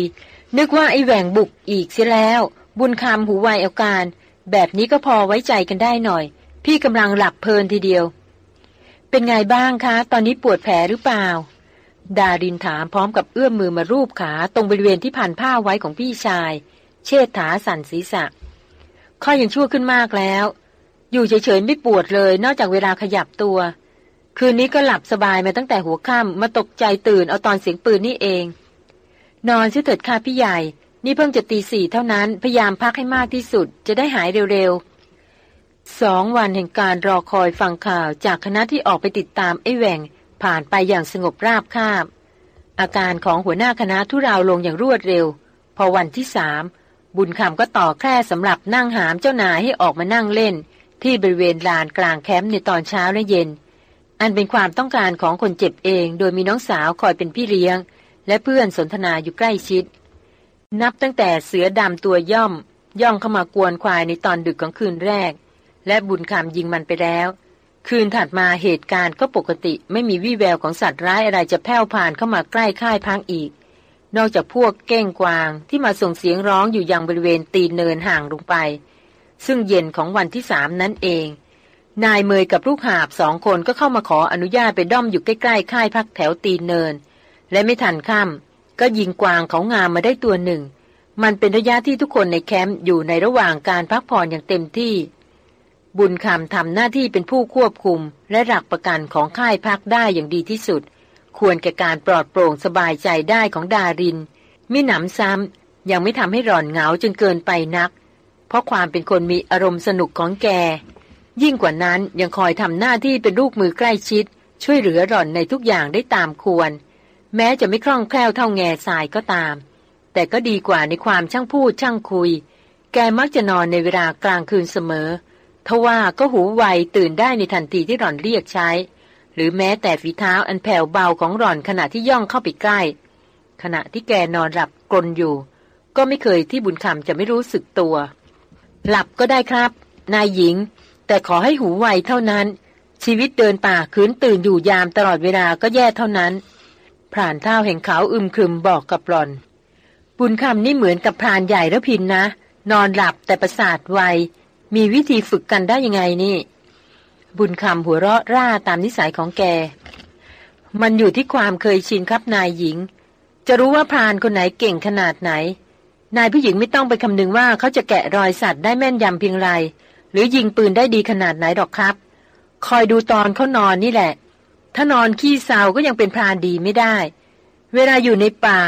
นึกว่าไอ้แหว่งบุกอีกเสียแล้ว บุญคำหูไวเอาการ แบบนี้ก็พอไว้ใจกันได้หน่อย พี่กำลังหลับเพลินทีเดียว เป็นไงบ้างคะ ตอนนี้ปวดแผลหรือเปล่า ดารินถามพร้อมกับเอื้อมมือมารูปขาตรงบริเวณที่ผ่านผ้าไว้ของพี่ชาย เชษฐาสั่นศีรษะ ข้อยังชั่วขึ้นมากแล้ว อยู่เฉยๆไม่ปวดเลย นอกจากเวลาขยับตัว คืนนี้ก็หลับสบายมาตั้งแต่หัวค่ำมาตกใจตื่นเอาตอนเสียงปืนนี่เอง นอนซิเถิดค่ะพี่ใหญ่ นี่เพิ่งจะตีสี่เท่านั้นพยายามพักให้มากที่สุด จะได้หายเร็วๆ สองวันแห่งการรอคอยฟังข่าวจากคณะที่ออกไปติดตามไอ้แหวงผ่านไปอย่างสงบราบคาบ อาการของหัวหน้าคณะทุราวลงอย่างรวดเร็ว พอวันที่สามบุญคำก็ต่อแคร่สำหรับนั่งหามเจ้านายให้ออกมานั่งเล่น ที่บริเวณลานกลางแคมป์ในตอนเช้าและเย็น อันเป็นความต้องการของคนเจ็บเอง โดยมีน้องสาวคอยเป็นพี่เลี้ยง และเพื่อนสนทนาอยู่ใกล้ชิด นับตั้งแต่เสือดำตัวย่อม ย่องเข้ามากวนควายในตอนดึกของคืนแรก และบุญคำยิงมันไปแล้ว คืนถัดมาเหตุการณ์ก็ปกติไม่มีวี่แววของสัตว์ร้ายอะไรจะแผ่วผ่านเข้ามาใกล้ค่ายพังอีก นอกจากพวกเก้งกวางที่มาส่งเสียงร้องอยู่ยังบริเวณตีนเนินห่างลงไป ซึ่งเย็นของวันที่สามนั้นเอง นายเมยกับลูกหาบสองคนก็เข้ามาขออนุญาตไปด้อมอยู่ใกล้ๆค่ายพักแถวตีนเนิน และไม่ทันค่ำก็ยิงกวางเขางามมาได้ตัวหนึ่งมันเป็นระยะที่ทุกคนในแคมป์อยู่ในระหว่างการพักผ่อนอย่างเต็มที่ บุญคำทำหน้าที่เป็นผู้ควบคุม และหลักประกันของค่ายพักได้อย่างดีที่สุด ควรแก่การปลอดโปร่งสบายใจได้ของดาริน มิหนำซ้ำยังไม่ทำให้ร่อนเหงาจนเกินไปนัก เพราะความเป็นคนมีอารมณ์สนุกของแก ยิ่งกว่านั้นยังคอยทำหน้าที่เป็นลูกมือใกล้ชิด ช่วยเหลือหล่อนในทุกอย่างได้ตามควร แม้จะไม่คล่องแคล่วเท่าแง่ทรายก็ตาม แต่ก็ดีกว่าในความช่างพูดช่างคุย แกมักจะนอนในเวลากลางคืนเสมอ ทว่าก็หูไวตื่นได้ในทันทีที่หล่อนเรียกใช้ หรือแม้แต่ฝีเท้าอันแผ่วเบาของหล่อนขณะที่ย่องเข้าไปใกล้ ขณะที่แกนอนหลับกลนอยู่ ก็ไม่เคยที่บุญคำจะไม่รู้สึกตัว หลับก็ได้ครับ นายหญิง แต่ขอให้หูไวเท่านั้น ชีวิตเดินป่าคืนตื่นอยู่ยามตลอดเวลาก็แย่เท่านั้นพรานเท่าแห่งเขาอึมครึมบอกกับหลอน บุญคำนี่เหมือนกับพรานใหญ่แล้วพินนะ นอนหลับแต่ประสาทไว มีวิธีฝึกกันได้ยังไงนี่ บุญคำหัวเราะร่าตามนิสัยของแก มันอยู่ที่ความเคยชินครับนายหญิง จะรู้ว่าพรานคนไหนเก่งขนาดไหน นายผู้หญิงไม่ต้องไปคำนึงว่าเขาจะแกะรอยสัตว์ได้แม่นยำเพียงไร หรือยิงปืนได้ดีขนาดไหนดอกครับ คอยดูตอนเขานอนนี่แหละ ถ้านอนขี้เศร้าก็ยังเป็นพรานดีไม่ได้ เวลาอยู่ในป่า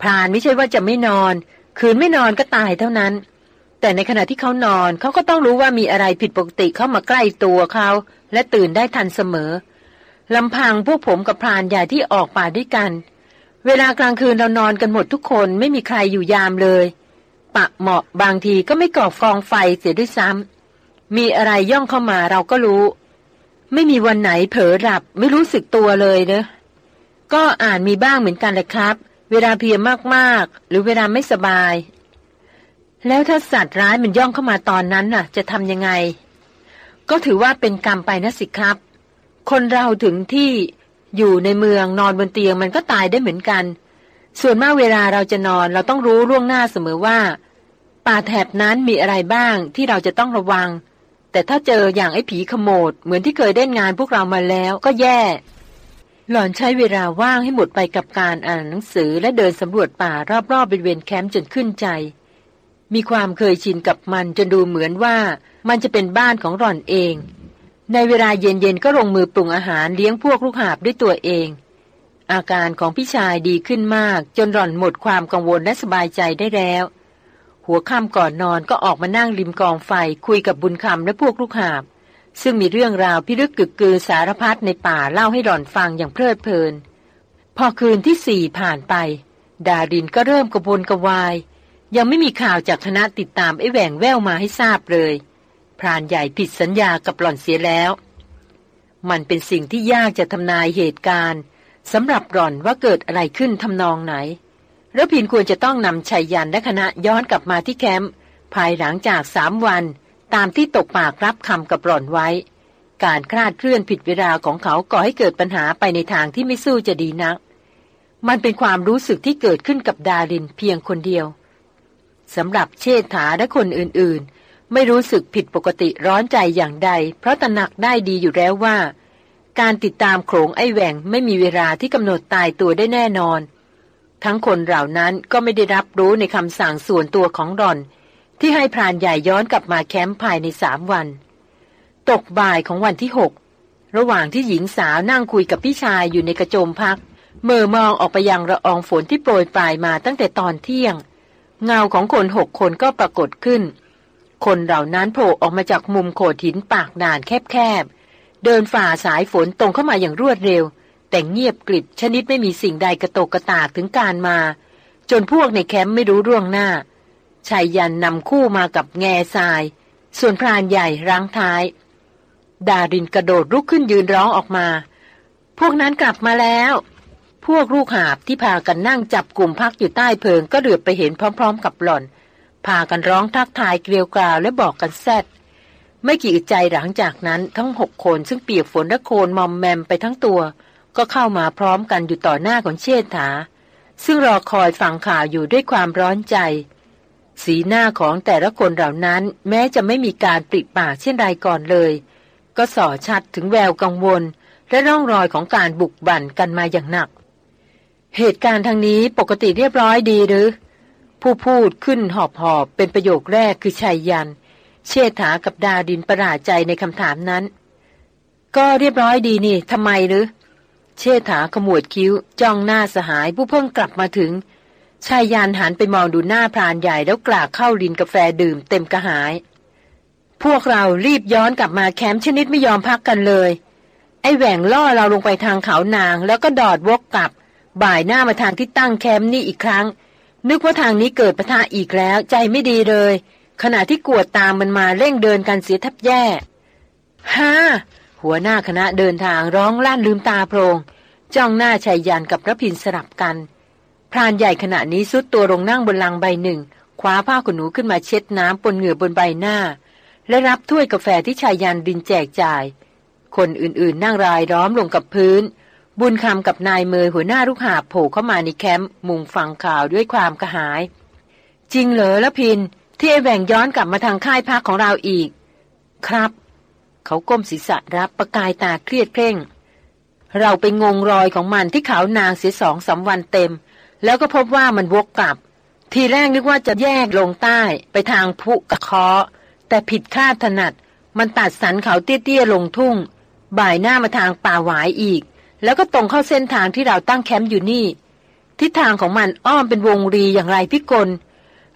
พรานไม่ใช่ว่าจะไม่นอน คืนไม่นอนก็ตายเท่านั้น แต่ในขณะที่เขานอนเขาก็ต้องรู้ว่ามีอะไรผิดปกติเข้ามาใกล้ตัวเขา และตื่นได้ทันเสมอลำพังพวกผมกับพรานใหญ่ที่ออกป่าด้วยกัน เวลากลางคืนเรานอนกันหมดทุกคนไม่มีใครอยู่ยามเลย ปะเหมาะบางทีก็ไม่ก่อฟองไฟเสียด้วยซ้ำมีอะไรย่องเข้ามาเราก็รู้ ไม่มีวันไหนเผลอหลับไม่รู้สึกตัวเลยเนะก็อ่านมีบ้างเหมือนกันแหละครับ เวลาเพียมากๆ หรือเวลาไม่สบาย แล้วถ้าสัตว์ร้ายมันย่องเข้ามาตอนนั้นน่ะ จะทำยังไง ก็ถือว่าเป็นกรรมไปนะสิครับ คนเราถึงที่อยู่ในเมืองนอนบนเตียงมันก็ตายได้เหมือนกัน ส่วนมากเวลาเราจะนอนเราต้องรู้ล่วงหน้าเสมอว่า ป่าแถบนั้นมีอะไรบ้างที่เราจะต้องระวัง แต่ถ้าเจออย่างไอ้ผีขโมดเหมือนที่เคยเล่นงานพวกเรามาแล้วก็แย่ หล่อนใช้เวลาว่างให้หมดไปกับการอ่านหนังสือและเดินสำรวจป่ารอบๆบริเวณแคมป์จนขึ้นใจ มีความเคยชินกับมันจนดูเหมือนว่ามันจะเป็นบ้านของหล่อนเอง ในเวลาเย็นๆก็ลงมือปรุงอาหารเลี้ยงพวกลูกหาบด้วยตัวเอง อาการของพี่ชายดีขึ้นมาก จนหล่อนหมดความกังวลและสบายใจได้แล้ว หัวค่ำก่อนนอนก็ออกมานั่งริมกองไฟคุยกับบุญคำและพวกลูกหาบ ซึ่งมีเรื่องราวพิรึกกึกกือสารพัดในป่าเล่าให้หล่อนฟังอย่างเพลิดเพลิน พอคืนที่สี่ผ่านไป ดารินก็เริ่มกระวนกระวาย ยังไม่มีข่าวจากคณะติดตามไอ้แหวงแววมาให้ทราบเลย พรานใหญ่ผิดสัญญากับหล่อนเสียแล้ว มันเป็นสิ่งที่ยากจะทำนายเหตุการณ์สำหรับหล่อนว่าเกิดอะไรขึ้นทำนองไหนระพินควรจะต้องนำชัยยันและคณะย้อนกลับมาที่แคมป์ภายหลังจากสามวัน ตามที่ตกปากรับคำกับหล่อนไว้ การคลาดเคลื่อนผิดเวลาของเขาก่อให้เกิดปัญหาไปในทางที่ไม่สู้จะดีนัก มันเป็นความรู้สึกที่เกิดขึ้นกับดารินเพียงคนเดียว สำหรับเชษฐาและคนอื่นๆ ไม่รู้สึกผิดปกติร้อนใจอย่างใด เพราะตระหนักได้ดีอยู่แล้วว่า การติดตามโขงไอแหว่งไม่มีเวลาที่กำหนดตายตัวได้แน่นอน ทั้งคนเหล่านั้นก็ไม่ได้รับรู้ในคำสั่งส่วนตัวของรอน ที่ให้พรานใหญ่ย้อนกลับมาแคมป์ภายในสามวัน ตกบ่ายของวันที่หกระหว่างที่หญิงสาวนั่งคุยกับพี่ชายอยู่ในกระโจมพักเมื่อมองออกไปยังระอองฝนที่โปรยปลายมาตั้งแต่ตอนเที่ยง เงาของคนหกคนก็ปรากฏขึ้น คนเหล่านั้นโผล่ออกมาจากมุมโขดหินปากด่านแคบๆ เดินฝ่าสายฝนตรงเข้ามาอย่างรวดเร็ว แต่เงียบกริบชนิดไม่มีสิ่งใดกระตกกระตากถึงการมา จนพวกในแคมป์ไม่รู้ร่วงหน้าชายยันนำคู่มากับแง่ทราย ส่วนพรานใหญ่รังท้าย ดารินกระโดดลุกขึ้นยืนร้องออกมา พวกนั้นกลับมาแล้ว พวกลูกหาบที่พากันนั่งจับกลุ่มพักอยู่ใต้เพิงก็เหลือบไปเห็นพร้อม ๆ กับหล่อน พากันร้องทักทายเกลียวกราวและบอกกันแซดไม่กี่ใจหลังจากนั้นทั้งหกคนซึ่งเปียกฝนและโคลนมอมแมมไปทั้งตัว ก็เข้ามาพร้อมกันอยู่ต่อหน้าของเชษฐา ซึ่งรอคอยฟังข่าวอยู่ด้วยความร้อนใจ สีหน้าของแต่ละคนเหล่านั้น แม้จะไม่มีการปริปากเช่นไรก่อนเลย ก็ส่อชัดถึงแววกังวล และร่องรอยของการบุกบั่นกันมาอย่างหนัก เหตุการณ์ทางนี้ปกติเรียบร้อยดีหรือ ผู้พูดขึ้นหอบหอบเป็นประโยคแรกคือชัยยัน เชษฐากับดาดินประหลาดใจในคำถามนั้น ก็เรียบร้อยดีนี่ทำไมหรือ เชษฐาขมวดคิ้ว จ้องหน้าสหายผู้เพิ่งกลับมาถึงชายยานหันไปมองดูหน้าพรานใหญ่แล้วกลากเข้าลินกาแฟดื่มเต็มกระหาย พวกเรารีบย้อนกลับมาแคมป์ชนิดไม่ยอมพักกันเลย ไอ้แหว่งล่อเราลงไปทางเขานางแล้วก็ดอดวกกลับ บ่ายหน้ามาทางที่ตั้งแคมป์นี่อีกครั้ง นึกว่าทางนี้เกิดปะทะอีกแล้ว ใจไม่ดีเลย ขณะที่กวดตามมันมาเร่งเดินกันเสียทับแย่ฮ่าหัวหน้าคณะเดินทางร้องลั่นลืมตาโพรง จ้องหน้าชายยันกับพระพินสลับกัน พรานใหญ่ขณะนี้สุดตัวลงนั่งบนลังใบหนึ่งคว้าผ้าขนหนูขึ้นมาเช็ดน้ำปนเหงื่อบนใบหน้า และรับถ้วยกาแฟที่ชายยันดินแจกจ่าย คนอื่นๆนั่งรายล้อมลงกับพื้น บุญคำกับนายเมยหัวหน้าลูกหาโผล่เข้ามาในแคมป์มุงฟังข่าวด้วยความกระหาย จริงเหรอละพิน ที่ไอแหว่งย้อนกลับมาทางค่ายพักของเราอีก ครับ เขาก้มศีรษะรับประกายตาเครียดเพ่ง เราไปงงรอยของมันที่เขานางเสียสองสาวันเต็ม แล้วก็พบว่ามันวกกลับ ทีแรกนึกว่าจะแยกลงใต้ไปทางพุกระเคาะแต่ผิดคาดถนัด มันตัดสันเขาเตี้ยๆลงทุ่ง บ่ายหน้ามาทางป่าหวายอีก แล้วก็ตรงเข้าเส้นทางที่เราตั้งแคมป์อยู่นี่ ทิศทางของมันอ้อมเป็นวงรีอย่างไรพิกล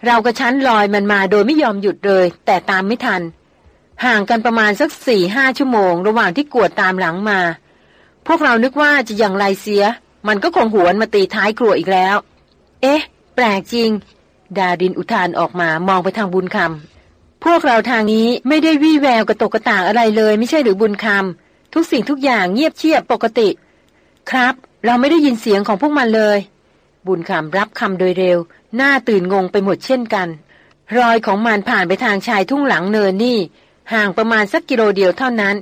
เรากระชั้นลอยมันมาโดยไม่ยอมหยุดเลย แต่ตามไม่ทัน ห่างกันประมาณสักสี่ห้าชั่วโมง ระหว่างที่กวดตามหลังมา พวกเรานึกว่าจะอย่างไรเสีย มันก็คงหวนมาตีท้ายครัวอีกแล้ว เอ๊ะ แปลกจริง ดาดินอุทานออกมามองไปทางบุญคำพวกเราทางนี้ไม่ได้วี่แววกระตกกระต่างอะไรเลย ไม่ใช่หรือบุญคำทุกสิ่งทุกอย่างเงียบเชียบปกติ ครับ เราไม่ได้ยินเสียงของพวกมันเลย บุญคำรับคำโดยเร็ว หน้าตื่นงงไปหมดเช่นกัน รอยของมันผ่านไปทางชายทุ่งหลังเนินนี่ ห่างประมาณสักกิโลเดียวเท่านั้น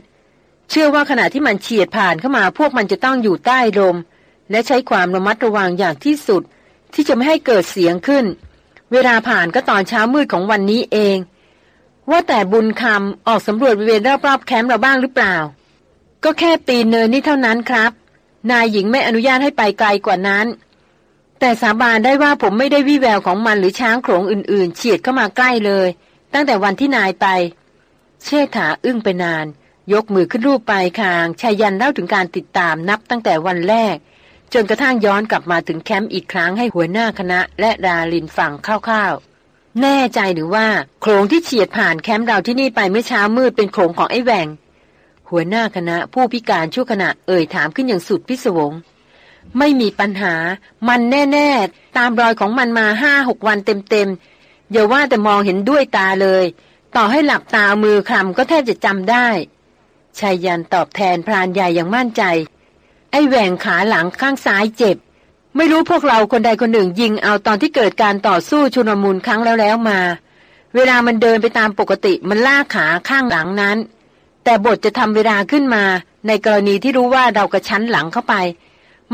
เชื่อว่าขณะที่มันเฉียดผ่านเข้ามาพวกมันจะต้องอยู่ใต้ลม และใช้ความระมัดระวังอย่างที่สุด ที่จะไม่ให้เกิดเสียงขึ้น เวลาผ่านก็ตอนเช้ามืดของวันนี้เอง ว่าแต่บุญคำออกสำรวจบริเวณรอบๆแคมป์เราบ้างหรือเปล่า ก็แค่ปีนเนินนี่เท่านั้นครับ นายหญิงไม่อนุญาตให้ไปไกลกว่านั้น แต่สาบานได้ว่าผมไม่ได้วิแววของมันหรือช้างโขลงอื่นๆ เฉียดเข้ามาใกล้เลย ตั้งแต่วันที่นายไป เชษฐาอึ้งไปนาน ยกมือขึ้นรูปปลายคางชายันเล่าถึงการติดตามนับตั้งแต่วันแรก จนกระทั่งย้อนกลับมาถึงแคมป์อีกครั้งให้หัวหน้าคณะ และดาลินฟังคร่าวๆแน่ใจหรือว่าโขลงที่เฉียดผ่านแคมป์เราที่นี่ไปเมื่อเช้ามืดเป็นโขลงของไอ้แหวง หัวหน้าคณะผู้พิการชั่วขณะเอ่ยถามขึ้นอย่างสุดพิศวง ไม่มีปัญหา มันแน่ๆ ตามรอยของมันมาห้าหกวันเต็มๆอย่าว่าแต่มองเห็นด้วยตาเลย ต่อให้หลับตามือคลำก็แทบจะจำได้ชายยันตอบแทนพรานใหญ่อย่างมั่นใจ ไอ้แหว่งขาหลังข้างซ้ายเจ็บ ไม่รู้พวกเราคนใดคนหนึ่งยิงเอาตอนที่เกิดการต่อสู้ชุนมุนครั้งแล้วแล้วมา เวลามันเดินไปตามปกติมันลากขาข้างหลังนั้น แต่บทจะทำเวลาขึ้นมา ในกรณีที่รู้ว่าเรากระชั้นหลังเข้าไป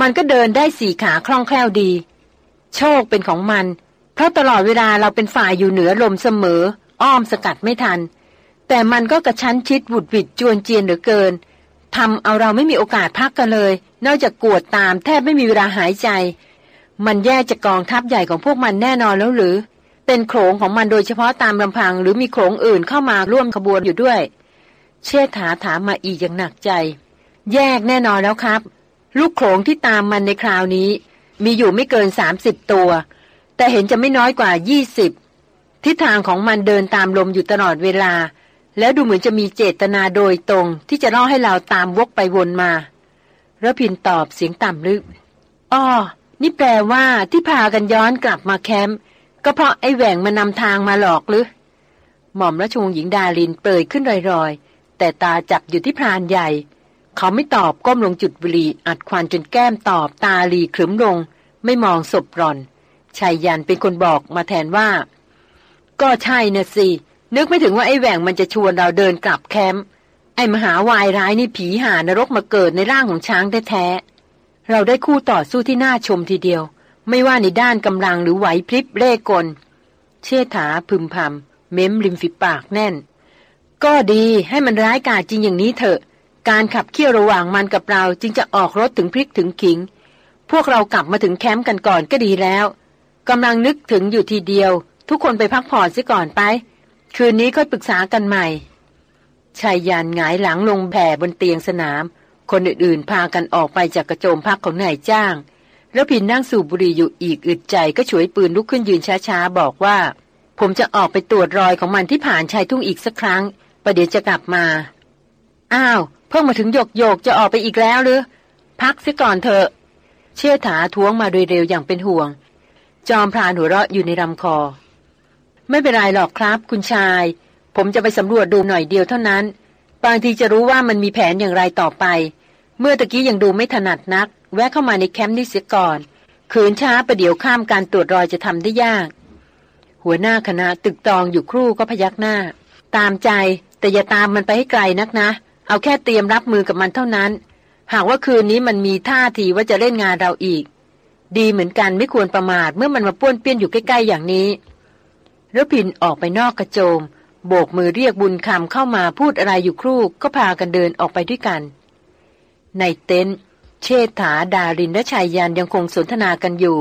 มันก็เดินได้สี่ขาคล่องแคล่วดี โชคเป็นของมัน เพราะตลอดเวลาเราเป็นฝ่ายอยู่เหนือลมเสมอ อ้อมสกัดไม่ทัน แต่มันก็กระชั้นชิดบุดวิดจวนเจียนเหลือเกินทำเอาเราไม่มีโอกาสพักกันเลย นอกจากกวดตามแทบไม่มีเวลาหายใจ มันแย่จากกองทัพใหญ่ของพวกมันแน่นอนแล้วหรือ เป็นโขงของมันโดยเฉพาะตามลำพัง หรือมีโขงอื่นเข้ามาร่วมขบวนอยู่ด้วย เชษฐาถามมาอีกอย่างหนักใจ แยกแน่นอนแล้วครับ ลูกโขงที่ตามมันในคราวนี้ มีอยู่ไม่เกินสามสิบตัว แต่เห็นจะไม่น้อยกว่ายี่สิบทิศทางของมันเดินตามลมอยู่ตลอดเวลา แล้วดูเหมือนจะมีเจตนาโดยตรง ที่จะล่อให้เราตามวกไปวนมาระพินตอบเสียงต่ำลึกอ้อนี่แปลว่าที่พากันย้อนกลับมาแคมป์ก็เพราะไอ้แหว่งมานำทางมาหลอกหรือ หม่อมราชวงศ์หญิงดาลินเปิดขึ้นรอย แต่ตาจับอยู่ที่พรานใหญ่ เขาไม่ตอบก้มลงจุดบุหรี่อัดควันจนแก้มตอบตาลีขรึมลง ไม่มองศพร่อนชายยันเป็นคนบอกมาแทนว่า ก็ใช่นะสิ นึกไม่ถึงว่าไอ้แหว่งมันจะชวนเราเดินกลับแคมป์ไอ้มหาวายร้ายนี่ผีหานรกมาเกิดในร่างของช้างแท้ๆเราได้คู่ต่อสู้ที่น่าชมทีเดียว ไม่ว่าในด้านกำลังหรือไหวพริบเร่กล เชษฐาพึมพำเม้มริมฝีปากแน่น ก็ดีให้มันร้ายกาจจริงอย่างนี้เถอะ การขับเคี่ยวระหว่างมันกับเราจึงจะออกรถถึงพริกถึงขิง พวกเรากลับมาถึงแคมป์กันก่อนก็ดีแล้วกำลังนึกถึงอยู่ทีเดียว ทุกคนไปพักผ่อนซิก่อนไป คืนนี้ค่อยปรึกษากันใหม่ชายยันหงายหลังลงแผ่บนเตียงสนาม คนอื่นๆพากันออกไปจากกระโจมพักของนายจ้าง แล้วพินนั่งสูบบุหรี่อยู่อีกอึดใจก็ฉวยปืนลุกขึ้นยืนช้าๆ บอกว่า ผมจะออกไปตรวจรอยของมันที่ผ่านชายทุ่งอีกสักครั้ง ประเดี๋ยวจะกลับมา อ้าว เพิ่งมาถึงโยกโยกจะออกไปอีกแล้วหรือ พักเสียก่อนเถอะ เชี่ยถาท้วงมาโดยเร็วอย่างเป็นห่วง จอมพรานหัวเราะอยู่ในลำคอ ไม่เป็นไรหรอกครับ คุณชาย ผมจะไปสำรวจดูหน่อยเดียวเท่านั้น บางทีจะรู้ว่ามันมีแผนอย่างไรต่อไป เมื่อตะกี้ยังดูไม่ถนัดนัก แวะเข้ามาในแคมป์นี้เสียก่อนขืนช้าประเดี๋ยวข้ามการตรวจรอยจะทำได้ยาก หัวหน้าคณะตึกตองอยู่ครู่ก็พยักหน้า ตามใจ แต่อย่าตามมันไปให้ไกลนักนะ เอาแค่เตรียมรับมือกับมันเท่านั้น หากว่าคืนนี้มันมีท่าทีว่าจะเล่นงานเราอีก ดีเหมือนกันไม่ควรประมาทเมื่อมันมาป้วนเปี้ยนอยู่ใกล้ ๆ อย่างนี้รพินออกไปนอกกระโจม โบกมือเรียกบุญคำเข้ามาพูดอะไรอยู่ครู่ก็พากันเดินออกไปด้วยกัน ในเต็นท์เชษฐาดารินและชายยันยังคงสนทนากันอยู่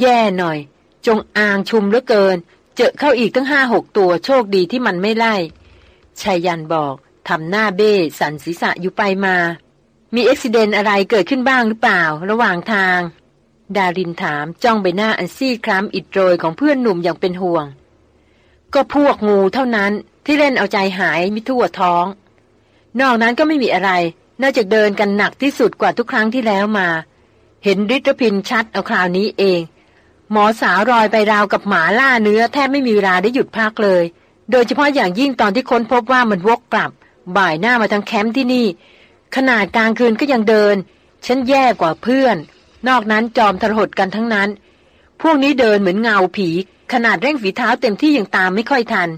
แย่หน่อย จงอางชุมเหลือเกิน เจอเข้าอีกตั้งห้าหกตัวโชคดีที่มันไม่ไล่ ชายันบอกทำหน้าเบ้สันศีรษะอยู่ไปมา มีอุบิเหตุอะไรเกิดขึ้นบ้างหรือเปล่า ระหว่างทาง ดารินถามจ้องใบหน้าอันซีดคล้ำอิดโรยของเพื่อนหนุ่มอย่างเป็นห่วง ก็พวกงูเท่านั้นที่เล่นเอาใจหายมิทั่วท้อง นอกนั้นก็ไม่มีอะไร นอกจากเดินกันหนักที่สุดกว่าทุกครั้งที่แล้วมา เห็นริทพินชัดเอาคราวนี้เอง หมอสาวรอยไปราวกับหมาล่าเนื้อแทบไม่มีเวลาได้หยุดพักเลย โดยเฉพาะอย่างยิ่งตอนที่ค้นพบว่ามันวกกลับ บ่ายหน้ามาทางแคมป์ที่นี่ ขนาดกลางคืนก็ยังเดิน ฉันแย่กว่าเพื่อน นอกนั้นจอมทรหดกันทั้งนั้น พวกนี้เดินเหมือนเงาผี ขนาดเร่งฝีเท้าเต็มที่ยังตามไม่ค่อยทัน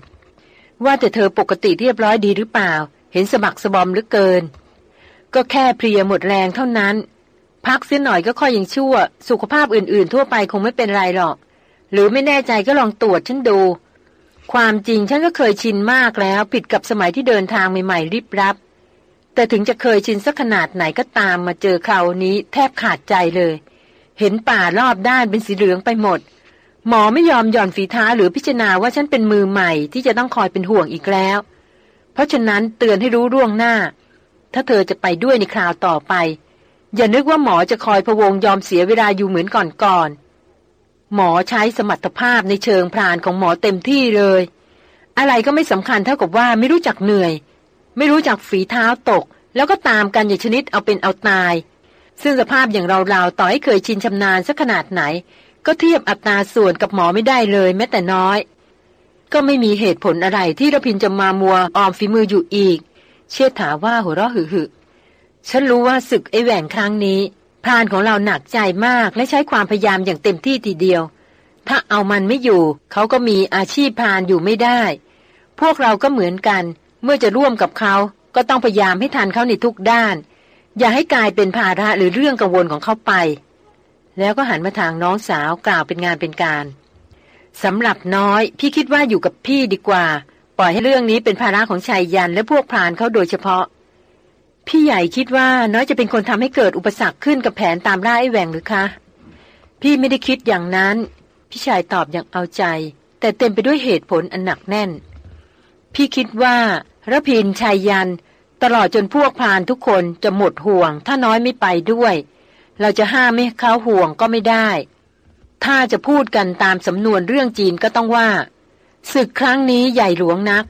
ว่าแต่เธอปกติเรียบร้อยดีหรือเปล่า เห็นสมักสบอมหรือเกิน ก็แค่เพลียหมดแรงเท่านั้น พักเสียหน่อยก็ค่อยยังชั่ว สุขภาพอื่น ๆ ทั่วไปคงไม่เป็นไรหรอก หรือไม่แน่ใจก็ลองตรวจฉันดู ความจริงฉันก็เคยชินมากแล้ว ผิดกับสมัยที่เดินทางใหม่ๆ ริบรับ แต่ถึงจะเคยชินสักขนาดไหนก็ตามมาเจอคราวนี้แทบขาดใจเลย เห็นป่ารอบด้านเป็นสีเหลืองไปหมด หมอไม่ยอมหย่อนฝีเท้าหรือพิจารณาว่าฉันเป็นมือใหม่ที่จะต้องคอยเป็นห่วงอีกแล้ว เพราะฉะนั้นเตือนให้รู้ร่วงหน้า ถ้าเธอจะไปด้วยในคราวต่อไป อย่านึกว่าหมอจะคอยพะวงยอมเสียเวลาอยู่เหมือนก่อนๆ หมอใช้สมรรถภาพในเชิงพรานของหมอเต็มที่เลย อะไรก็ไม่สำคัญเท่ากับว่าไม่รู้จักเหนื่อย ไม่รู้จักฝีเท้าตก แล้วก็ตามกันอย่างชนิดเอาเป็นเอาตาย ซึ่งสภาพอย่างเราๆต่อให้เคยชินชำนาญสักขนาดไหน ก็เทียบอัตราส่วนกับหมอไม่ได้เลยแม้แต่น้อย ก็ไม่มีเหตุผลอะไรที่ระพินจะมามัวออมฝีมืออยู่อีก เชื่อถาว่าหัวเราะหึหึฉันรู้ว่าศึกไอแหว่งครั้งนี้ พรานของเราหนักใจมากและใช้ความพยายามอย่างเต็มที่ทีเดียว ถ้าเอามันไม่อยู่ เขาก็มีอาชีพพรานอยู่ไม่ได้ พวกเราก็เหมือนกัน เมื่อจะร่วมกับเขาก็ต้องพยายามให้ทันเขาในทุกด้าน อย่าให้กลายเป็นภาระหรือเรื่องกังวลของเขาไป แล้วก็หันมาทางน้องสาวกล่าวเป็นงานเป็นการสำหรับน้อย พี่คิดว่าอยู่กับพี่ดีกว่า ปล่อยให้เรื่องนี้เป็นภาระของชายยันและพวกพรานเขาโดยเฉพาะ พี่ใหญ่คิดว่าน้อยจะเป็นคนทำให้เกิดอุปสรรคขึ้นกับแผนตามล่าไอ้แหวงหรือคะ พี่ไม่ได้คิดอย่างนั้น พี่ชายตอบอย่างเอาใจ แต่เต็มไปด้วยเหตุผลอันหนักแน่น พี่คิดว่าระพินชายยัน ตลอดจนพวกพานทุกคนจะหมดห่วง ถ้าน้อยไม่ไปด้วย เราจะห้ามไม่เขาห่วงก็ไม่ได้ ถ้าจะพูดกันตามสำนวนเรื่องจีนก็ต้องว่าศึกครั้งนี้ใหญ่หลวงนัก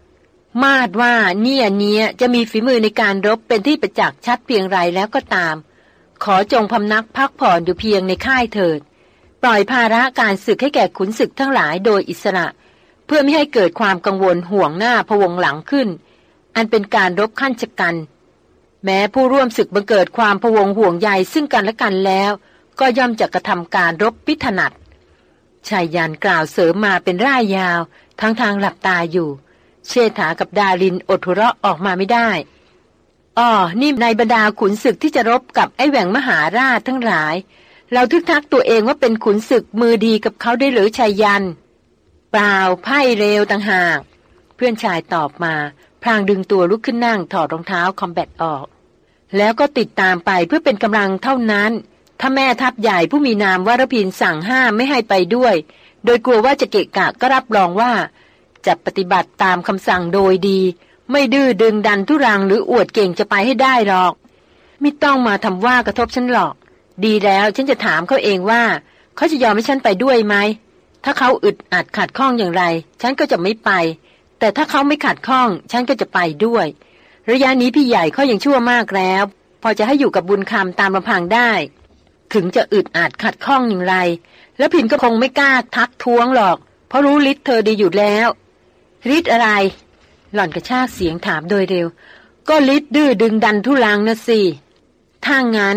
มาดว่าเนี่ยเนี้ยจะมีฝีมือในการรบเป็นที่ประจักษ์ชัดเพียงไรแล้วก็ตาม ขอจงพำนักพักผ่อนอยู่เพียงในค่ายเถิด ปล่อยภาระการศึกให้แก่ขุนศึกทั้งหลายโดยอิสระ เพื่อไม่ให้เกิดความกังวลห่วงหน้าพวงหลังขึ้น อันเป็นการรบขั้นชะกันแม้ผู้ร่วมศึกบังเกิดความพวงห่วงใยซึ่งกันและกันแล้ว ก็ย่อมจะกระทำการรบพิถนัดชายยันกล่าวเสริมมาเป็นร่ายยาว ทั้งทางหลับตาอยู่ เชษฐากับดาลินอดหัวเราะออกมาไม่ได้อ๋อนี่ในบรรดาขุนศึกที่จะรบกับไอ้แหว่งมหาราชทั้งหลาย เราทึกทักตัวเองว่าเป็นขุนศึกมือดีกับเขาได้หรือชายยัน เปล่าไพ่เร็วต่างหาก เพื่อนชายตอบมา พลางดึงตัวลุกขึ้นนั่งถอดรองเท้าคอมแบทออก แล้วก็ติดตามไปเพื่อเป็นกำลังเท่านั้น ถ้าแม่ทัพใหญ่ผู้มีนามวารพินสั่งห้ามไม่ให้ไปด้วย โดยกลัวว่าจะเกะกะก็รับรองว่า จะปฏิบัติตามคำสั่งโดยดี ไม่ดื้อดึงดันทุรังหรืออวดเก่งจะไปให้ได้หรอก ไม่ต้องมาทำว่ากระทบฉันหรอก ดีแล้วฉันจะถามเขาเองว่า เขาจะยอมให้ฉันไปด้วยไหม ถ้าเขาอึดอัดขัดข้องอย่างไร ฉันก็จะไม่ไป แต่ถ้าเขาไม่ขัดข้อง ฉันก็จะไปด้วย ระยะนี้พี่ใหญ่เขายังชั่วมากแล้ว พอจะให้อยู่กับบุญคำตามลำพังได้ ถึงจะอึดอัดขัดข้องอย่างไร แล้วพินก็คงไม่กล้าทักท้วงหรอก เพราะรู้ฤทธิ์เธอดีอยู่แล้ว ฤทธิ์อะไร หล่อนกระชากเสียงถามโดยเร็ว ก็ฤทธิ์ดื้อดึงดันทุลังนะสิถ้างั้น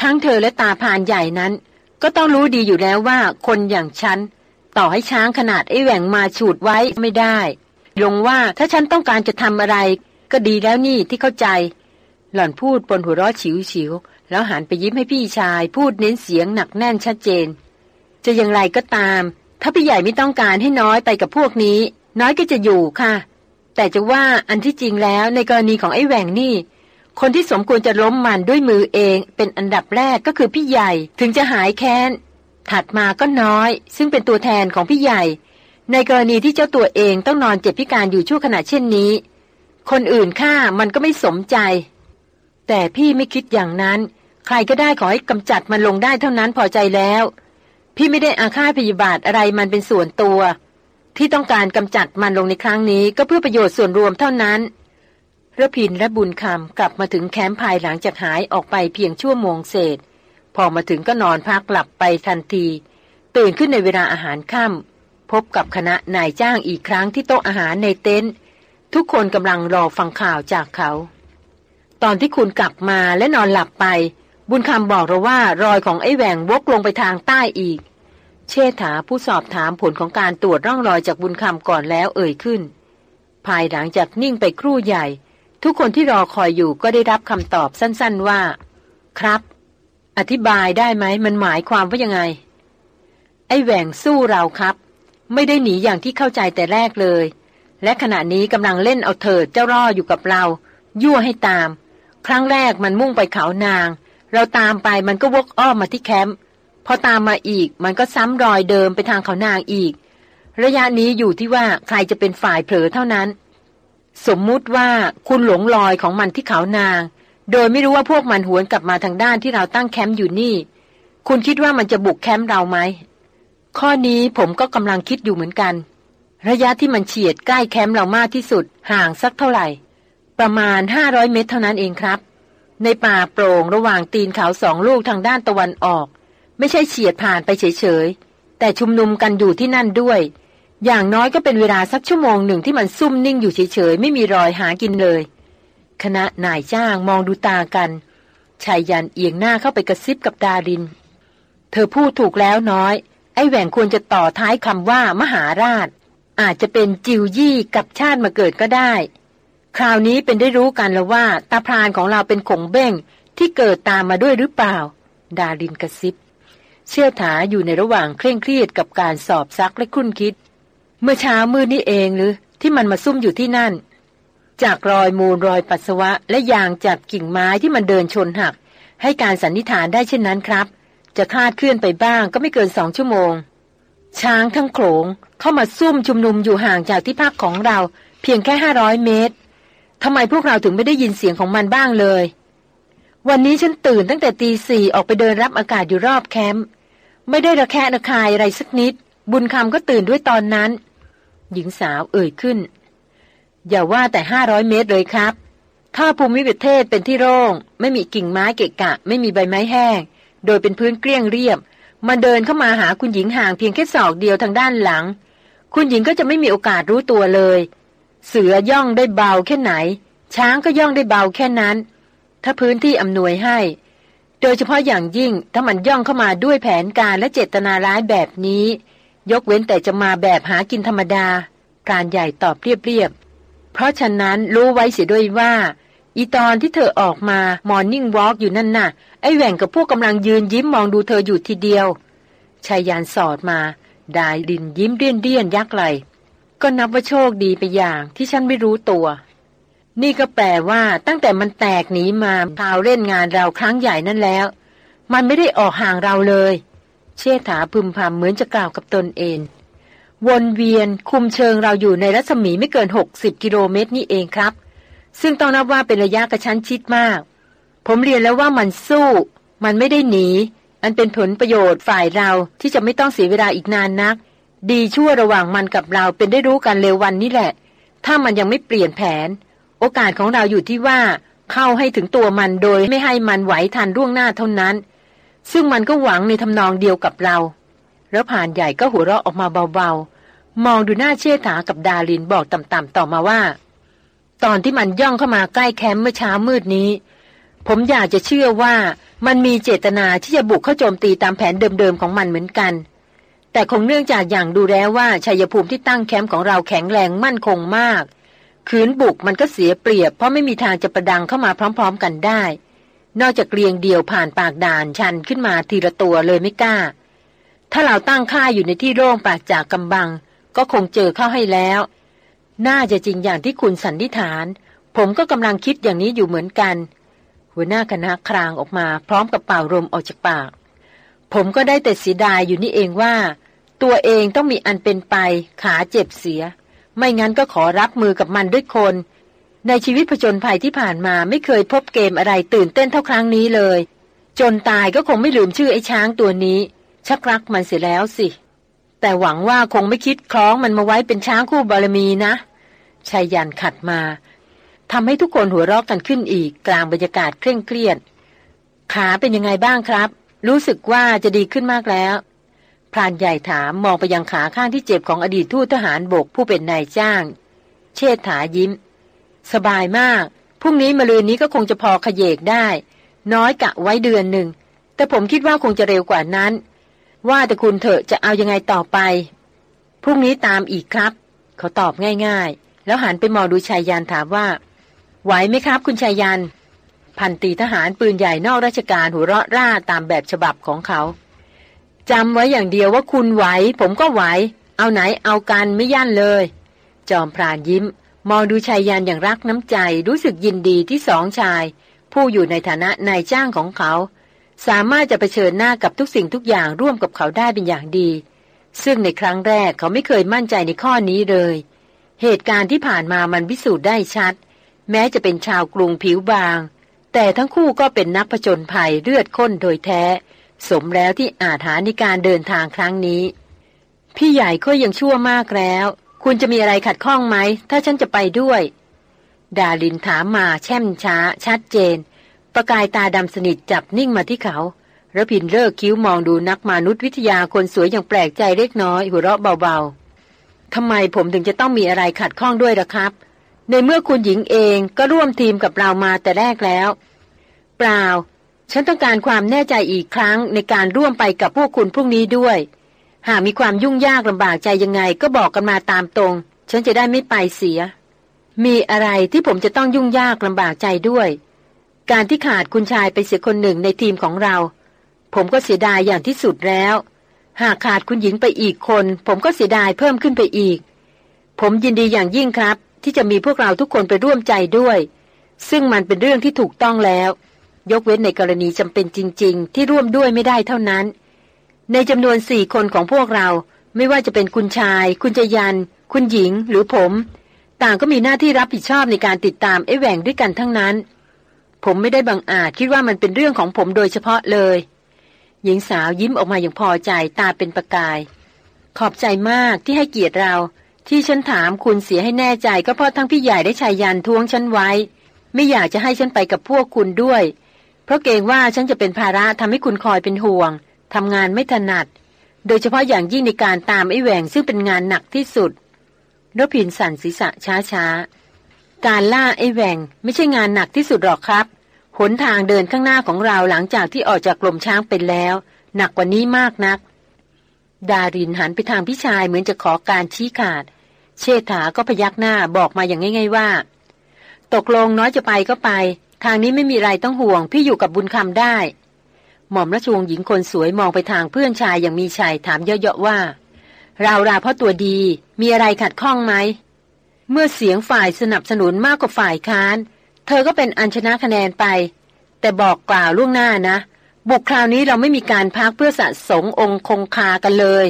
ทั้งเธอและตาพานใหญ่นั้น ก็ต้องรู้ดีอยู่แล้วว่าคนอย่างฉัน ต่อให้ช้างขนาดไอ้แหว่งมาฉูดไว้ไม่ได้ลงว่าถ้าฉันต้องการจะทำอะไร ก็ดีแล้วนี่ที่เข้าใจ หล่อนพูดปนหัวเราะฉิวฉิวๆแล้วหันไปยิ้มให้พี่ชาย พูดเน้นเสียงหนักแน่นชัดเจน จะอย่างไรก็ตาม ถ้าพี่ใหญ่ไม่ต้องการให้น้อยไปกับพวกนี้ น้อยก็จะอยู่ค่ะ แต่จะว่าอันที่จริงแล้วในกรณีของไอ้แหว่งนี่ คนที่สมควรจะล้มมันด้วยมือเองเป็นอันดับแรกก็คือพี่ใหญ่ถึงจะหายแค้น ถัดมาก็น้อย ซึ่งเป็นตัวแทนของพี่ใหญ่ ในกรณีที่เจ้าตัวเองต้องนอนเจ็บพิการอยู่ชั่วขณะเช่นนี้ คนอื่นฆ่ามันก็ไม่สมใจ แต่พี่ไม่คิดอย่างนั้น ใครก็ได้ขอให้กำจัดมันลงได้เท่านั้นพอใจแล้ว พี่ไม่ได้อาฆาตพยาบาทอะไรมันเป็นส่วนตัว ที่ต้องการกำจัดมันลงในครั้งนี้ก็เพื่อประโยชน์ส่วนรวมเท่านั้นระพินและบุญคำกลับมาถึงแคมป์ภายหลังจากหายออกไปเพียงชั่วโมงเศษ พอมาถึงก็นอนพักหลับไปทันที ตื่นขึ้นในเวลาอาหารค่ำพบกับคณะนายจ้างอีกครั้งที่โต๊ะอาหารในเต็นท์ทุกคนกำลังรอฟังข่าวจากเขา ตอนที่คุณกลับมาและนอนหลับไป บุญคำบอกเราว่ารอยของไอ้แหวงวกลงไปทางใต้อีก เชษฐาผู้สอบถามผลของการตรวจร่องรอยจากบุญคำก่อนแล้วเอ่ยขึ้น ภายหลังจากนิ่งไปครู่ใหญ่ ทุกคนที่รอคอยอยู่ก็ได้รับคำตอบสั้นๆว่า ครับ อธิบายได้ไหมมันหมายความว่ายังไง ไอ้แหว่งสู้เราครับ ไม่ได้หนีอย่างที่เข้าใจแต่แรกเลย และขณะนี้กำลังเล่นเอาเถิดเจ้าร่ออยู่กับเรา ยั่วให้ตาม ครั้งแรกมันมุ่งไปเขานาง เราตามไปมันก็วกอ้อมมาที่แคมป์ พอตามมาอีกมันก็ซ้ำรอยเดิมไปทางเขานางอีก ระยะนี้อยู่ที่ว่าใครจะเป็นฝ่ายเผลอเท่านั้น สมมุติว่าคุณหลงลอยของมันที่เขานาง โดยไม่รู้ว่าพวกมันหวนกลับมาทางด้านที่เราตั้งแคมป์อยู่นี่ คุณคิดว่ามันจะบุกแคมป์เราไหมข้อนี้ผมก็กำลังคิดอยู่เหมือนกัน ระยะที่มันเฉียดใกล้แคมป์เรามากที่สุด ห่างสักเท่าไหร่ ประมาณ 500 เมตรเท่านั้นเองครับ ในป่าโปร่งระหว่างตีนเขาสองลูกทางด้านตะวันออก ไม่ใช่เฉียดผ่านไปเฉยๆ แต่ชุมนุมกันอยู่ที่นั่นด้วย อย่างน้อยก็เป็นเวลาสักชั่วโมงหนึ่งที่มันซุ่มนิ่งอยู่เฉยๆ ไม่มีรอยหากินเลย คณะนายจ้างมองดูตากัน ชายยันเอียงหน้าเข้าไปกระซิบกับดาริน เธอพูดถูกแล้วน้อย ไอ้แหว่งควรจะต่อท้ายคำว่ามหาราช อาจจะเป็นจิวยี่กับชาติมาเกิดก็ได้ คราวนี้เป็นได้รู้กันแล้วว่าตาพรานของเราเป็นขงเบ้งที่เกิดตามมาด้วยหรือเปล่า ดารินกระซิบ เชื่อถาอยู่ในระหว่างเคร่งเครียดกับการสอบซักและคุ้นคิด เมื่อเช้ามืดนี่เองหรือที่มันมาซุ่มอยู่ที่นั่น จากรอยมูลรอยปัสสาวะ และยางจากกิ่งไม้ที่มันเดินชนหัก ให้การสันนิษฐานได้เช่นนั้นครับ จะคาดเคลื่อนไปบ้างก็ไม่เกินสองชั่วโมง ช้างทั้งโขลงเข้ามาซุ่มชุมนุมอยู่ห่างจากที่พักของเรา เพียงแค่ห้าร้อยเมตรทำไมพวกเราถึงไม่ได้ยินเสียงของมันบ้างเลย วันนี้ฉันตื่นตั้งแต่ตีสี่ออกไปเดินรับอากาศอยู่รอบแคมป์ไม่ได้ระแคะระคายอะไรสักนิด บุญคำก็ตื่นด้วยตอนนั้น หญิงสาวเอ่ยขึ้น อย่าว่าแต่ห้าร้อยเมตรเลยครับ ถ้าภูมิประเทศเป็นที่โร่งไม่มีกิ่งไม้เกะกะ ไม่มีใบไม้แห้ง โดยเป็นพื้นเกลี้ยงเรียบมันเดินเข้ามาหาคุณหญิงห่างเพียงแค่ศอกเดียวทางด้านหลัง คุณหญิงก็จะไม่มีโอกาสรู้ตัวเลย เสือย่องได้เบาแค่ไหน ช้างก็ย่องได้เบาแค่นั้น ถ้าพื้นที่อำนวยให้ โดยเฉพาะอย่างยิ่งถ้ามันย่องเข้ามาด้วยแผนการและเจตนาร้ายแบบนี้ ยกเว้นแต่จะมาแบบหากินธรรมดาการใหญ่ตอบเรียบๆ เพราะฉะนั้นรู้ไว้เสียด้วยว่า อีตอนที่เธอออกมามอร์นิ่งวอล์กอยู่นั่นน่ะ ไอ้แหว่งกับพวกกำลังยืนยิ้มมองดูเธออยู่ทีเดียวชายยานสอดมาดายดินยิ้มเรี้ยนเรียนยักไหลก็นับว่าโชคดีไปอย่างที่ฉันไม่รู้ตัว นี่ก็แปลว่าตั้งแต่มันแตกหนีมาพาวเล่นงานเราครั้งใหญ่นั่นแล้ว มันไม่ได้ออกห่างเราเลย เชษฐาพึมพำเหมือนจะกล่าวกับตนเอง วนเวียนคุมเชิงเราอยู่ในรัศมีไม่เกิน 60 กิโลเมตรนี่เองครับ ซึ่งต้องนับว่าเป็นระยะกระชั้นชิดมาก ผมเรียนแล้วว่ามันสู้ มันไม่ได้หนี อันเป็นผลประโยชน์ฝ่ายเราที่จะไม่ต้องเสียเวลาอีกนานนัก ดีชั่วระหว่างมันกับเราเป็นได้รู้กันเร็ววันนี้แหละ ถ้ามันยังไม่เปลี่ยนแผน โอกาสของเราอยู่ที่ว่า เข้าให้ถึงตัวมันโดยไม่ให้มันไหวทันร่วงหน้าเท่านั้น ซึ่งมันก็หวังในทำนองเดียวกับเรา แล้วผ่านใหญ่ก็หัวเราะออกมาเบาๆ มองดูหน้าเชี่ยถากับดาลินบอกต่ำๆต่อมาว่า ตอนที่มันย่องเข้ามาใกล้แคมป์เมื่อเช้ามืดนี้ ผมอยากจะเชื่อว่ามันมีเจตนาที่จะบุกเข้าโจมตีตามแผนเดิมๆของมันเหมือนกัน แต่คงเนื่องจากอย่างดูแล้วว่าชัยภูมิที่ตั้งแคมป์ของเราแข็งแรงมั่นคงมาก ขืนบุกมันก็เสียเปรียบ เพราะไม่มีทางจะประดังเข้ามาพร้อม ๆ กันได้ นอกจากเรียงเดี่ยวผ่านปากด่านชันขึ้นมาทีละตัวเลยไม่กล้า ถ้าเราตั้งค่ายอยู่ในที่โล่งปากจากกำบัง ก็คงเจอเข้าให้แล้ว น่าจะจริงอย่างที่คุณสันนิษฐาน ผมก็กำลังคิดอย่างนี้อยู่เหมือนกัน หัวหน้าคณะครางออกมาพร้อมกับเป่าลมออกจากปาก ผมก็ได้แต่เสียดายอยู่นี่เองว่า ตัวเองต้องมีอันเป็นไปขาเจ็บเสีย ไม่งั้นก็ขอรับมือกับมันด้วยคน ในชีวิตผจญภัยที่ผ่านมาไม่เคยพบเกมอะไรตื่นเต้นเท่าครั้งนี้เลย จนตายก็คงไม่ลืมชื่อไอ้ช้างตัวนี้ ชักรักมันเสียแล้วสิ แต่หวังว่าคงไม่คิดคล้องมันมาไว้เป็นช้างคู่บารมีนะชายยันขัดมาทำให้ทุกคนหัวเราะกันขึ้นอีกกลางบรรยากาศเคร่งเครียด ขาเป็นยังไงบ้างครับ รู้สึกว่าจะดีขึ้นมากแล้ว พรานใหญ่ถามมองไปยังขาข้างที่เจ็บของอดีตทูตทหารบกผู้เป็นนายจ้าง เชษฐายิ้ม สบายมากพรุ่งนี้มะรืนนี้ก็คงจะพอขยเยกได้ น้อยกะไว้เดือนหนึ่ง แต่ผมคิดว่าคงจะเร็วกว่านั้น ว่าแต่คุณเถอะจะเอายังไงต่อไปพรุ่งนี้ตามอีกครับ เขาตอบง่ายๆ แล้วหันไปมองดูชายยันถามว่า ไหวไหมครับคุณชายยันพันตีทหารปืนใหญ่นอกราชการหัวเราะร่าตามแบบฉบับของเขา จำไว้อย่างเดียวว่าคุณไหว ผมก็ไหว เอาไหนเอากันไม่ยั่นเลย จอมพรานยิ้ม มองดูชายยันอย่างรักน้ำใจรู้สึกยินดีที่สองชาย ผู้อยู่ในฐานะนายจ้างของเขา สามารถจะะเผชิญหน้ากับทุกสิ่งทุกอย่างร่วมกับเขาได้เป็นอย่างดี ซึ่งในครั้งแรกเขาไม่เคยมั่นใจในข้อนี้เลย เหตุการณ์ที่ผ่านมามันพิสูจน์ได้ชัด แม้จะเป็นชาวกรุงผิวบาง แต่ทั้งคู่ก็เป็นนักผจญภัยเลือดข้นโดยแท้ สมแล้วที่อาจหาในการเดินทางครั้งนี้ พี่ใหญ่ก็ยังชั่วมากแล้ว คุณจะมีอะไรขัดข้องไหม ถ้าฉันจะไปด้วย ดาลินถามมาแช่มช้า ชัดเจน ประกายตาดำสนิทจับนิ่งมาที่เขาระพินเลิกคิ้วมองดูนักมนุษยวิทยาคนสวยอย่างแปลกใจเล็กน้อยหัวเราะเบาๆทำไมผมถึงจะต้องมีอะไรขัดข้องด้วยล่ะครับ ในเมื่อคุณหญิงเองก็ร่วมทีมกับเรามาแต่แรกแล้ว เปล่า ฉันต้องการความแน่ใจอีกครั้งในการร่วมไปกับพวกคุณพรุ่งนี้ด้วย หากมีความยุ่งยากลำบากใจยังไงก็บอกกันมาตามตรง ฉันจะได้ไม่ไปเสีย มีอะไรที่ผมจะต้องยุ่งยากลำบากใจด้วย การที่ขาดคุณชายไปเสียคนหนึ่งในทีมของเรา ผมก็เสียดายอย่างที่สุดแล้ว หากขาดคุณหญิงไปอีกคน ผมก็เสียดายเพิ่มขึ้นไปอีก ผมยินดีอย่างยิ่งครับ ที่จะมีพวกเราทุกคนไปร่วมใจด้วย ซึ่งมันเป็นเรื่องที่ถูกต้องแล้ว ยกเว้นในกรณีจำเป็นจริง ๆ ที่ร่วมด้วยไม่ได้เท่านั้น ในจำนวนสี่คนของพวกเราไม่ว่าจะเป็นคุณชาย คุณจยัน คุณหญิง หรือผม ต่างก็มีหน้าที่รับผิดชอบในการติดตามไอ้แหว่งด้วยกันทั้งนั้น ผมไม่ได้บังอาจคิดว่ามันเป็นเรื่องของผมโดยเฉพาะเลย หญิงสาวยิ้มออกมาอย่างพอใจตาเป็นประกาย ขอบใจมากที่ให้เกียรติเรา ที่ฉันถามคุณเสียให้แน่ใจก็เพราะทั้งพี่ใหญ่ได้ชายยันท้วงฉันไว้ ไม่อยากจะให้ฉันไปกับพวกคุณด้วย เพราะเกรงว่าฉันจะเป็นภาระทำให้คุณคอยเป็นห่วงทำงานไม่ถนัด โดยเฉพาะอย่างยิ่งในการตามไอ้แหวงซึ่งเป็นงานหนักที่สุดรพินสั่นศีรษะช้าๆการล่าไอ้แหวงไม่ใช่งานหนักที่สุดหรอกครับ หนทางเดินข้างหน้าของเราหลังจากที่ออกจากกลมช้างเป็นแล้ว หนักกว่านี้มากนัก ดารินหันไปทางพี่ชายเหมือนจะขอการชี้ขาด เชษฐาก็พยักหน้าบอกมาอย่างง่าย ๆว่า ตกลงน้อยจะไปก็ไป ทางนี้ไม่มีอะไรต้องห่วง พี่อยู่กับบุญคำได้ หม่อมราชวงศ์หญิงคนสวยมองไปทางเพื่อนชายอย่างมีชายถามเยอะๆว่า เราราเพราะตัวดี มีอะไรขัดข้องไหม เมื่อเสียงฝ่ายสนับสนุนมากกว่าฝ่ายค้าน เธอก็เป็นอันชนะคะแนนไป แต่บอกกล่าวล่วงหน้านะ บุกคราวนี้เราไม่มีการพักเพื่อสะสมองค์คงคากันเลย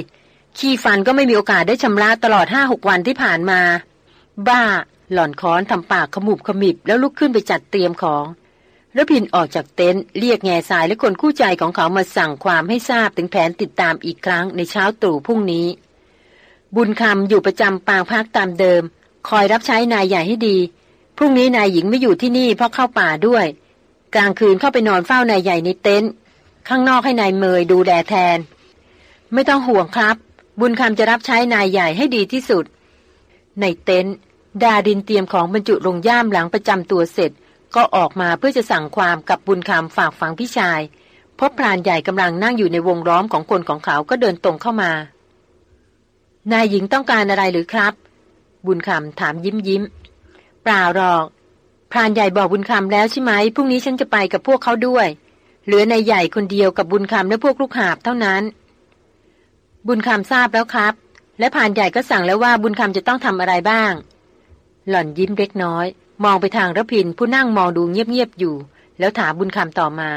ขี้ฟันก็ไม่มีโอกาสได้ชำระตลอดห้าหกวันที่ผ่านมา บ้า หล่อนค้อนทำปากขมุบขมิบแล้วลุกขึ้นไปจัดเตรียมของระพินออกจากเต็นท์เรียกแง่สายและคนคู่ใจของเขามาสั่งความให้ทราบถึงแผนติดตามอีกครั้งในเช้าตรู่พรุ่งนี้ บุญคำอยู่ประจำปางพักตามเดิม คอยรับใช้นายใหญ่ให้ดี พรุ่งนี้นายหญิงไม่อยู่ที่นี่เพราะเข้าป่าด้วย กลางคืนเข้าไปนอนเฝ้านายใหญ่ในเต็นท์ข้างนอกให้นายเมยดูแลแทน ไม่ต้องห่วงครับ บุญคำจะรับใช้นายใหญ่ให้ดีที่สุด ในเต็นท์ ดาดินเตรียมของบรรจุลงย่ามหลังประจำตัวเสร็จ ก็ออกมาเพื่อจะสั่งความกับบุญคำฝากฝังพี่ชายพบพรานใหญ่กำลังนั่งอยู่ในวงล้อมของคนของเขาก็เดินตรงเข้ามา นายหญิงต้องการอะไรหรือครับ บุญคำถามยิ้มยิ้มเปล่าหรอก พรานใหญ่บอกบุญคำแล้วใช่ไหมพรุ่งนี้ฉันจะไปกับพวกเขาด้วย เหลือนายใหญ่คนเดียวกับบุญคำและพวกลูกหาบเท่านั้น บุญคำทราบแล้วครับ และพรานใหญ่ก็สั่งแล้วว่าบุญคำจะต้องทำอะไรบ้าง หล่อนยิ้มเล็กน้อย มองไปทางระพินผู้นั่งมองดูเงียบๆอยู่ แล้วถามบุญคำต่อมา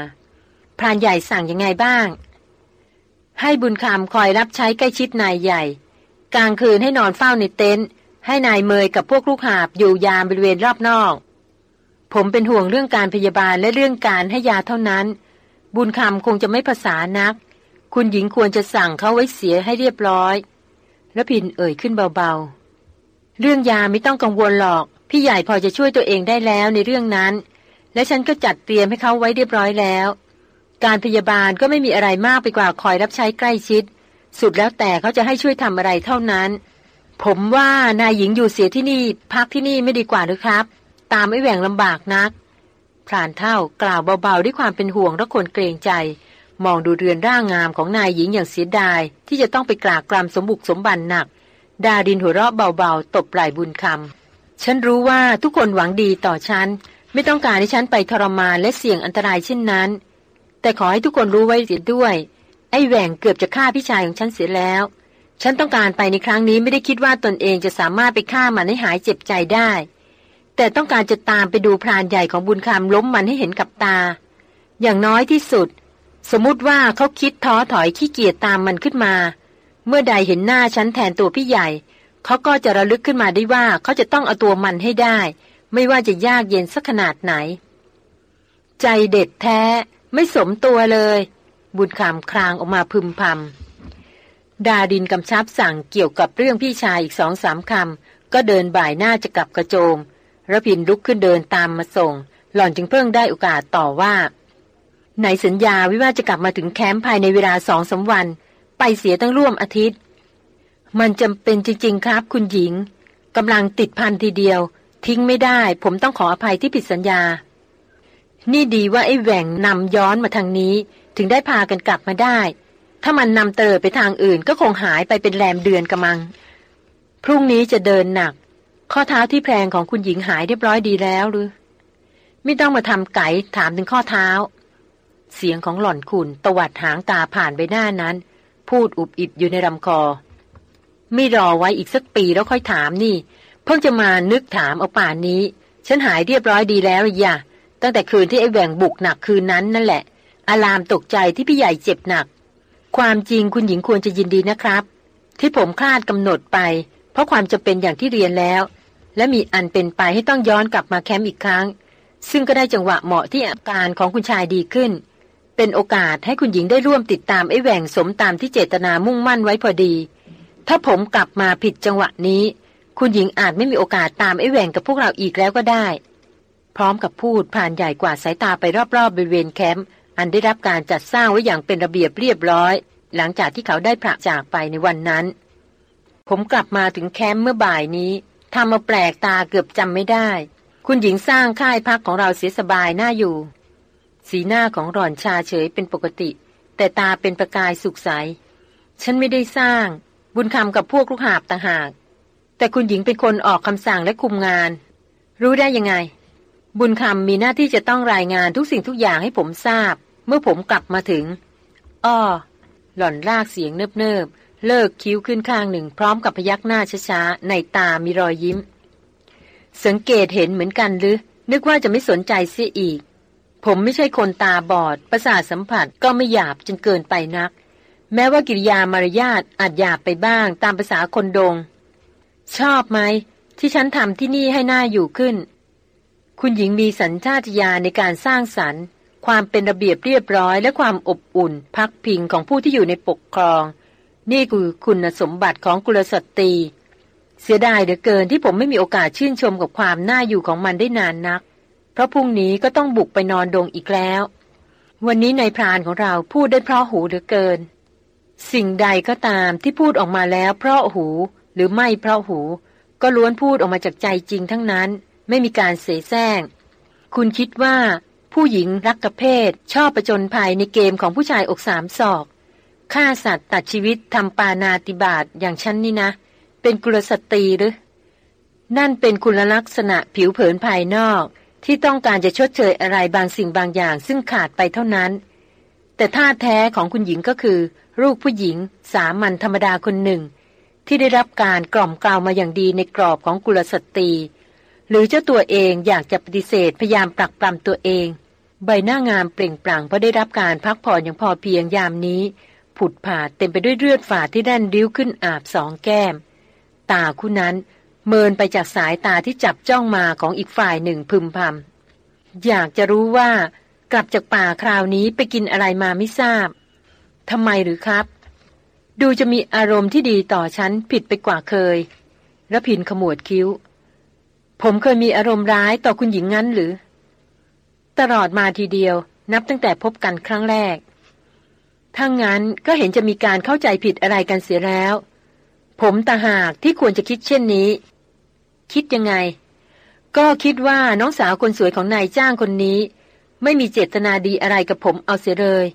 พรานใหญ่สั่งยังไงบ้าง ให้บุญคำคอยรับใช้ใกล้ชิดนายใหญ่ กลางคืนให้นอนเฝ้าในเต็นท์ให้นายเมยกับพวกลูกหาบอยู่ยามบริเวณรอบนอก ผมเป็นห่วงเรื่องการพยาบาลและเรื่องการให้ยาเท่านั้น บุญคำคงจะไม่ภาษานัก คุณหญิงควรจะสั่งเขาไว้เสียให้เรียบร้อยแล้วพินเอ่ยขึ้นเบาๆ เรื่องยาไม่ต้องกังวลหรอก พี่ใหญ่พอจะช่วยตัวเองได้แล้วในเรื่องนั้น และฉันก็จัดเตรียมให้เขาไว้เรียบร้อยแล้ว การพยาบาลก็ไม่มีอะไรมากไปกว่าคอยรับใช้ใกล้ชิด สุดแล้วแต่เขาจะให้ช่วยทำอะไรเท่านั้น ผมว่านายหญิงอยู่เสียที่นี่ พักที่นี่ไม่ดีกว่าหรือครับ ตามไม่แหว่งลำบากนักพรานเท่ากล่าวเบาๆด้วยความเป็นห่วงและคนเกรงใจ มองดูเรือนร่างงามของนายหญิงอย่างเสียดาย ที่จะต้องไปกรากกรำสมบุกสมบันหนัก ดาดินหัวเราะเบาๆ ตบไหล่บุญคำ ฉันรู้ว่าทุกคนหวังดีต่อฉัน ไม่ต้องการให้ฉันไปทรมานและเสี่ยงอันตรายเช่นนั้น แต่ขอให้ทุกคนรู้ไว้เสียด้วย ไอ้แหว่งเกือบจะฆ่าพี่ชายของฉันเสียแล้ว ฉันต้องการไปในครั้งนี้ไม่ได้คิดว่าตนเองจะสามารถไปฆ่ามันให้หายเจ็บใจได้ แต่แต่ต้องการจะตามไปดูพรานใหญ่ของบุญคำล้มมันให้เห็นกับตา อย่างน้อยที่สุด สมมติว่าเขาคิดท้อถอยขี้เกียจตามมันขึ้นมา เมื่อใดเห็นหน้าฉันแทนตัวพี่ใหญ่ เขาก็จะระลึกขึ้นมาได้ว่าเขาจะต้องเอาตัวมันให้ได้ ไม่ว่าจะยากเย็นสักขนาดไหน ใจเด็ดแท้ไม่สมตัวเลย บุญคำครางออกมาพึมพำ ดาดินกำชับสั่งเกี่ยวกับเรื่องพี่ชายอีกสองสามคำ ก็เดินบ่ายหน้าจะกลับกระโจมระพินลุกขึ้นเดินตามมาส่ง หล่อนจึงเพิ่งได้โอกาสต่อว่าไหนสัญญาวิว่าจะกลับมาถึงแคมป์ภายในเวลาสองสาวัน ไปเสียตั้งร่วมอาทิตย์ มันจำเป็นจริง ๆ ครับ คุณหญิงกำลังติดพันทีเดียว ทิ้งไม่ได้ ผมต้องขออภัยที่ผิดสัญญา นี่ดีว่าไอ้แหว่งนำย้อนมาทางนี้ ถึงได้พากันกลับมาได้ ถ้ามันนำเตอไปทางอื่นก็คงหายไปเป็นแรมเดือนกระมัง พรุ่งนี้จะเดินหนัก ข้อเท้าที่แพงของคุณหญิงหายเรียบร้อยดีแล้วหรือ ไม่ต้องมาทำไก่ถามถึงข้อเท้า เสียงของหล่อนขุนตวัดหางตาผ่านไปหน้านั้น พูดอุบอิบอยู่ในลำคอ ไม่รอไว้อีกสักปีแล้วค่อยถามนี่ เพิ่งจะมานึกถามเอาป่านนี้ ฉันหายเรียบร้อยดีแล้วอย่าตั้งแต่คืนที่ไอ้แหว่งบุกหนักคืนนั้นนั่นแหละ อารามตกใจที่พี่ใหญ่เจ็บหนัก ความจริงคุณหญิงควรจะยินดีนะครับ ที่ผมคลาดกำหนดไป เพราะความจะเป็นอย่างที่เรียนแล้ว และมีอันเป็นไปให้ต้องย้อนกลับมาแคมป์อีกครั้ง ซึ่งก็ได้จังหวะเหมาะที่อาการของคุณชายดีขึ้น เป็นโอกาสให้คุณหญิงได้ร่วมติดตามไอ้แหว่งสมตามที่เจตนามุ่งมั่นไว้พอดี ถ้าผมกลับมาผิดจังหวะนี้ คุณหญิงอาจไม่มีโอกาสตามไอ้แหว่งกับพวกเราอีกแล้วก็ได้ พร้อมกับพูดผ่านใหญ่กว่าสายตาไปรอบๆบริเวณแคมป์อันได้รับการจัดสร้างไว้อย่างเป็นระเบียบเรียบร้อย หลังจากที่เขาได้พระจากไปในวันนั้น ผมกลับมาถึงแคมป์เมื่อบ่ายนี้ทำมาแปลกตาเกือบจำไม่ได้ คุณหญิงสร้างค่ายพักของเราเสียสบายน่าอยู่ สีหน้าของหล่อนชาเฉยเป็นปกติ แต่ตาเป็นประกายสุขใส ฉันไม่ได้สร้าง บุญคำกับพวกลูกหาบต่างหาก แต่คุณหญิงเป็นคนออกคำสั่งและคุมงาน รู้ได้ยังไง บุญคำมีหน้าที่จะต้องรายงานทุกสิ่งทุกอย่างให้ผมทราบ เมื่อผมกลับมาถึง อ้อ หล่อนลากเสียงเนิบๆ เลิกคิ้วขึ้นข้างหนึ่ง พร้อมกับพยักหน้าช้าๆ ในตามีรอยยิ้ม สังเกตเห็นเหมือนกันหรือ นึกว่าจะไม่สนใจเสียอีก ผมไม่ใช่คนตาบอด ประสาทสัมผัสก็ไม่หยาบจนเกินไปนัก แม้ว่ากิริยามารยาทอาจหยาบไปบ้างตามภาษาคนดง ชอบไหม ที่ฉันทำที่นี่ให้หน่าอยู่ขึ้น คุณหญิงมีสัญชาตญาณในการสร้างสรรค์ ความเป็นระเบียบเรียบร้อย และความอบอุ่น พักพิงของผู้ที่อยู่ในปกครอง นี่คือคุณสมบัติของกุลสตรี เสียดายเหลือเกินที่ผมไม่มีโอกาสชื่นชมกับความน่าอยู่ของมันได้นานนัก เพราะพรุ่งนี้ก็ต้องบุกไปนอนดงอีกแล้ว วันนี้ในพรานของเราพูดได้เพราะหูเหลือเกิน สิ่งใดก็ตามที่พูดออกมาแล้วเพราะหูหรือไม่เพราะหู ก็ล้วนพูดออกมาจากใจจริงทั้งนั้น ไม่มีการเสแสร้ง คุณคิดว่า ผู้หญิงรักกับเพศชอบประจนภัยในเกมของผู้ชายอกสามศอกฆ่าสัตว์ตัดชีวิตทำปานาติบาตอย่างฉันนี่นะ เป็นกุลสตรีหรือ นั่นเป็นคุณลักษณะผิวเผินภายนอก ที่ต้องการจะชดเชยอะไรบางสิ่งบางอย่าง ซึ่งขาดไปเท่านั้น แต่ท่าแท้ของคุณหญิงก็คือ ลูกผู้หญิง สามัญธรรมดาคนหนึ่ง ที่ได้รับการกล่อมกล่าวมาอย่างดีในกรอบของกุลสตรี หรือเจ้าตัวเองอยากจะปฏิเสธพยายามปรักปรำตัวเอง ใบหน้างามเปล่งปลั่งเพราะได้รับการพักผ่อนอย่างพอเพียงยามนี้ ผุดผาดเต็มไปด้วยเลือดฝาดที่แน่นริ้วขึ้นอาบสองแก้ม ตาคู่นั้น เมินไปจากสายตาที่จับจ้องมาของอีกฝ่ายหนึ่งพึมพำอยากจะรู้ว่ากลับจากป่าคราวนี้ไปกินอะไรมาไม่ทราบทำไมหรือครับ ดูจะมีอารมณ์ที่ดีต่อฉันผิดไปกว่าเคยระพินขมวดคิ้ว ผมเคยมีอารมณ์ร้ายต่อคุณหญิงงั้นหรือ ตลอดมาทีเดียว นับตั้งแต่พบกันครั้งแรกถ้างั้นก็เห็นจะมีการเข้าใจผิดอะไรกันเสียแล้ว ผมตาหากที่ควรจะคิดเช่นนี้ คิดยังไง ก็คิดว่าน้องสาวคนสวยของนายจ้างคนนี้ ไม่มีเจตนาดีอะไรกับผมเอาเสียเลย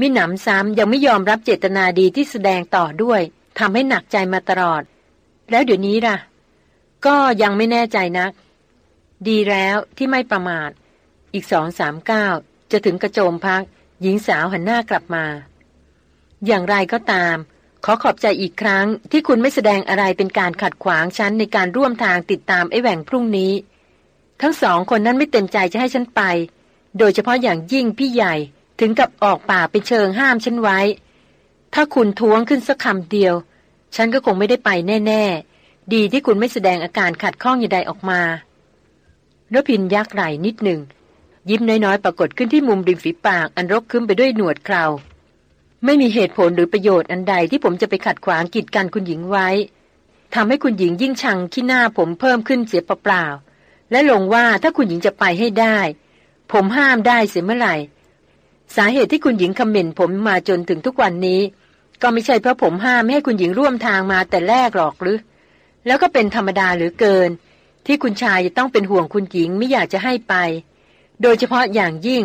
มิหนำซ้ำยังไม่ยอมรับเจตนาดีที่แสดงต่อด้วยทำให้หนักใจมาตลอด แล้วเดี๋ยวนี้ล่ะ ก็ยังไม่แน่ใจนัก ดีแล้วที่ไม่ประมาท อีกสองสามเก้าจะถึงกระโจมพัก หญิงสาวหันหน้ากลับมา อย่างไรก็ตาม ขอขอบใจอีกครั้งที่คุณไม่แสดงอะไรเป็นการขัดขวางฉันในการร่วมทางติดตามไอ้แหว่งพรุ่งนี้ ทั้งสองคนนั้นไม่เต็มใจจะให้ฉันไป โดยเฉพาะอย่างยิ่งพี่ใหญ่ถึงกับออกปากไปเชิงห้ามฉันไว้ ถ้าคุณท้วงขึ้นสักคำเดียว ฉันก็คงไม่ได้ไปแน่ ๆ ดีที่คุณไม่แสดงอาการขัดข้องอย่างใดออกมารพินยักไหล่นิดหนึ่ง ยิ้มน้อยๆ ปรากฏขึ้นที่มุมริมฝีปากอันรกขึ้นไปด้วยหนวดเครา ไม่มีเหตุผลหรือประโยชน์อันใดที่ผมจะไปขัดขวางกีดกันคุณหญิงไว้ทำให้คุณหญิงยิ่งชังขี้หน้าผมเพิ่มขึ้นเสียเปล่าๆและลงว่าถ้าคุณหญิงจะไปให้ได้ ผมห้ามได้เสียเมื่อไหร่ สาเหตุที่คุณหญิงคอมเมนต์ผมมาจนถึงทุกวันนี้ ก็ไม่ใช่เพราะผมห้ามไม่ให้คุณหญิงร่วมทางมาแต่แรกหรอกหรือ แล้วก็เป็นธรรมดาหรือเกิน ที่คุณชายจะต้องเป็นห่วงคุณหญิงไม่อยากจะให้ไป โดยเฉพาะอย่างยิ่ง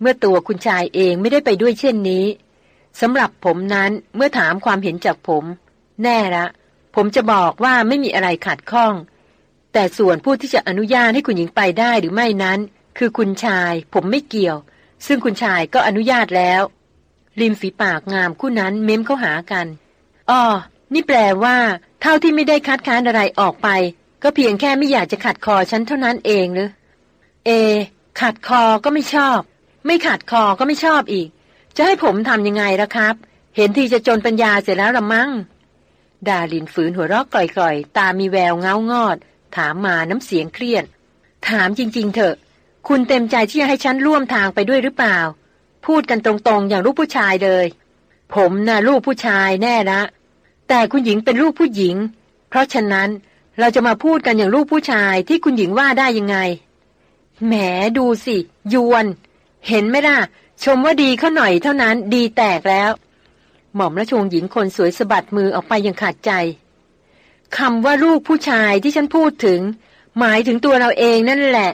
เมื่อตัวคุณชายเองไม่ได้ไปด้วยเช่นนี้ สำหรับผมนั้นเมื่อถามความเห็นจากผม แน่ละ ผมจะบอกว่าไม่มีอะไรขัดข้อง แต่ส่วนผู้ที่จะอนุญาตให้คุณหญิงไปได้หรือไม่นั้น คือคุณชาย ผมไม่เกี่ยว ซึ่งคุณชายก็อนุญาตแล้ว ริมฝีปากงามคู่นั้นเม้มเข้าหากันอ๋อนี่แปลว่า เท่าที่ไม่ได้คัดค้านอะไรออกไป ก็เพียงแค่ไม่อยากจะขัดคอฉันเท่านั้นเองหรือเอ ขัดคอก็ไม่ชอบ ไม่ขัดคอก็ไม่ชอบอีก จะให้ผมทำยังไงล่ะครับ เห็นทีจะจนปัญญาเสร็จแล้วละมั้ง ดาลินฝืนหัวเราะกล่อยๆ ตามีแววเงางอด ถามมาน้ำเสียงเครียด ถามจริง ๆ เถอะ คุณเต็มใจที่จะให้ฉันร่วมทางไปด้วยหรือเปล่า พูดกันตรงๆ อย่างลูกผู้ชายเลย ผมนะ่ะลูกผู้ชายแน่ละแต่คุณหญิงเป็นลูกผู้หญิง เพราะฉะนั้นเราจะมาพูดกันอย่างลูกผู้ชายที่คุณหญิงว่าได้ยังไง แหมดูสิ ยวน เห็นไหมล่ะ ชมว่าดีเขาหน่อยเท่านั้นดีแตกแล้ว หม่อมราชวงศ์หญิงคนสวยสะบัดมือออกไปอย่างขาดใจคำว่าลูกผู้ชายที่ฉันพูดถึง หมายถึงตัวเราเองนั่นแหละ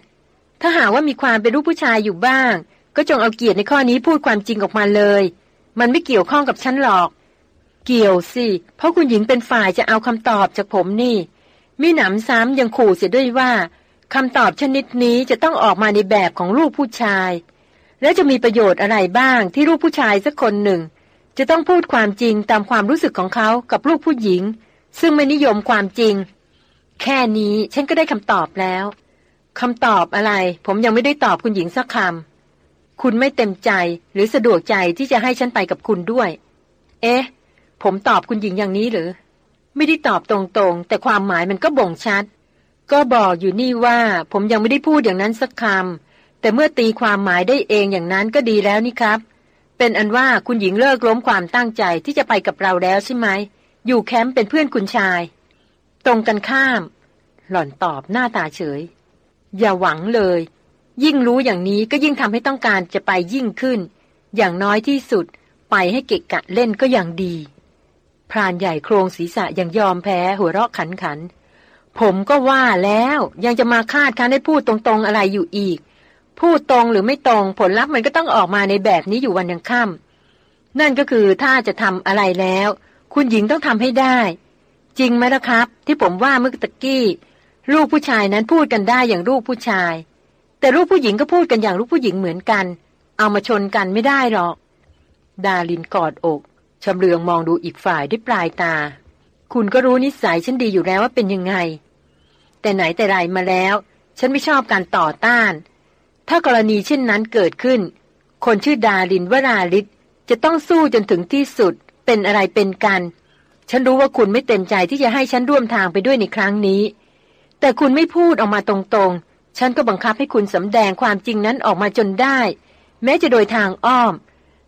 ถ้าหาว่ามีความเป็นลูกผู้ชายอยู่บ้าง ก็จงเอาเกียรติในข้อนี้พูดความจริงออกมาเลย มันไม่เกี่ยวข้องกับฉันหรอก เกี่ยวสิ เพราะคุณหญิงเป็นฝ่ายจะเอาคำตอบจากผมนี่มีหนำซ้ำยังขู่เสียด้วยว่าคำตอบชนิดนี้จะต้องออกมาในแบบของลูกผู้ชาย แล้วจะมีประโยชน์อะไรบ้างที่ลูกผู้ชายสักคนหนึ่ง จะต้องพูดความจริงตามความรู้สึกของเขากับลูกผู้หญิง ซึ่งไม่นิยมความจริง แค่นี้ฉันก็ได้คำตอบแล้วคำตอบอะไร ผมยังไม่ได้ตอบคุณหญิงสักคำคุณไม่เต็มใจหรือสะดวกใจที่จะให้ฉันไปกับคุณด้วย เอ๊ะ ผมตอบคุณหญิงอย่างนี้หรือ ไม่ได้ตอบตรงๆ แต่ความหมายมันก็บ่งชัด ก็บอกอยู่นี่ว่า ผมยังไม่ได้พูดอย่างนั้นสักคำ แต่เมื่อตีความหมายได้เองอย่างนั้นก็ดีแล้วนี่ครับ เป็นอันว่าคุณหญิงเลิกล้มความตั้งใจที่จะไปกับเราแล้วใช่ไหม อยู่แคมป์เป็นเพื่อนคุณชาย ตรงกันข้าม หล่อนตอบหน้าตาเฉย อย่าหวังเลย ยิ่งรู้อย่างนี้ก็ยิ่งทำให้ต้องการจะไปยิ่งขึ้น อย่างน้อยที่สุด ไปให้เกะกะเล่นก็ย่างดี พรานใหญ่โครงศีรษะยังยอมแพ้หัวเราะขันขัน ผมก็ว่าแล้วยังจะมาคาดคันให้พูดตรงๆอะไรอยู่อีก พูดตรงหรือไม่ตรงผลลัพธ์มันก็ต้องออกมาในแบบนี้อยู่วันยังค่ำนั่นก็คือถ้าจะทำอะไรแล้ว คุณหญิงต้องทำให้ได้ จริงไหมล่ะครับ ที่ผมว่าเมื่อตะกี้ ลูกผู้ชายนั้นพูดกันได้อย่างลูกผู้ชาย แต่ลูกผู้หญิงก็พูดกันอย่างลูกผู้หญิงเหมือนกัน เอามาชนกันไม่ได้หรอก ดาลินกอดอกชำเลืองมองดูอีกฝ่ายด้วยปลายตา คุณก็รู้นิสัยฉันดีอยู่แล้วว่าเป็นยังไง แต่ไหนแต่ไรมาแล้ว ฉันไม่ชอบการต่อต้าน ถ้ากรณีเช่นนั้นเกิดขึ้น คนชื่อดารินวราลิศจะต้องสู้จนถึงที่สุด เป็นอะไรเป็นกัน ฉันรู้ว่าคุณไม่เต็มใจที่จะให้ฉันร่วมทางไปด้วยในครั้งนี้ แต่คุณไม่พูดออกมาตรงๆ ฉันก็บังคับให้คุณสำแดงความจริงนั้นออกมาจนได้ แม้จะโดยทางอ้อม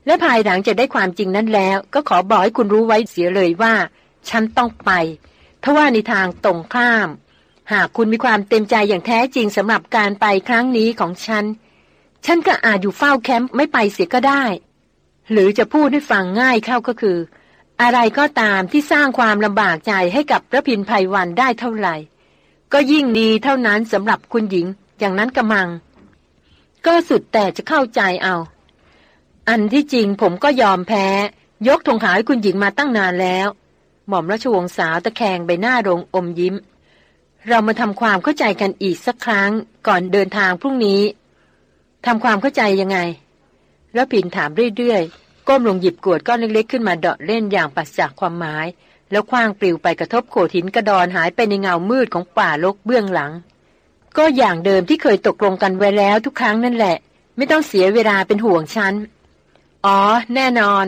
และภายหลังจะได้ความจริงนั้นแล้ว ก็ขอบอกให้คุณรู้ไว้เสียเลยว่า ฉันต้องไปทว่าในทางตรงข้าม หากคุณมีความเต็มใจอย่างแท้จริงสำหรับการไปครั้งนี้ของฉัน ฉันก็อาจอยู่เฝ้าแคมป์ไม่ไปเสียก็ได้ หรือจะพูดให้ฟังง่ายเข้าก็คือ อะไรก็ตามที่สร้างความลำบากใจให้กับพระพินภัยวันได้เท่าไหร่ ก็ยิ่งดีเท่านั้นสำหรับคุณหญิงอย่างนั้นกระมัง ก็สุดแต่จะเข้าใจเอา อันที่จริงผมก็ยอมแพ้ ยกธงขาวให้คุณหญิงมาตั้งนานแล้ว หม่อมราชวงศ์สาวตะแคงใบหน้ารงอมยิ้ม เรามาทำความเข้าใจกันอีกสักครั้งก่อนเดินทางพรุ่งนี้ทำความเข้าใจยังไง แล้วผินถามเรื่อยๆ ก้มลงหยิบกวดก้อนเล็กๆ ขึ้นมาเดาะเล่นอย่างปัสจากความหมาย แล้วคว้างปลิวไปกระทบโขดหินกระดอนหายไปในเงามืดของป่าลกเบื้องหลัง ก็อย่างเดิมที่เคยตกลงกันไว้แล้วทุกครั้งนั่นแหละ ไม่ต้องเสียเวลาเป็นห่วงฉัน อ๋อ แน่นอน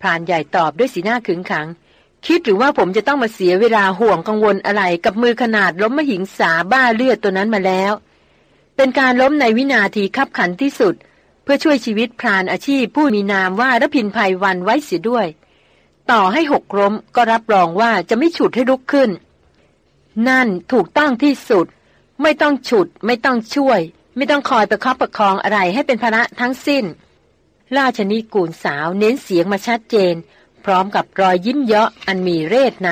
พรานใหญ่ตอบด้วยสีหน้าขึงขัง คิดหรือว่าผมจะต้องมาเสียเวลาห่วงกังวลอะไรกับมือขนาดล้มมหิงสาบ้าเลือดตัวนั้นมาแล้ว เป็นการล้มในวินาทีคับขันที่สุด เพื่อช่วยชีวิตพรานอาชีพผู้มีนามว่ารพินภัยวันไว้เสียด้วย ต่อให้หกล้มก็รับรองว่าจะไม่ฉุดให้ลุกขึ้น นั่นถูกต้องที่สุด ไม่ต้องฉุด ไม่ต้องช่วย ไม่ต้องคอยประคับประคองอะไรให้เป็นภาระทั้งสิ้น ราชนิกูลสาวเน้นเสียงมาชัดเจน พร้อมกับรอยยิ้มเยาะอันมีเรศใน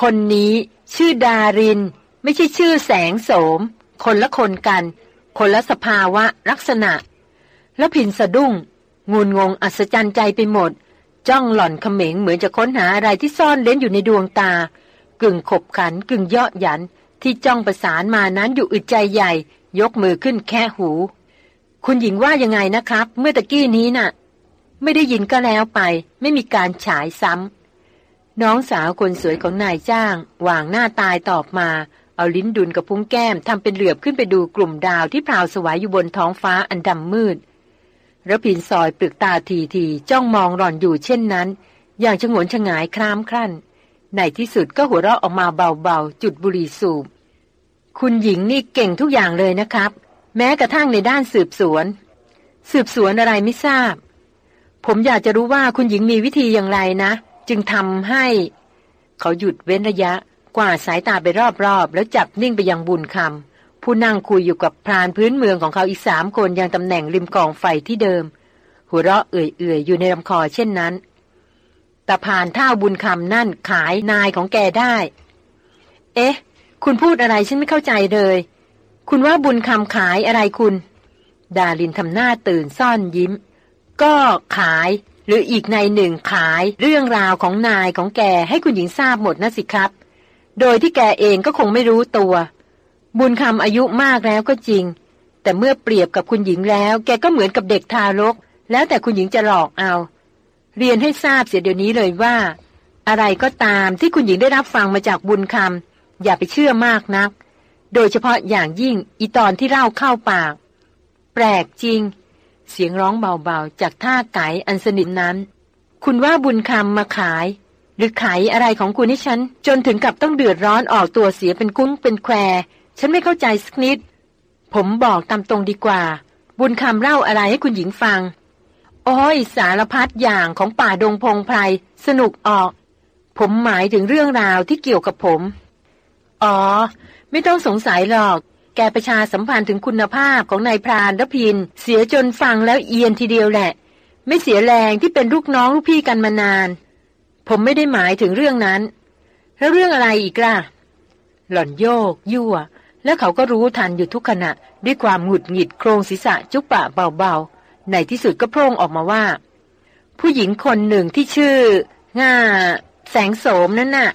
คนนี้ชื่อดาริน ไม่ใช่ชื่อแสงโสม คนละคนกัน คนละสภาวะลักษณะ แล้วพินสะดุ้งงุนงงอัศจรรย์ใจไปหมด จ้องหล่อนเขม็งเหมือนจะค้นหาอะไรที่ซ่อนเล้นอยู่ในดวงตา กึ่งขบขันกึ่งเยาะหยันที่จ้องประสานมานั้นอยู่อึดใจใหญ่ ยกมือขึ้นแค่หู คุณหญิงว่ายังไงนะครับ เมื่อตะกี้นี้นะ่ะ ไม่ได้ยินก็แล้วไป ไม่มีการฉายซ้ำน้องสาวคนสวยของนายจ้างวางหน้าตายตอบมา เอาลิ้นดุนกับพุ้งแก้มทำเป็นเหลือบขึ้นไปดูกลุ่มดาวที่พราวสวายอยู่บนท้องฟ้าอันดำมืดระพินซอยปลึกตาทีทีจ้องมองหล่อนอยู่เช่นนั้น อย่างชงนชงายครามครั่น ในที่สุดก็หัวเราะออกมาเบาๆ จุดบุหรี่สูบ คุณหญิงนี่เก่งทุกอย่างเลยนะครับ แม้กระทั่งในด้านสืบสวน สืบสวนอะไรไม่ทราบ ผมอยากจะรู้ว่าคุณหญิงมีวิธีอย่างไรนะ จึงทำให้ เขาหยุดเว้นระยะ กว่าสายตาไปรอบๆ แล้วจับนิ่งไปยังบุญคำผู้นั่งคุยอยู่กับพรานพื้นเมืองของเขาอีกสามคนยังตำแหน่งริมกองไฟที่เดิม หัวเราะเอื่อยๆ อยู่ในลำคอเช่นนั้นแต่ผ่านท่าบุญคำนั่นขายนายของแกได้ เอ๊ะ คุณพูดอะไรฉันไม่เข้าใจเลย คุณว่าบุญคำขายอะไรคุณ ดาลินทำหน้าตื่นซ่อนยิ้ม ก็ขายหรืออีกในหนึ่งขายเรื่องราวของนายของแกให้คุณหญิงทราบหมดนะสิครับ โดยที่แกเองก็คงไม่รู้ตัว บุญคำอายุมากแล้วก็จริง แต่เมื่อเปรียบกับคุณหญิงแล้ว แกก็เหมือนกับเด็กทารก แล้วแต่คุณหญิงจะหลอกเอา เรียนให้ทราบเสียเดี๋ยวนี้เลยว่า อะไรก็ตามที่คุณหญิงได้รับฟังมาจากบุญคำอย่าไปเชื่อมากนัก โดยเฉพาะอย่างยิ่งอีตอนที่เล่าเข้าปาก แปลกจริง เสียงร้องเบาๆ จากท่าไก่อันสนิทนั้น คุณว่าบุญคำมาขาย หรือขายอะไรของคุณให้ฉัน จนถึงกับต้องเดือดร้อนออกตัวเสียเป็นกุ้งเป็นแคว ฉันไม่เข้าใจสักนิด ผมบอกตามตรงดีกว่า บุญคำเล่าอะไรให้คุณหญิงฟัง โอ้ย สารพัดอย่างของป่าดงพงไพรสนุกออก ผมหมายถึงเรื่องราวที่เกี่ยวกับผม อ๋อ ไม่ต้องสงสัยหรอก แกประชาสัมพันธ์ถึงคุณภาพของนายพรานรพิน เสียจนฟังแล้วเอียนทีเดียวแหละ ไม่เสียแรงที่เป็นลูกน้องลูกพี่กันมานาน ผมไม่ได้หมายถึงเรื่องนั้น แล้วเรื่องอะไรอีกล่ะ หล่อนโยก ยั่ว แล้วเขาก็รู้ทันอยู่ทุกขณะ ด้วยความหงุดหงิดโครงศีรษะจุปปะเบาๆ ในที่สุดก็โพร่งออกมาว่า ผู้หญิงคนหนึ่งที่ชื่อง่าแสงโสมนั่นน่ะ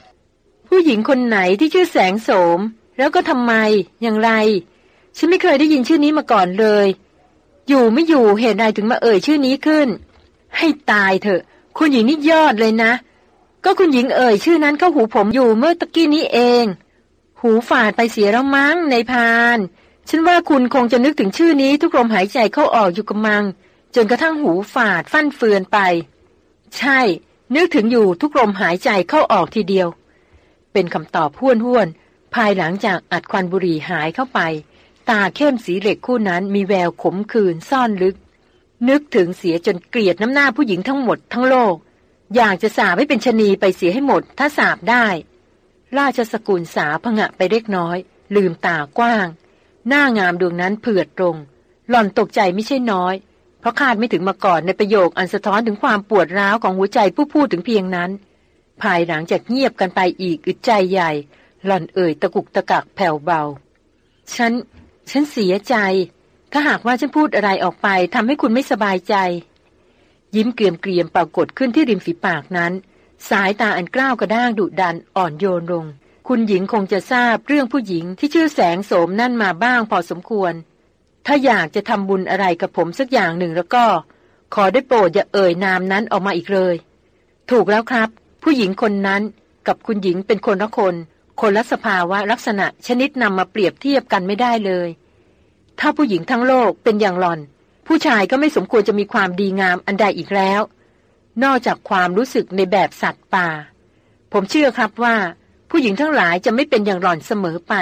ผู้หญิงคนไหนที่ชื่อแสงโสม แล้วก็ทำไม อย่างไร ฉันไม่เคยได้ยินชื่อนี้มาก่อนเลย อยู่ไม่อยู่เหตุใดถึงมาเอ่ยชื่อนี้ขึ้น ให้ตายเถอะ คุณหญิงนี่ยอดเลยนะ ก็คุณหญิงเอ่ยชื่อนั้นเข้าหูผมอยู่เมื่อตะกี้นี้เอง หูฝาดไปเสียแล้วมั้งในพาน ฉันว่าคุณคงจะนึกถึงชื่อนี้ทุกลมหายใจเข้าออกอยู่กำมัง จนกระทั่งหูฝาดฟั่นเฟือนไป ใช่ นึกถึงอยู่ทุกลมหายใจเข้าออกทีเดียว เป็นคำตอบห้วนห้วน ภายหลังจากอัดควันบุหรี่หายเข้าไป ตาเข้มสีเหล็กคู่นั้นมีแววขมขื่นซ่อนลึก นึกถึงเสียจนเกลียดน้ำหน้าผู้หญิงทั้งหมดทั้งโลก อยากจะสาบให้เป็นชนีไปเสียให้หมด ถ้าสาบได้ ราชสกุลสาพงะไปเล็กน้อย ลืมตากว้าง หน้างามดวงนั้นเผือดตรง หล่อนตกใจไม่ใช่น้อย เพราะคาดไม่ถึงมาก่อนในประโยคอันสะท้อนถึงความปวดร้าวของหัวใจผู้พูดถึงเพียงนั้น ภายหลังจากเงียบกันไปอีกอึดใจใหญ่ หล่อนเอ่ยตะกุกตะกักแผ่วเบา ฉัน ฉันเสียใจ ถ้าหากว่าฉันพูดอะไรออกไปทำให้คุณไม่สบายใจ ยิ้มเกรียมเกรียมปรากฏขึ้นที่ริมฝีปากนั้น สายตาอันกล้าวกระด้างดุดันอ่อนโยนลง คุณหญิงคงจะทราบเรื่องผู้หญิงที่ชื่อแสงโสมนั่นมาบ้างพอสมควร ถ้าอยากจะทำบุญอะไรกับผมสักอย่างหนึ่งแล้วก็ ขอได้โปรดอย่าเอ่ยนามนั้นออกมาอีกเลย ถูกแล้วครับ ผู้หญิงคนนั้นกับคุณหญิงเป็นคนละคน คนละสภาวะลักษณะชนิดนำมาเปรียบเทียบกันไม่ได้เลย ถ้าผู้หญิงทั้งโลกเป็นอย่างหล่อน ผู้ชายก็ไม่สมควรจะมีความดีงามอันใดอีกแล้ว นอกจากความรู้สึกในแบบสัตว์ป่า ผมเชื่อครับว่า ผู้หญิงทั้งหลายจะไม่เป็นอย่างหล่อนเสมอไป